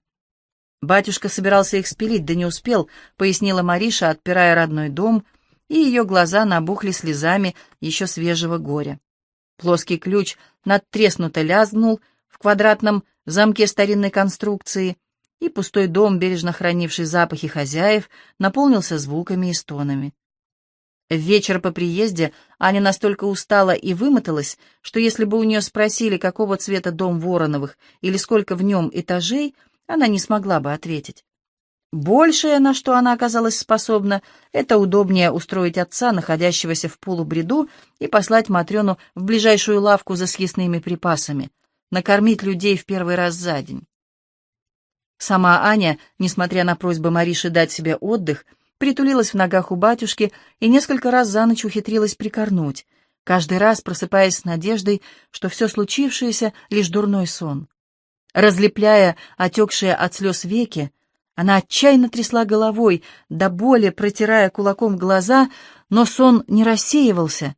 Батюшка собирался их спилить, да не успел, пояснила Мариша, отпирая родной дом, и ее глаза набухли слезами еще свежего горя. Плоский ключ надтреснуто лязгнул в квадратном замке старинной конструкции, и пустой дом, бережно хранивший запахи хозяев, наполнился звуками и стонами. В вечер по приезде Аня настолько устала и вымоталась, что если бы у нее спросили, какого цвета дом Вороновых или сколько в нем этажей, она не смогла бы ответить. Большее, на что она оказалась способна, это удобнее устроить отца, находящегося в полубреду, и послать Матрёну в ближайшую лавку за съестными припасами, накормить людей в первый раз за день. Сама Аня, несмотря на просьбы Мариши дать себе отдых, притулилась в ногах у батюшки и несколько раз за ночь ухитрилась прикорнуть, каждый раз просыпаясь с надеждой, что все случившееся — лишь дурной сон. Разлепляя отекшие от слез веки, она отчаянно трясла головой, до боли протирая кулаком глаза, но сон не рассеивался,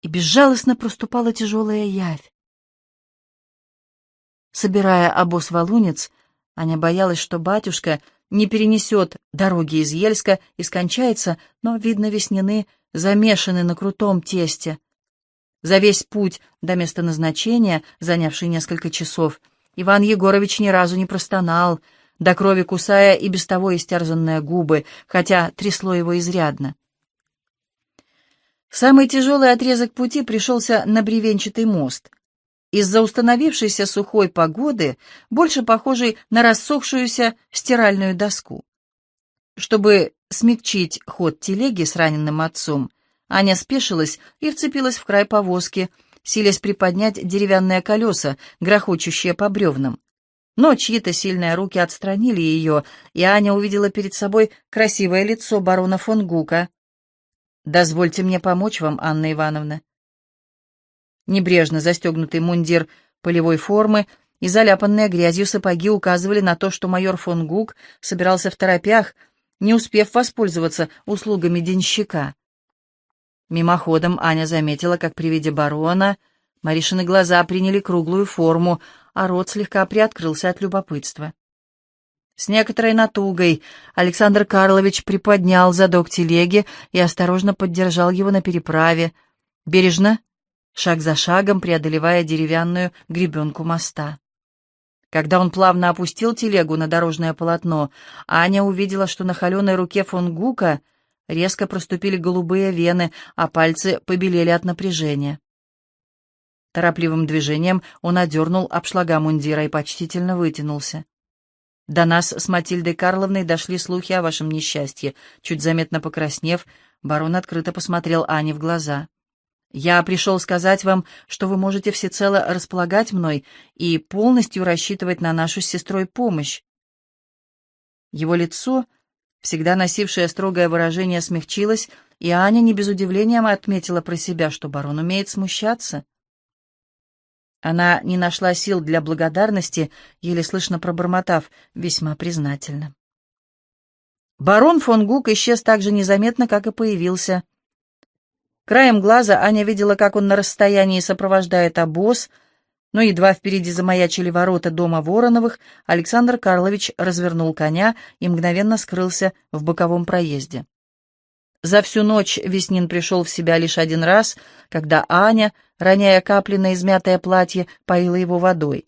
и безжалостно проступала тяжелая явь. Собирая обоз валунец, Аня боялась, что батюшка не перенесет дороги из Ельска и скончается, но, видно, веснины замешаны на крутом тесте. За весь путь до места назначения, занявший несколько часов, Иван Егорович ни разу не простонал, до крови кусая и без того истерзанные губы, хотя трясло его изрядно. Самый тяжелый отрезок пути пришелся на бревенчатый мост. Из-за установившейся сухой погоды, больше похожей на рассохшуюся стиральную доску. Чтобы смягчить ход телеги с раненым отцом, Аня спешилась и вцепилась в край повозки, силясь приподнять деревянные колеса, грохочущие по бревнам. Но чьи-то сильные руки отстранили ее, и Аня увидела перед собой красивое лицо барона фон Гука. «Дозвольте мне помочь вам, Анна Ивановна». Небрежно застегнутый мундир полевой формы и заляпанные грязью сапоги указывали на то, что майор фон Гук собирался в торопях, не успев воспользоваться услугами денщика. Мимоходом Аня заметила, как при виде барона Маришины глаза приняли круглую форму, а рот слегка приоткрылся от любопытства. С некоторой натугой Александр Карлович приподнял задок телеги и осторожно поддержал его на переправе, бережно, шаг за шагом преодолевая деревянную гребенку моста. Когда он плавно опустил телегу на дорожное полотно, Аня увидела, что на холеной руке фон Гука резко проступили голубые вены, а пальцы побелели от напряжения. Торопливым движением он одернул обшлага мундира и почтительно вытянулся. «До нас с Матильдой Карловной дошли слухи о вашем несчастье». Чуть заметно покраснев, барон открыто посмотрел Ане в глаза. «Я пришел сказать вам, что вы можете всецело располагать мной и полностью рассчитывать на нашу с сестрой помощь». Его лицо, всегда носившее строгое выражение, смягчилось, и Аня не без удивления отметила про себя, что барон умеет смущаться. Она не нашла сил для благодарности, еле слышно пробормотав, весьма признательно. Барон фон Гук исчез так же незаметно, как и появился. Краем глаза Аня видела, как он на расстоянии сопровождает обоз, но едва впереди замаячили ворота дома Вороновых, Александр Карлович развернул коня и мгновенно скрылся в боковом проезде. За всю ночь Веснин пришел в себя лишь один раз, когда Аня, роняя капли на измятое платье, поила его водой.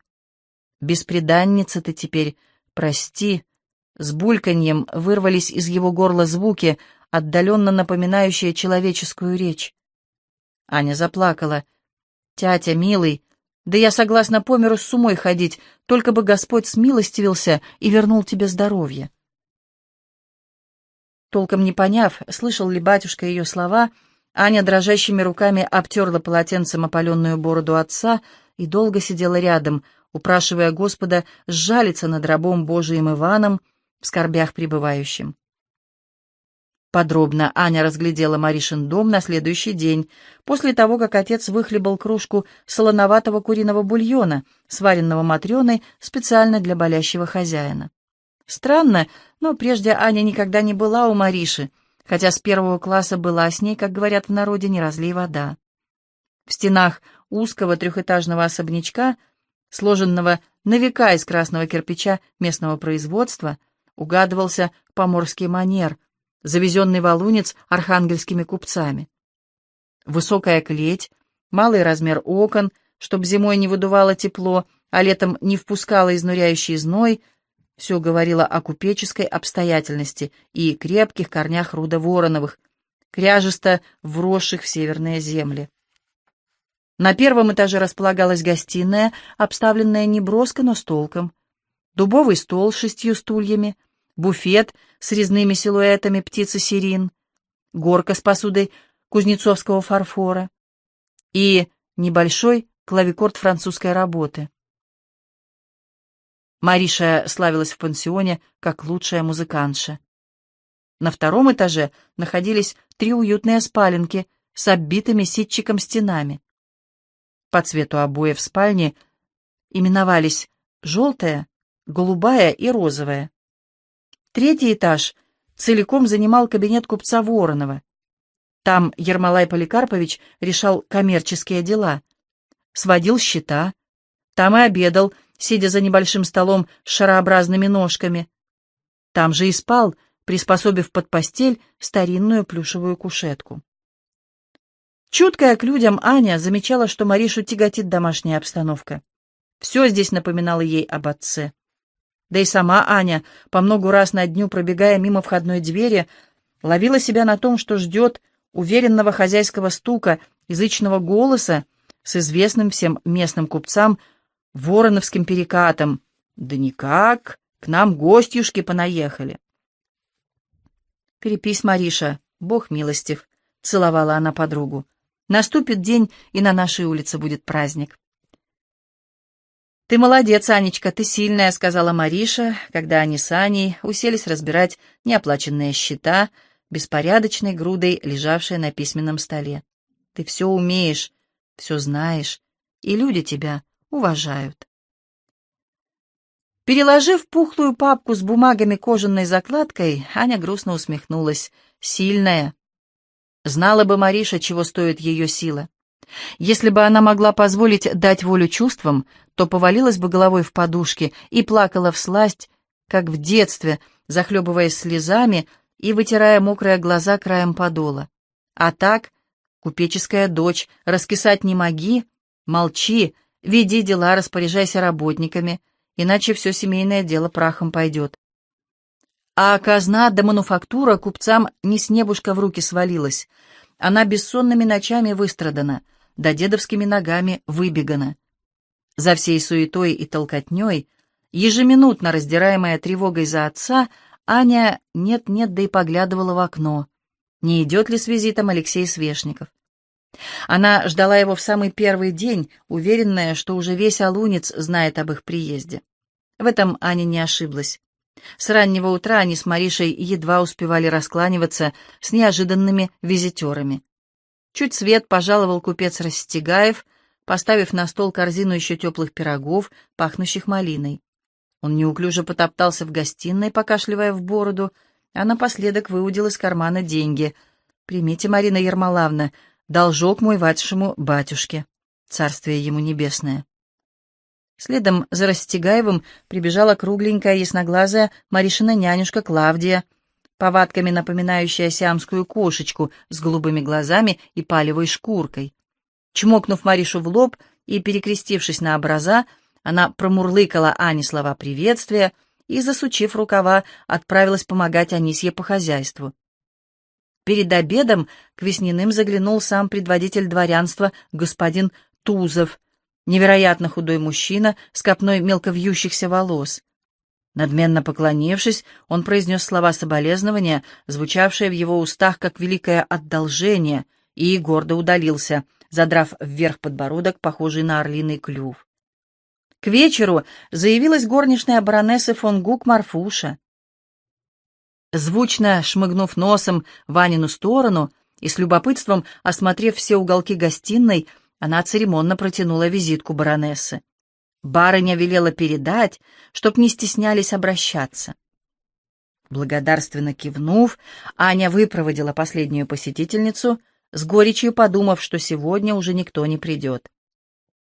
«Беспреданница ты теперь, прости!» С бульканьем вырвались из его горла звуки, отдаленно напоминающие человеческую речь. Аня заплакала. «Тятя, милый, да я согласна по миру с умой ходить, только бы Господь смилостивился и вернул тебе здоровье». Толком не поняв, слышал ли батюшка ее слова, Аня дрожащими руками обтерла полотенцем опаленную бороду отца и долго сидела рядом, упрашивая Господа сжалиться над рабом Божиим Иваном, в скорбях пребывающим. Подробно Аня разглядела Маришин дом на следующий день, после того, как отец выхлебал кружку солоноватого куриного бульона, сваренного Матрёной специально для болящего хозяина. Странно, но прежде Аня никогда не была у Мариши, хотя с первого класса была с ней, как говорят в народе, не разлей вода. В стенах узкого трехэтажного особнячка, сложенного на века из красного кирпича местного производства, угадывался поморский манер, завезенный валунец архангельскими купцами. Высокая клеть, малый размер окон, чтоб зимой не выдувало тепло, а летом не впускало изнуряющий зной — все говорило о купеческой обстоятельности и крепких корнях руда Вороновых, кряжесто вросших в северные земли. На первом этаже располагалась гостиная, обставленная не броско, но с толком. Дубовый стол с шестью стульями, буфет с резными силуэтами птицы сирин, горка с посудой кузнецовского фарфора и небольшой клавикорд французской работы. Мариша славилась в пансионе как лучшая музыкантша. На втором этаже находились три уютные спаленки с оббитыми ситчиком стенами. По цвету обоев в спальне именовались желтая, голубая и розовая. Третий этаж целиком занимал кабинет купца Воронова. Там Ермолай Поликарпович решал коммерческие дела, сводил счета, там и обедал, сидя за небольшим столом с шарообразными ножками. Там же и спал, приспособив под постель старинную плюшевую кушетку. Чуткая к людям Аня замечала, что Маришу тяготит домашняя обстановка. Все здесь напоминало ей об отце. Да и сама Аня, по многу раз на дню пробегая мимо входной двери, ловила себя на том, что ждет уверенного хозяйского стука, язычного голоса с известным всем местным купцам вороновским перекатом. Да никак, к нам гостюшки понаехали. Перепись, Мариша, бог милостив, целовала она подругу. Наступит день, и на нашей улице будет праздник. «Ты молодец, Анечка, ты сильная», — сказала Мариша, когда они с Аней уселись разбирать неоплаченные счета, беспорядочной грудой, лежавшие на письменном столе. «Ты все умеешь, все знаешь, и люди тебя уважают. Переложив пухлую папку с бумагами кожаной закладкой, Аня грустно усмехнулась. Сильная. Знала бы Мариша, чего стоит ее сила. Если бы она могла позволить дать волю чувствам, то повалилась бы головой в подушки и плакала в сласть, как в детстве, захлебываясь слезами и вытирая мокрые глаза краем подола. А так Купеческая дочь, раскисать не моги, молчи, веди дела, распоряжайся работниками, иначе все семейное дело прахом пойдет. А казна до мануфактура купцам не с небушка в руки свалилась. Она бессонными ночами выстрадана, да дедовскими ногами выбегана. За всей суетой и толкотней, ежеминутно раздираемая тревогой за отца, Аня нет-нет, да и поглядывала в окно не идет ли с визитом Алексей Свешников. Она ждала его в самый первый день, уверенная, что уже весь Алунец знает об их приезде. В этом Аня не ошиблась. С раннего утра они с Маришей едва успевали раскланиваться с неожиданными визитерами. Чуть свет пожаловал купец Растегаев, поставив на стол корзину еще теплых пирогов, пахнущих малиной. Он неуклюже потоптался в гостиной, покашливая в бороду, а напоследок выудил из кармана деньги. «Примите, Марина Ермолавна, должок мой ватшему батюшке, царствие ему небесное». Следом за Растегаевым прибежала кругленькая ясноглазая Маришина нянюшка Клавдия, повадками напоминающая сиамскую кошечку с голубыми глазами и палевой шкуркой. Чмокнув Маришу в лоб и перекрестившись на образа, она промурлыкала Ане слова приветствия — и, засучив рукава, отправилась помогать Анисье по хозяйству. Перед обедом к Весниным заглянул сам предводитель дворянства, господин Тузов, невероятно худой мужчина с копной мелковьющихся волос. Надменно поклонившись, он произнес слова соболезнования, звучавшие в его устах как великое одолжение, и гордо удалился, задрав вверх подбородок, похожий на орлиный клюв. К вечеру заявилась горничная баронессы фон Гук Марфуша. Звучно шмыгнув носом в Анину сторону и с любопытством осмотрев все уголки гостиной, она церемонно протянула визитку баронессы. Барыня велела передать, чтоб не стеснялись обращаться. Благодарственно кивнув, Аня выпроводила последнюю посетительницу, с горечью подумав, что сегодня уже никто не придет.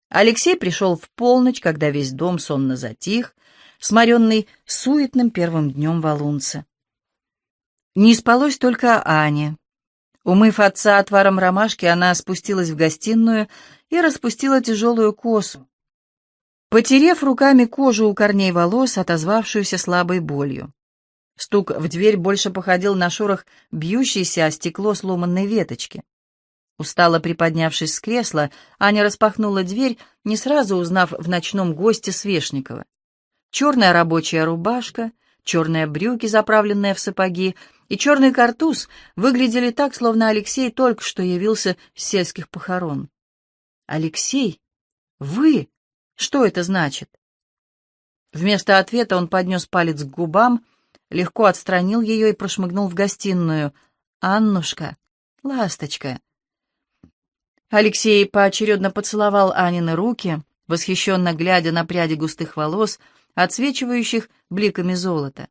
Алексей пришел в полночь, когда весь дом сонно затих, сморенный суетным первым днем валунца. Не спалось только Ане. Умыв отца отваром ромашки, она спустилась в гостиную и распустила тяжелую косу, потерев руками кожу у корней волос, отозвавшуюся слабой болью. Стук в дверь больше походил на шорох бьющейся о стекло сломанной веточки. Устало приподнявшись с кресла, Аня распахнула дверь, не сразу узнав в ночном госте Свешникова. Черная рабочая рубашка, черные брюки, заправленные в сапоги, и черный картуз выглядели так, словно Алексей только что явился с сельских похорон. «Алексей? Вы? Что это значит?» Вместо ответа он поднес палец к губам, легко отстранил ее и прошмыгнул в гостиную. «Аннушка, ласточка!» Алексей поочередно поцеловал Анины руки, восхищенно глядя на пряди густых волос, отсвечивающих бликами золота.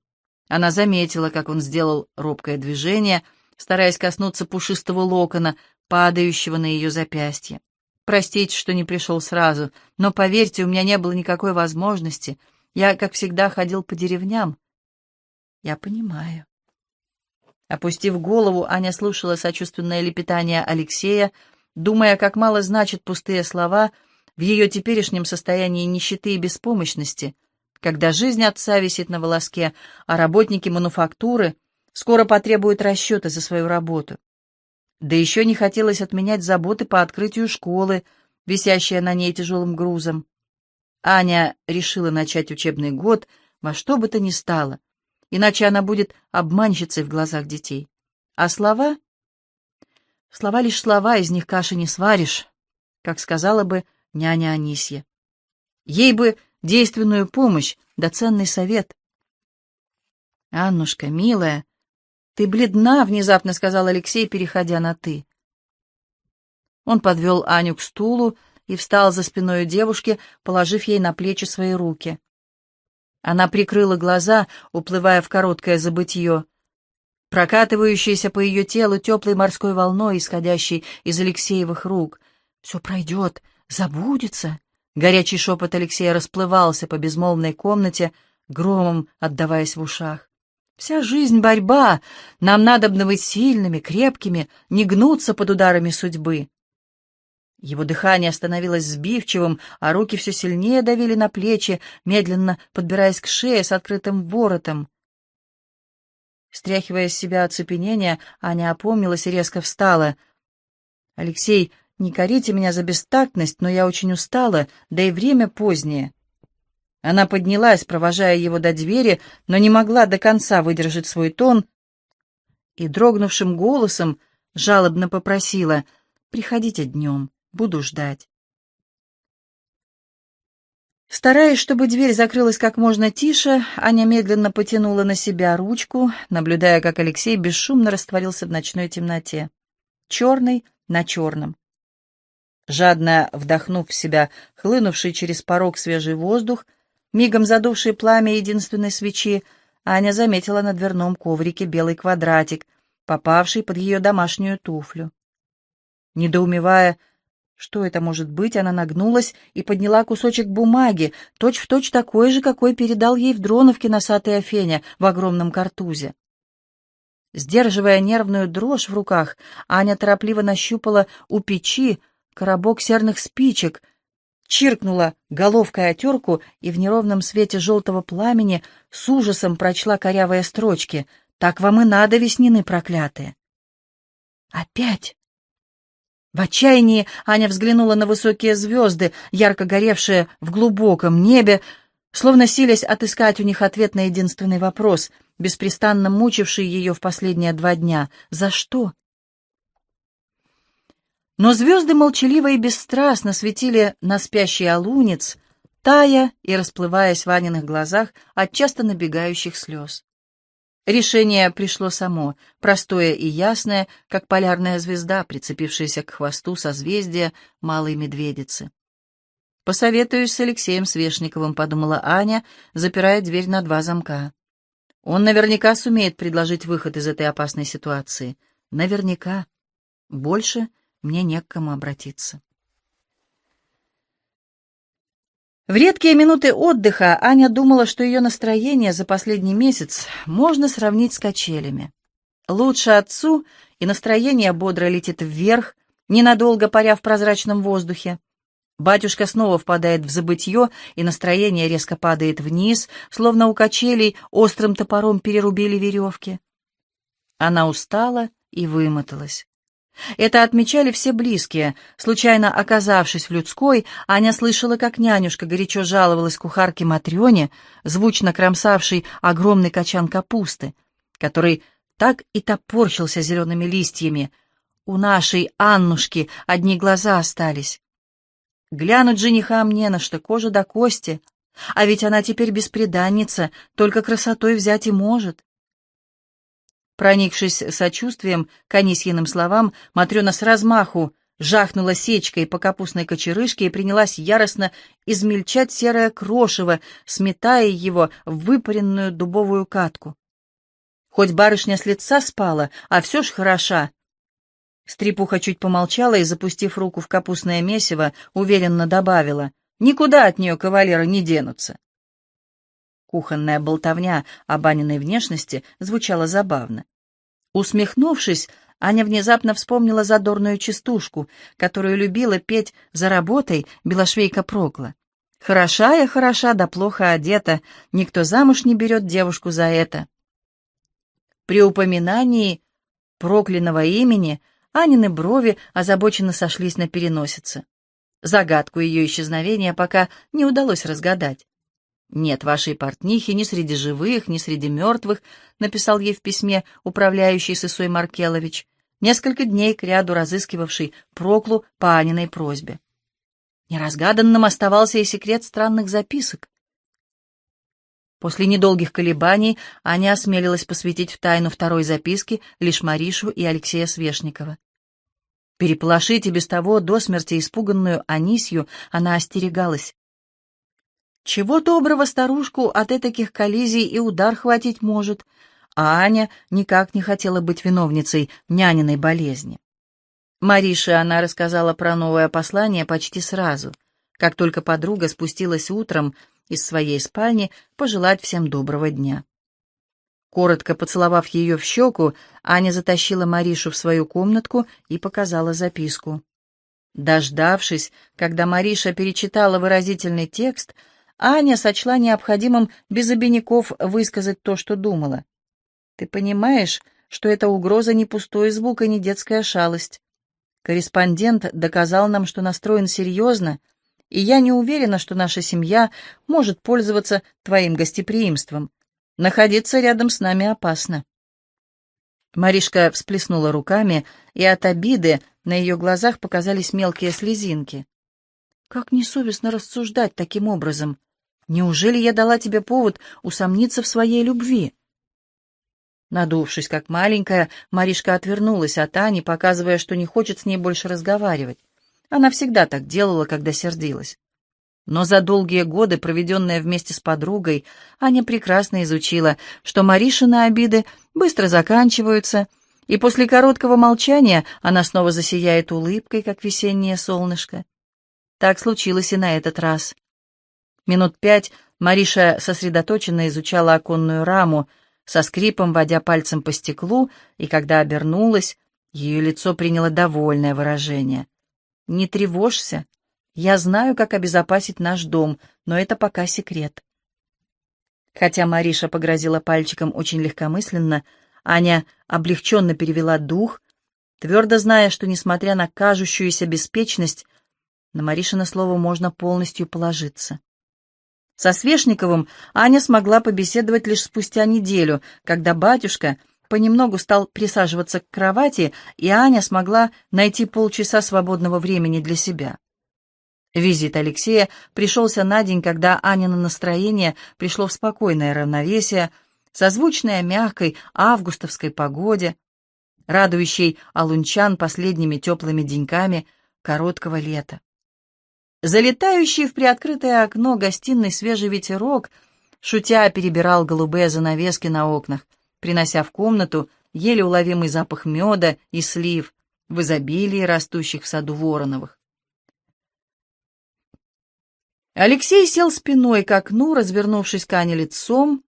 Она заметила, как он сделал робкое движение, стараясь коснуться пушистого локона, падающего на ее запястье. «Простите, что не пришел сразу, но, поверьте, у меня не было никакой возможности. Я, как всегда, ходил по деревням». «Я понимаю». Опустив голову, Аня слушала сочувственное лепетание Алексея, думая, как мало значат пустые слова в ее теперешнем состоянии нищеты и беспомощности, когда жизнь отца висит на волоске, а работники мануфактуры скоро потребуют расчета за свою работу. Да еще не хотелось отменять заботы по открытию школы, висящие на ней тяжелым грузом. Аня решила начать учебный год во что бы то ни стало, иначе она будет обманщицей в глазах детей. А слова Слова лишь слова, из них каши не сваришь, как сказала бы няня Анисья. Ей бы действенную помощь да ценный совет. «Аннушка, милая, ты бледна», — внезапно сказал Алексей, переходя на «ты». Он подвел Аню к стулу и встал за спиной девушки, положив ей на плечи свои руки. Она прикрыла глаза, уплывая в короткое забытье прокатывающейся по ее телу теплой морской волной, исходящей из Алексеевых рук. «Все пройдет, забудется». Горячий шепот Алексея расплывался по безмолвной комнате, громом отдаваясь в ушах. Вся жизнь — борьба. Нам надо быть сильными, крепкими, не гнуться под ударами судьбы. Его дыхание становилось сбивчивым, а руки все сильнее давили на плечи, медленно подбираясь к шее с открытым воротом. Стряхивая с себя оцепенение, Аня опомнилась и резко встала. «Алексей, не корите меня за бестактность, но я очень устала, да и время позднее». Она поднялась, провожая его до двери, но не могла до конца выдержать свой тон и дрогнувшим голосом жалобно попросила «Приходите днем, буду ждать». Стараясь, чтобы дверь закрылась как можно тише, Аня медленно потянула на себя ручку, наблюдая, как Алексей бесшумно растворился в ночной темноте. Черный на черном. Жадно вдохнув в себя хлынувший через порог свежий воздух, мигом задувший пламя единственной свечи, Аня заметила на дверном коврике белый квадратик, попавший под ее домашнюю туфлю. Недоумевая, что это может быть, она нагнулась и подняла кусочек бумаги, точь-в-точь точь такой же, какой передал ей в Дроновке носатый Афеня в огромном картузе. Сдерживая нервную дрожь в руках, Аня торопливо нащупала у печи коробок серных спичек — чиркнула головкой о терку и в неровном свете желтого пламени с ужасом прочла корявые строчки. «Так вам и надо, веснины проклятые!» «Опять!» В отчаянии Аня взглянула на высокие звезды, ярко горевшие в глубоком небе, словно силясь отыскать у них ответ на единственный вопрос, беспрестанно мучивший ее в последние два дня. «За что?» Но звезды молчаливо и бесстрастно светили на спящий алунец, тая и расплываясь в Аниных глазах от часто набегающих слез. Решение пришло само, простое и ясное, как полярная звезда, прицепившаяся к хвосту созвездия Малой Медведицы. «Посоветуюсь с Алексеем Свешниковым», — подумала Аня, запирая дверь на два замка. «Он наверняка сумеет предложить выход из этой опасной ситуации. Наверняка. Больше мне не к кому обратиться. В редкие минуты отдыха Аня думала, что ее настроение за последний месяц можно сравнить с качелями. Лучше отцу, и настроение бодро летит вверх, ненадолго паря в прозрачном воздухе. Батюшка снова впадает в забытье, и настроение резко падает вниз, словно у качелей острым топором перерубили веревки. Она устала и вымоталась. Это отмечали все близкие. Случайно оказавшись в людской, Аня слышала, как нянюшка горячо жаловалась кухарке Матрёне, звучно кромсавшей огромный качан капусты, который так и топорщился зелеными листьями. У нашей Аннушки одни глаза остались. Глянуть женихам не на что, кожа до кости. А ведь она теперь беспреданница, только красотой взять и может. Проникшись сочувствием к Анисьиным словам, Матрена с размаху жахнула сечкой по капустной кочерышке и принялась яростно измельчать серое крошево, сметая его в выпаренную дубовую катку. Хоть барышня с лица спала, а все ж хороша. Стрепуха чуть помолчала и, запустив руку в капустное месиво, уверенно добавила, «Никуда от нее кавалеры не денутся». Кухонная болтовня о Баниной внешности звучала забавно. Усмехнувшись, Аня внезапно вспомнила задорную частушку, которую любила петь за работой Белошвейка Прокла. «Хороша я, хороша, да плохо одета, никто замуж не берет девушку за это». При упоминании прокляного имени Анины брови озабоченно сошлись на переносице. Загадку ее исчезновения пока не удалось разгадать. «Нет вашей портнихи ни среди живых, ни среди мертвых», написал ей в письме управляющий Сысой Маркелович, несколько дней кряду разыскивавший Проклу по Аниной просьбе. Неразгаданным оставался и секрет странных записок. После недолгих колебаний Аня осмелилась посвятить в тайну второй записки лишь Маришу и Алексея Свешникова. Переполошить и без того до смерти испуганную Анисью она остерегалась. Чего доброго старушку от этих коллизий и удар хватить может, а Аня никак не хотела быть виновницей няниной болезни. Марише она рассказала про новое послание почти сразу, как только подруга спустилась утром из своей спальни пожелать всем доброго дня. Коротко поцеловав ее в щеку, Аня затащила Маришу в свою комнатку и показала записку. Дождавшись, когда Мариша перечитала выразительный текст, Аня сочла необходимым без обиняков высказать то, что думала. «Ты понимаешь, что эта угроза не пустой звук и не детская шалость. Корреспондент доказал нам, что настроен серьезно, и я не уверена, что наша семья может пользоваться твоим гостеприимством. Находиться рядом с нами опасно». Маришка всплеснула руками, и от обиды на ее глазах показались мелкие слезинки. «Как несовестно рассуждать таким образом? Неужели я дала тебе повод усомниться в своей любви?» Надувшись, как маленькая, Маришка отвернулась от Ани, показывая, что не хочет с ней больше разговаривать. Она всегда так делала, когда сердилась. Но за долгие годы, проведенные вместе с подругой, Аня прекрасно изучила, что Маришины обиды быстро заканчиваются, и после короткого молчания она снова засияет улыбкой, как весеннее солнышко. Так случилось и на этот раз. Минут пять Мариша сосредоточенно изучала оконную раму, со скрипом водя пальцем по стеклу, и когда обернулась, ее лицо приняло довольное выражение. «Не тревожься. Я знаю, как обезопасить наш дом, но это пока секрет». Хотя Мариша погрозила пальчиком очень легкомысленно, Аня облегченно перевела дух, твердо зная, что, несмотря на кажущуюся беспечность, на Маришина слово можно полностью положиться. Со Свешниковым Аня смогла побеседовать лишь спустя неделю, когда батюшка понемногу стал присаживаться к кровати, и Аня смогла найти полчаса свободного времени для себя. Визит Алексея пришелся на день, когда Аня на настроение пришло в спокойное равновесие, созвучное мягкой августовской погоде, радующей алунчан последними теплыми деньками короткого лета. Залетающий в приоткрытое окно гостиной свежий ветерок, шутя, перебирал голубые занавески на окнах, принося в комнату еле уловимый запах меда и слив в изобилии растущих в саду вороновых. Алексей сел спиной к окну, развернувшись к Ане лицом,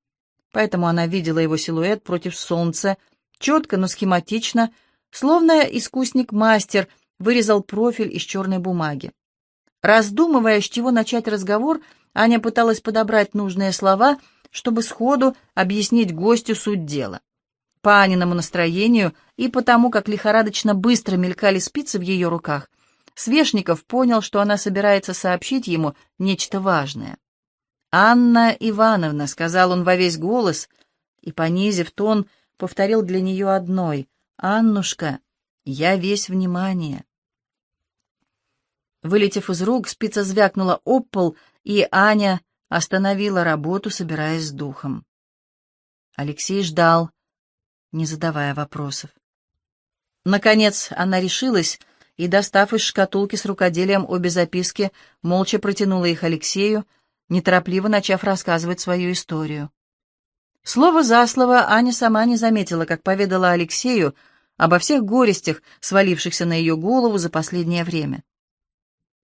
поэтому она видела его силуэт против солнца, четко, но схематично, словно искусник-мастер вырезал профиль из черной бумаги. Раздумывая, с чего начать разговор, Аня пыталась подобрать нужные слова, чтобы сходу объяснить гостю суть дела. По Аниному настроению и потому, как лихорадочно быстро мелькали спицы в ее руках, Свешников понял, что она собирается сообщить ему нечто важное. «Анна Ивановна», — сказал он во весь голос, и, понизив тон, повторил для нее одной, «Аннушка, я весь внимание». Вылетев из рук, спица звякнула об пол, и Аня остановила работу, собираясь с духом. Алексей ждал, не задавая вопросов. Наконец она решилась и, достав из шкатулки с рукоделием обе записки, молча протянула их Алексею, неторопливо начав рассказывать свою историю. Слово за слово Аня сама не заметила, как поведала Алексею обо всех горестях, свалившихся на ее голову за последнее время.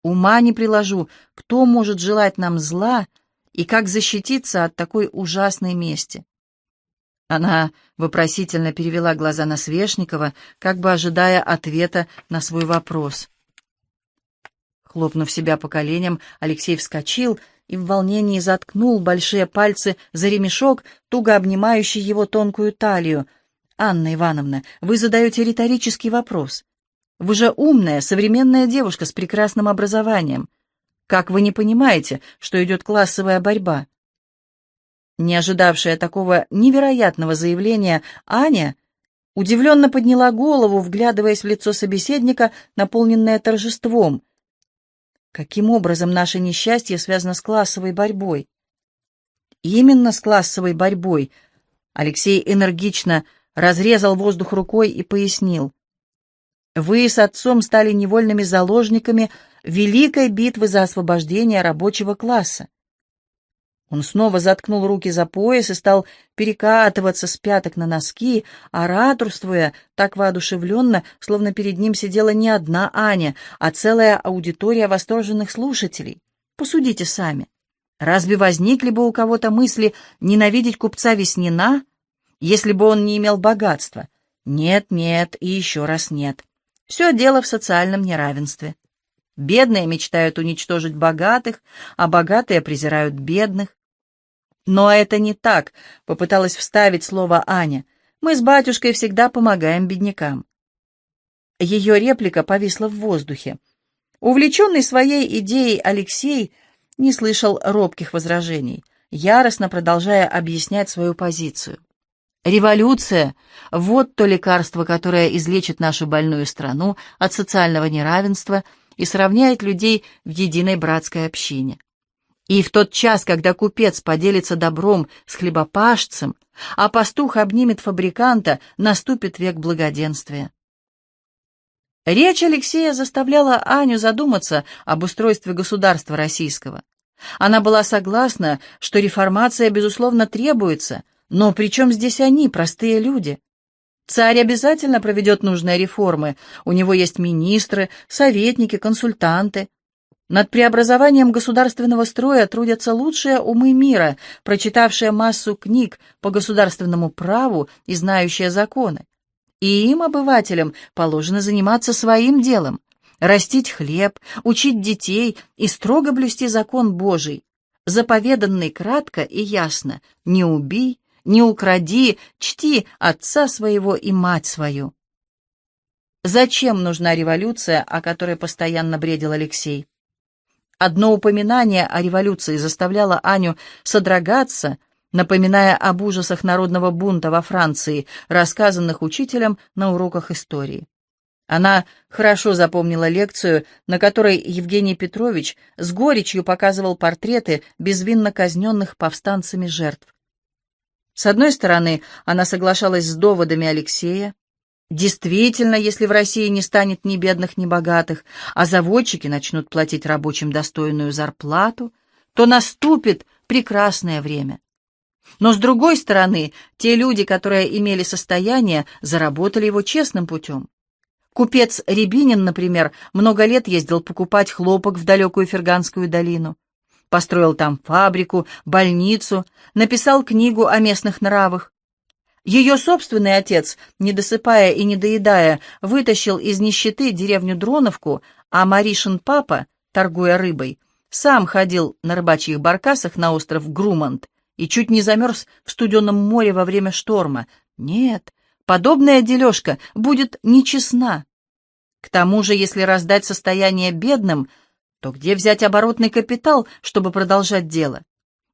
Ума не приложу, кто может желать нам зла и как защититься от такой ужасной мести. Она вопросительно перевела глаза на Свешникова, как бы ожидая ответа на свой вопрос. Хлопнув себя по коленям, Алексей вскочил и в волнении заткнул большие пальцы за ремешок, туго обнимающий его тонкую талию. «Анна Ивановна, вы задаете риторический вопрос. Вы же умная, современная девушка с прекрасным образованием. Как вы не понимаете, что идет классовая борьба?» Не ожидавшая такого невероятного заявления, Аня удивленно подняла голову, вглядываясь в лицо собеседника, наполненное торжеством. Каким образом наше несчастье связано с классовой борьбой? Именно с классовой борьбой. Алексей энергично разрезал воздух рукой и пояснил. Вы с отцом стали невольными заложниками великой битвы за освобождение рабочего класса. Он снова заткнул руки за пояс и стал перекатываться с пяток на носки, ораторствуя так воодушевленно, словно перед ним сидела не одна Аня, а целая аудитория восторженных слушателей. Посудите сами. Разве возникли бы у кого-то мысли ненавидеть купца Веснина если бы он не имел богатства. Нет, нет и еще раз нет. Все дело в социальном неравенстве. Бедные мечтают уничтожить богатых, а богатые презирают бедных. Но это не так, попыталась вставить слово Аня. Мы с батюшкой всегда помогаем беднякам. Ее реплика повисла в воздухе. Увлеченный своей идеей Алексей не слышал робких возражений, яростно продолжая объяснять свою позицию. Революция — вот то лекарство, которое излечит нашу больную страну от социального неравенства и сравняет людей в единой братской общине. И в тот час, когда купец поделится добром с хлебопашцем, а пастух обнимет фабриканта, наступит век благоденствия. Речь Алексея заставляла Аню задуматься об устройстве государства российского. Она была согласна, что реформация, безусловно, требуется, но при чем здесь они, простые люди? Царь обязательно проведет нужные реформы, у него есть министры, советники, консультанты. Над преобразованием государственного строя трудятся лучшие умы мира, прочитавшие массу книг по государственному праву и знающие законы. И им, обывателям, положено заниматься своим делом, растить хлеб, учить детей и строго блюсти закон Божий, заповеданный кратко и ясно «не убий, не укради, чти отца своего и мать свою». Зачем нужна революция, о которой постоянно бредил Алексей? Одно упоминание о революции заставляло Аню содрогаться, напоминая об ужасах народного бунта во Франции, рассказанных учителем на уроках истории. Она хорошо запомнила лекцию, на которой Евгений Петрович с горечью показывал портреты безвинно казненных повстанцами жертв. С одной стороны, она соглашалась с доводами Алексея. Действительно, если в России не станет ни бедных, ни богатых, а заводчики начнут платить рабочим достойную зарплату, то наступит прекрасное время. Но, с другой стороны, те люди, которые имели состояние, заработали его честным путем. Купец Рябинин, например, много лет ездил покупать хлопок в далекую Ферганскую долину. Построил там фабрику, больницу, написал книгу о местных нравах. Ее собственный отец, не досыпая и не доедая, вытащил из нищеты деревню Дроновку, а Маришин папа, торгуя рыбой, сам ходил на рыбачьих баркасах на остров Грумант и чуть не замерз в студенном море во время шторма. Нет, подобная дележка будет нечестна. К тому же, если раздать состояние бедным, то где взять оборотный капитал, чтобы продолжать дело?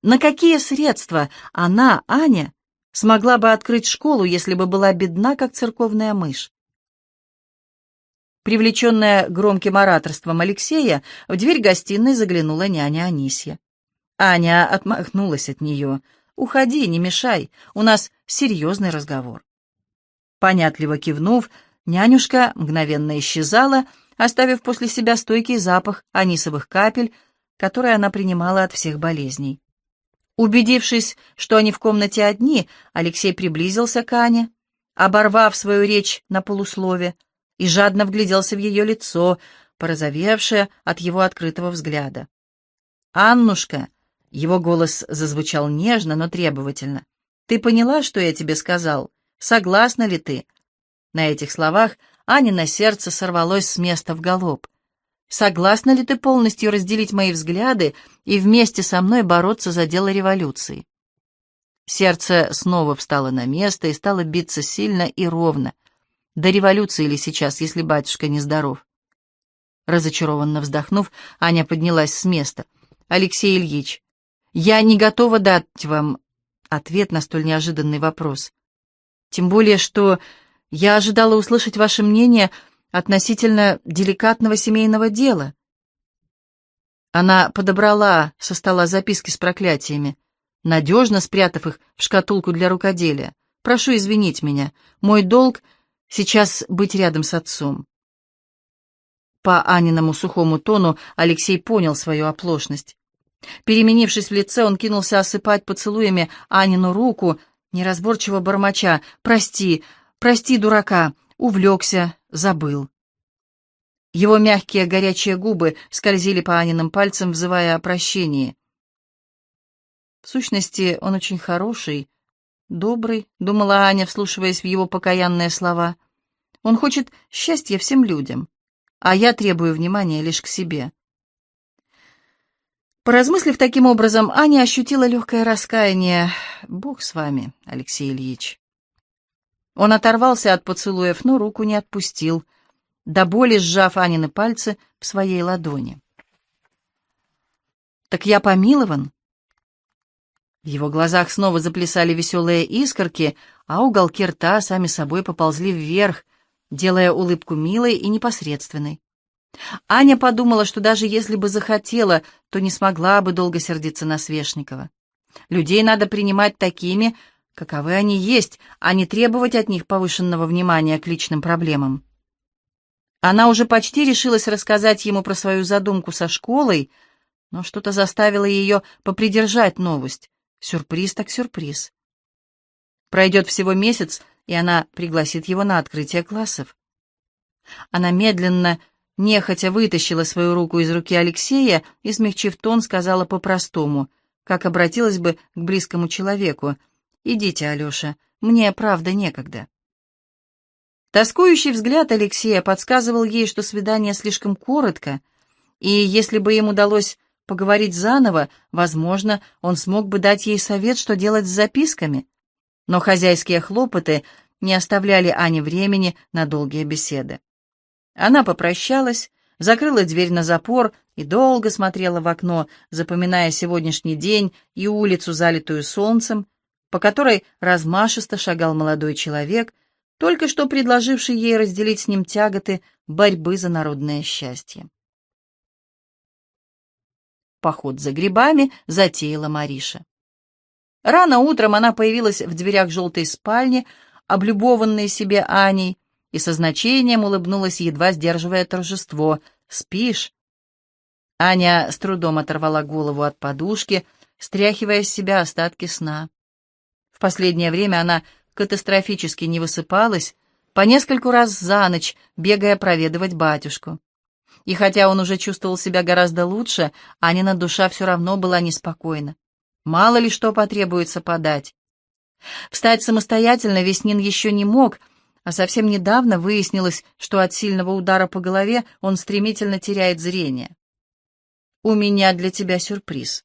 На какие средства она, Аня, смогла бы открыть школу, если бы была бедна, как церковная мышь? Привлеченная громким ораторством Алексея, в дверь гостиной заглянула няня Анисья. Аня отмахнулась от нее. «Уходи, не мешай, у нас серьезный разговор». Понятливо кивнув, нянюшка мгновенно исчезала, оставив после себя стойкий запах анисовых капель, которые она принимала от всех болезней. Убедившись, что они в комнате одни, Алексей приблизился к Ане, оборвав свою речь на полуслове, и жадно вгляделся в ее лицо, порозовевшее от его открытого взгляда. «Аннушка!» Его голос зазвучал нежно, но требовательно. «Ты поняла, что я тебе сказал? Согласна ли ты?» На этих словах Анино сердце сорвалось с места в галоп. «Согласна ли ты полностью разделить мои взгляды и вместе со мной бороться за дело революции?» Сердце снова встало на место и стало биться сильно и ровно. До революции ли сейчас, если батюшка нездоров? Разочарованно вздохнув, Аня поднялась с места. «Алексей Ильич, я не готова дать вам ответ на столь неожиданный вопрос. Тем более, что я ожидала услышать ваше мнение относительно деликатного семейного дела. Она подобрала со стола записки с проклятиями, надежно спрятав их в шкатулку для рукоделия. Прошу извинить меня. Мой долг сейчас быть рядом с отцом. По Аниному сухому тону Алексей понял свою оплошность. Переменившись в лице, он кинулся осыпать поцелуями Анину руку, неразборчиво бормоча «Прости, прости, дурака, увлекся, забыл». Его мягкие горячие губы скользили по Аниным пальцам, взывая о прощении. В сущности, он очень хороший, добрый», — думала Аня, вслушиваясь в его покаянные слова. «Он хочет счастья всем людям, а я требую внимания лишь к себе». Поразмыслив таким образом, Аня ощутила легкое раскаяние. «Бог с вами, Алексей Ильич». Он оторвался от поцелуев, но руку не отпустил, до боли сжав Анины пальцы в своей ладони. «Так я помилован?» В его глазах снова заплясали веселые искорки, а уголки рта сами собой поползли вверх, делая улыбку милой и непосредственной. Аня подумала, что даже если бы захотела, то не смогла бы долго сердиться на Свешникова. Людей надо принимать такими, каковы они есть, а не требовать от них повышенного внимания к личным проблемам. Она уже почти решилась рассказать ему про свою задумку со школой, но что-то заставило ее попридержать новость. Сюрприз так сюрприз. Пройдет всего месяц, и она пригласит его на открытие классов. Она медленно нехотя вытащила свою руку из руки Алексея и, смягчив тон, сказала по-простому, как обратилась бы к близкому человеку. «Идите, Алеша, мне, правда, некогда». Тоскующий взгляд Алексея подсказывал ей, что свидание слишком коротко, и если бы им удалось поговорить заново, возможно, он смог бы дать ей совет, что делать с записками. Но хозяйские хлопоты не оставляли Ане времени на долгие беседы. Она попрощалась, закрыла дверь на запор и долго смотрела в окно, запоминая сегодняшний день и улицу, залитую солнцем, по которой размашисто шагал молодой человек, только что предложивший ей разделить с ним тяготы борьбы за народное счастье. Поход за грибами затеяла Мариша. Рано утром она появилась в дверях желтой спальни, облюбованной себе Аней, и со значением улыбнулась, едва сдерживая торжество. «Спишь?» Аня с трудом оторвала голову от подушки, стряхивая с себя остатки сна. Последнее время она катастрофически не высыпалась, по нескольку раз за ночь, бегая проведывать батюшку. И хотя он уже чувствовал себя гораздо лучше, Анина душа все равно была неспокойна. Мало ли что потребуется подать. Встать самостоятельно Веснин еще не мог — а совсем недавно выяснилось, что от сильного удара по голове он стремительно теряет зрение. «У меня для тебя сюрприз».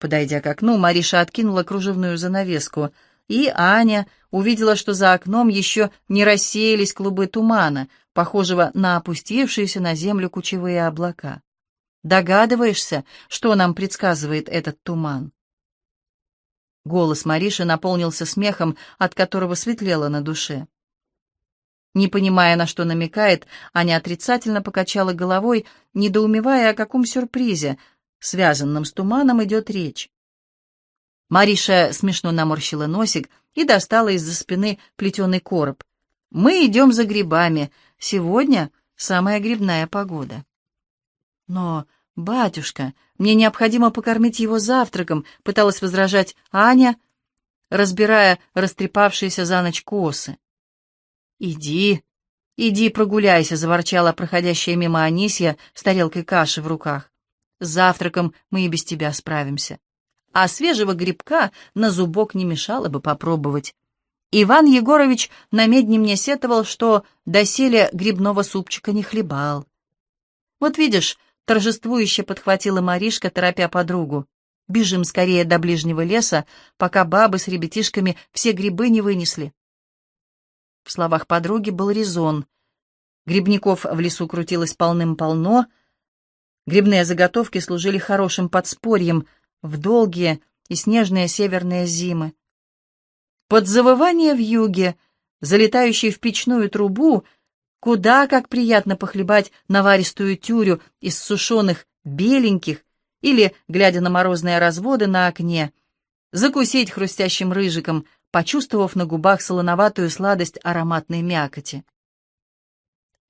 Подойдя к окну, Мариша откинула кружевную занавеску, и Аня увидела, что за окном еще не рассеялись клубы тумана, похожего на опустившиеся на землю кучевые облака. «Догадываешься, что нам предсказывает этот туман?» Голос Мариши наполнился смехом, от которого светлело на душе. Не понимая, на что намекает, Аня отрицательно покачала головой, недоумевая, о каком сюрпризе, связанном с туманом, идет речь. Мариша смешно наморщила носик и достала из-за спины плетеный короб. «Мы идем за грибами. Сегодня самая грибная погода». «Но, батюшка, мне необходимо покормить его завтраком», — пыталась возражать Аня, разбирая растрепавшиеся за ночь косы. «Иди, иди прогуляйся», — заворчала проходящая мимо Анисья с тарелкой каши в руках. «С завтраком мы и без тебя справимся. А свежего грибка на зубок не мешало бы попробовать». Иван Егорович на медне мне сетовал, что доселе грибного супчика не хлебал. «Вот видишь», — торжествующе подхватила Маришка, торопя подругу. «Бежим скорее до ближнего леса, пока бабы с ребятишками все грибы не вынесли. В словах подруги был резон. Грибников в лесу крутилось полным-полно. Грибные заготовки служили хорошим подспорьем в долгие и снежные северные зимы. Под завывание в юге, залетающий в печную трубу, куда как приятно похлебать наваристую тюрю из сушеных беленьких или, глядя на морозные разводы на окне, закусить хрустящим рыжиком — почувствовав на губах солоноватую сладость ароматной мякоти.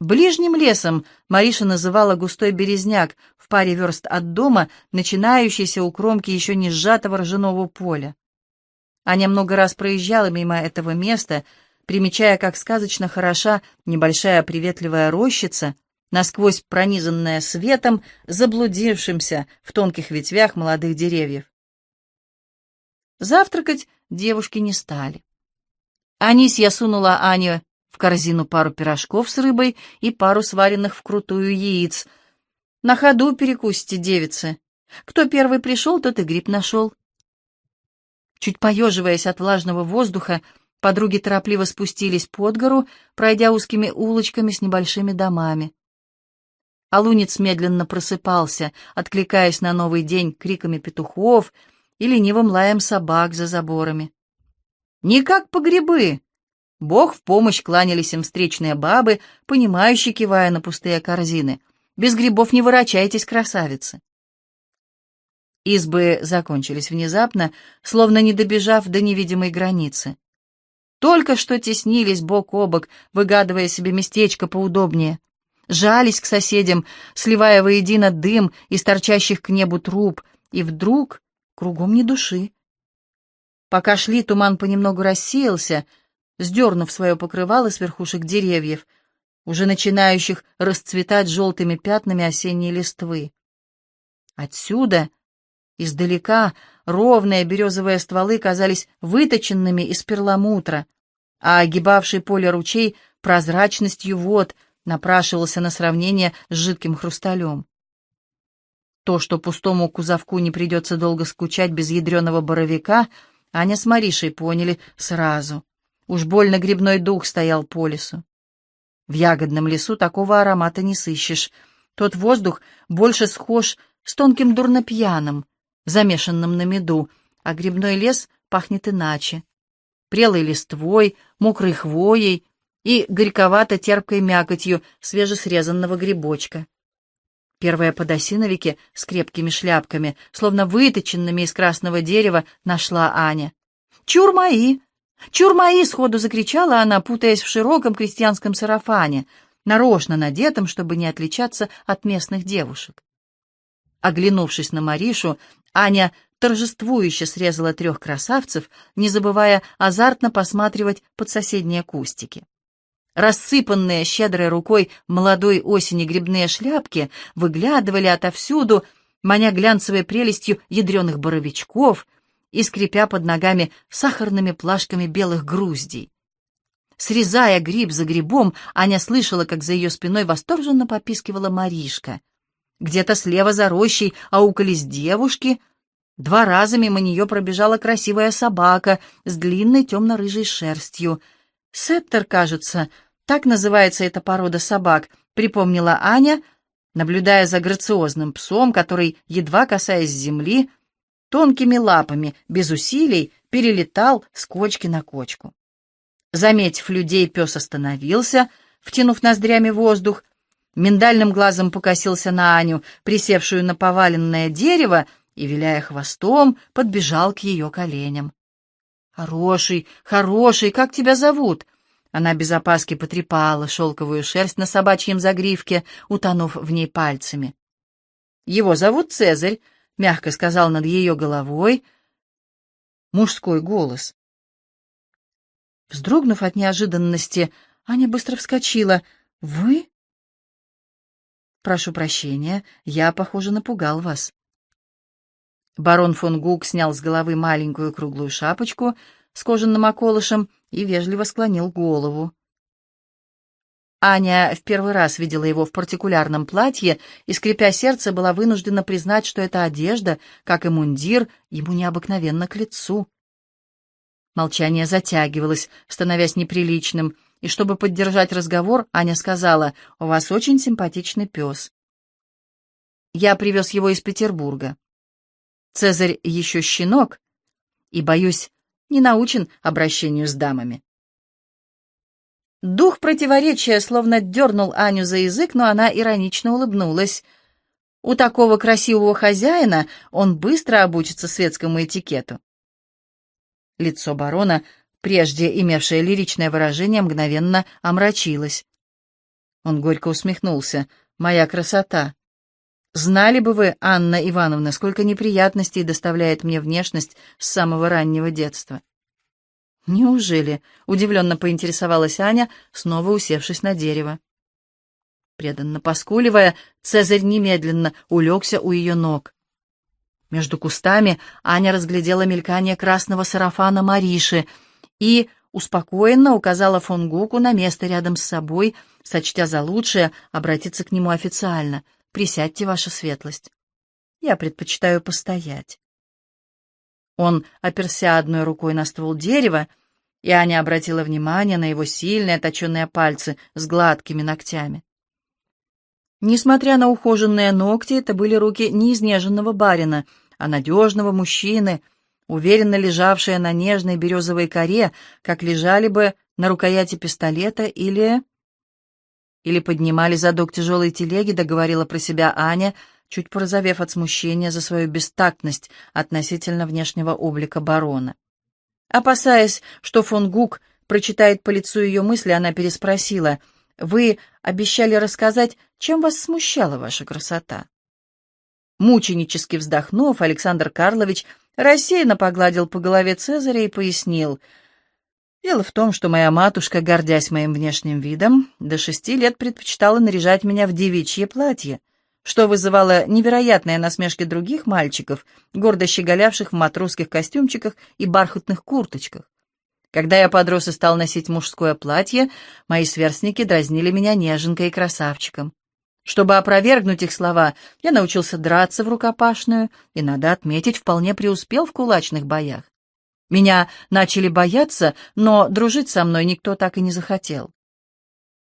Ближним лесом Мариша называла густой березняк в паре верст от дома, начинающийся у кромки еще не сжатого ржаного поля. Аня много раз проезжала мимо этого места, примечая, как сказочно хороша небольшая приветливая рощица, насквозь пронизанная светом, заблудившимся в тонких ветвях молодых деревьев. Завтракать девушки не стали. Анисья сунула Ане в корзину пару пирожков с рыбой и пару сваренных вкрутую яиц. «На ходу перекусите, девицы. Кто первый пришел, тот и гриб нашел». Чуть поеживаясь от влажного воздуха, подруги торопливо спустились под гору, пройдя узкими улочками с небольшими домами. Алунец медленно просыпался, откликаясь на новый день криками петухов и ленивым лаем собак за заборами. «Не как по грибы!» Бог в помощь кланялись им встречные бабы, понимающие, кивая на пустые корзины. «Без грибов не ворочайтесь, красавицы!» Избы закончились внезапно, словно не добежав до невидимой границы. Только что теснились бок о бок, выгадывая себе местечко поудобнее. Жались к соседям, сливая воедино дым из торчащих к небу труб, и вдруг кругом ни души. Пока шли, туман понемногу рассеялся, сдернув свое покрывало с верхушек деревьев, уже начинающих расцветать желтыми пятнами осенней листвы. Отсюда Издалека ровные березовые стволы казались выточенными из перламутра, а огибавший поле ручей прозрачностью вод напрашивался на сравнение с жидким хрусталем. То, что пустому кузовку не придется долго скучать без ядреного боровика, Аня с Маришей поняли сразу. Уж больно грибной дух стоял по лесу. В ягодном лесу такого аромата не сыщешь. Тот воздух больше схож с тонким дурнопьяным, замешанном на меду, а грибной лес пахнет иначе. Прелой листвой, мокрой хвоей и горьковато-терпкой мякотью свежесрезанного грибочка. Первые подосиновики с крепкими шляпками, словно выточенными из красного дерева, нашла Аня. «Чур мои! Чур мои!» — сходу закричала она, путаясь в широком крестьянском сарафане, нарочно надетом, чтобы не отличаться от местных девушек. Оглянувшись на Маришу, Аня торжествующе срезала трех красавцев, не забывая азартно посматривать под соседние кустики. Рассыпанные щедрой рукой молодой осени грибные шляпки выглядывали отовсюду, маня глянцевой прелестью ядреных боровичков и скрипя под ногами сахарными плашками белых груздей. Срезая гриб за грибом, Аня слышала, как за ее спиной восторженно попискивала Маришка. Где-то слева за рощей аукались девушки. Два раза мимо нее пробежала красивая собака с длинной темно-рыжей шерстью. «Сеттер, кажется, так называется эта порода собак», — припомнила Аня, наблюдая за грациозным псом, который, едва касаясь земли, тонкими лапами, без усилий, перелетал с кочки на кочку. Заметив людей, пес остановился, втянув ноздрями воздух, миндальным глазом покосился на Аню, присевшую на поваленное дерево, и, виляя хвостом, подбежал к ее коленям. «Хороший, хороший, как тебя зовут?» Она без опаски потрепала шелковую шерсть на собачьем загривке, утонув в ней пальцами. «Его зовут Цезарь», — мягко сказал над ее головой мужской голос. Вздрогнув от неожиданности, Аня быстро вскочила. «Вы?» «Прошу прощения, я, похоже, напугал вас». Барон фон Гук снял с головы маленькую круглую шапочку с кожаным околышем и вежливо склонил голову. Аня в первый раз видела его в партикулярном платье и, скрипя сердце, была вынуждена признать, что эта одежда, как и мундир, ему необыкновенно к лицу. Молчание затягивалось, становясь неприличным — и чтобы поддержать разговор, Аня сказала, «У вас очень симпатичный пес». Я привез его из Петербурга. Цезарь еще щенок и, боюсь, не научен обращению с дамами. Дух противоречия словно дернул Аню за язык, но она иронично улыбнулась. У такого красивого хозяина он быстро обучится светскому этикету. Лицо барона прежде имевшее лиричное выражение, мгновенно омрачилось. Он горько усмехнулся. «Моя красота! Знали бы вы, Анна Ивановна, сколько неприятностей доставляет мне внешность с самого раннего детства». «Неужели?» — удивленно поинтересовалась Аня, снова усевшись на дерево. Преданно поскуливая, Цезарь немедленно улегся у ее ног. Между кустами Аня разглядела мелькание красного сарафана Мариши и успокоенно указала фон Гуку на место рядом с собой, сочтя за лучшее обратиться к нему официально. «Присядьте, ваша светлость». «Я предпочитаю постоять». Он оперся одной рукой на ствол дерева, и Аня обратила внимание на его сильные точеные пальцы с гладкими ногтями. Несмотря на ухоженные ногти, это были руки не изнеженного барина, а надежного мужчины, уверенно лежавшие на нежной березовой коре, как лежали бы на рукояти пистолета или... Или поднимали задок тяжелой телеги, договорила про себя Аня, чуть порозовев от смущения за свою бестактность относительно внешнего облика барона. Опасаясь, что фон Гук прочитает по лицу ее мысли, она переспросила — вы обещали рассказать, чем вас смущала ваша красота. Мученически вздохнув, Александр Карлович рассеянно погладил по голове Цезаря и пояснил. Дело в том, что моя матушка, гордясь моим внешним видом, до шести лет предпочитала наряжать меня в девичье платье, что вызывало невероятные насмешки других мальчиков, гордо щеголявших в матросских костюмчиках и бархатных курточках. Когда я подрос и стал носить мужское платье, мои сверстники дразнили меня неженкой и красавчиком. Чтобы опровергнуть их слова, я научился драться в рукопашную и, надо отметить, вполне преуспел в кулачных боях. Меня начали бояться, но дружить со мной никто так и не захотел.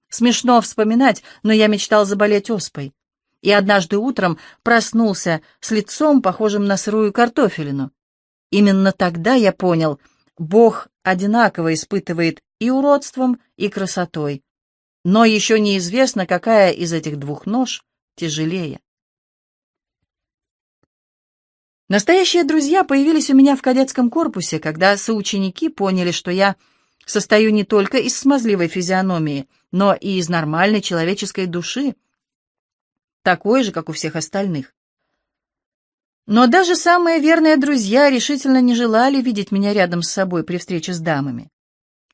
Смешно вспоминать, но я мечтал заболеть оспой. И однажды утром проснулся с лицом, похожим на сырую картофелину. Именно тогда я понял, Бог одинаково испытывает и уродством, и красотой. Но еще неизвестно, какая из этих двух нож тяжелее. Настоящие друзья появились у меня в кадетском корпусе, когда соученики поняли, что я состою не только из смазливой физиономии, но и из нормальной человеческой души, такой же, как у всех остальных. Но даже самые верные друзья решительно не желали видеть меня рядом с собой при встрече с дамами.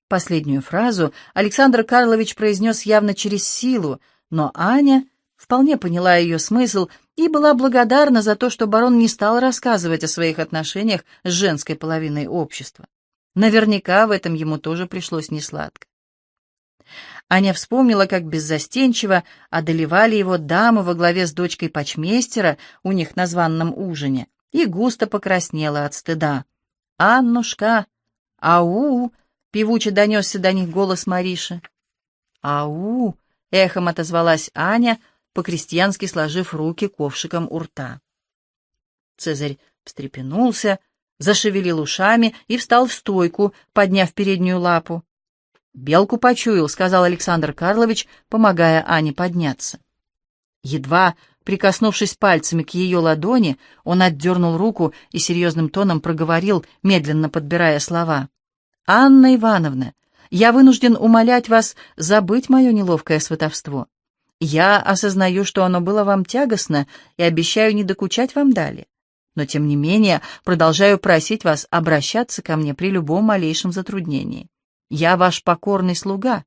Последнюю фразу Александр Карлович произнес явно через силу, но Аня вполне поняла ее смысл и была благодарна за то, что барон не стал рассказывать о своих отношениях с женской половиной общества. Наверняка в этом ему тоже пришлось несладко. Аня вспомнила, как беззастенчиво одолевали его дамы во главе с дочкой почмейстера у них на званном ужине, и густо покраснела от стыда. «Аннушка! Ау!» — певуче донесся до них голос Мариши. «Ау!» — эхом отозвалась Аня, по-крестьянски сложив руки ковшиком у рта. Цезарь встрепенулся, зашевелил ушами и встал в стойку, подняв переднюю лапу. «Белку почуял», — сказал Александр Карлович, помогая Ане подняться. Едва прикоснувшись пальцами к ее ладони, он отдернул руку и серьезным тоном проговорил, медленно подбирая слова. «Анна Ивановна, я вынужден умолять вас забыть мое неловкое сватовство. Я осознаю, что оно было вам тягостно, и обещаю не докучать вам далее. Но, тем не менее, продолжаю просить вас обращаться ко мне при любом малейшем затруднении. Я ваш покорный слуга».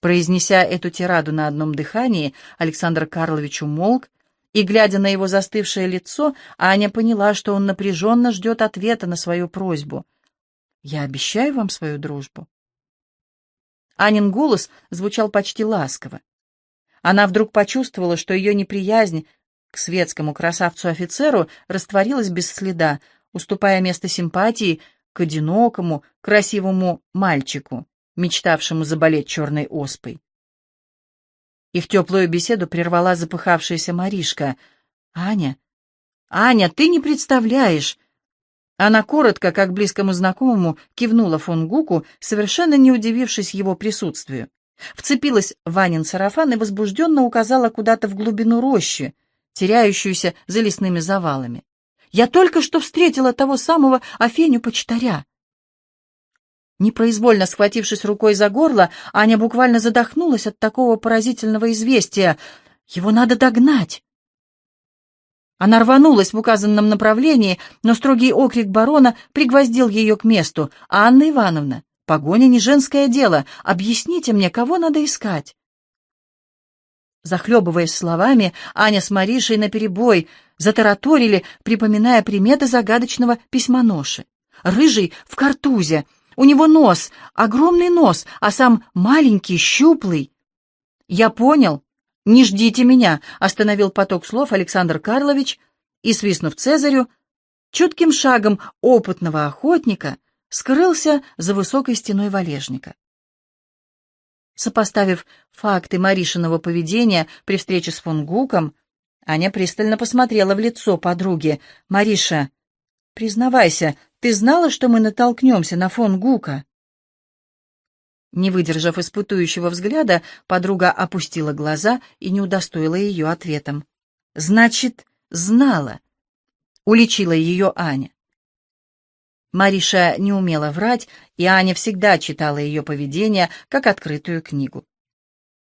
Произнеся эту тираду на одном дыхании, Александр Карлович умолк, и, глядя на его застывшее лицо, Аня поняла, что он напряженно ждет ответа на свою просьбу. «Я обещаю вам свою дружбу». Анин голос звучал почти ласково. Она вдруг почувствовала, что ее неприязнь к светскому красавцу-офицеру растворилась без следа, уступая место симпатии к одинокому, красивому мальчику, мечтавшему заболеть черной оспой. Их теплую беседу прервала запыхавшаяся Маришка. «Аня! Аня, ты не представляешь!» Она коротко, как близкому знакомому, кивнула фон Гуку, совершенно не удивившись его присутствию. Вцепилась в Ванин сарафан и возбужденно указала куда-то в глубину рощи, теряющуюся за лесными завалами. Я только что встретила того самого Афеню-почтаря. Непроизвольно схватившись рукой за горло, Аня буквально задохнулась от такого поразительного известия. Его надо догнать. Она рванулась в указанном направлении, но строгий окрик барона пригвоздил ее к месту. «Анна Ивановна, погоня не женское дело. Объясните мне, кого надо искать?» Захлебываясь словами, Аня с Маришей наперебой затараторили, припоминая приметы загадочного письмоноши. Рыжий в картузе, у него нос, огромный нос, а сам маленький, щуплый. «Я понял. Не ждите меня», — остановил поток слов Александр Карлович и, свистнув Цезарю, чутким шагом опытного охотника скрылся за высокой стеной валежника. Сопоставив факты Маришиного поведения при встрече с фон Гуком, Аня пристально посмотрела в лицо подруги. «Мариша, признавайся, ты знала, что мы натолкнемся на фон Гука?» Не выдержав испытующего взгляда, подруга опустила глаза и не удостоила ее ответом. «Значит, знала», — уличила ее Аня. Мариша не умела врать, и Аня всегда читала ее поведение как открытую книгу.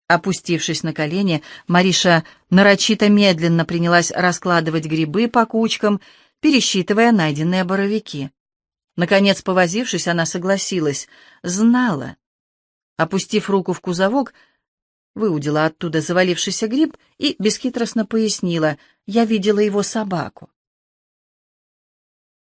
Опустившись на колени, Мариша нарочито медленно принялась раскладывать грибы по кучкам, пересчитывая найденные боровики. Наконец, повозившись, она согласилась. Знала. Опустив руку в кузовок, выудила оттуда завалившийся гриб и бесхитростно пояснила. «Я видела его собаку».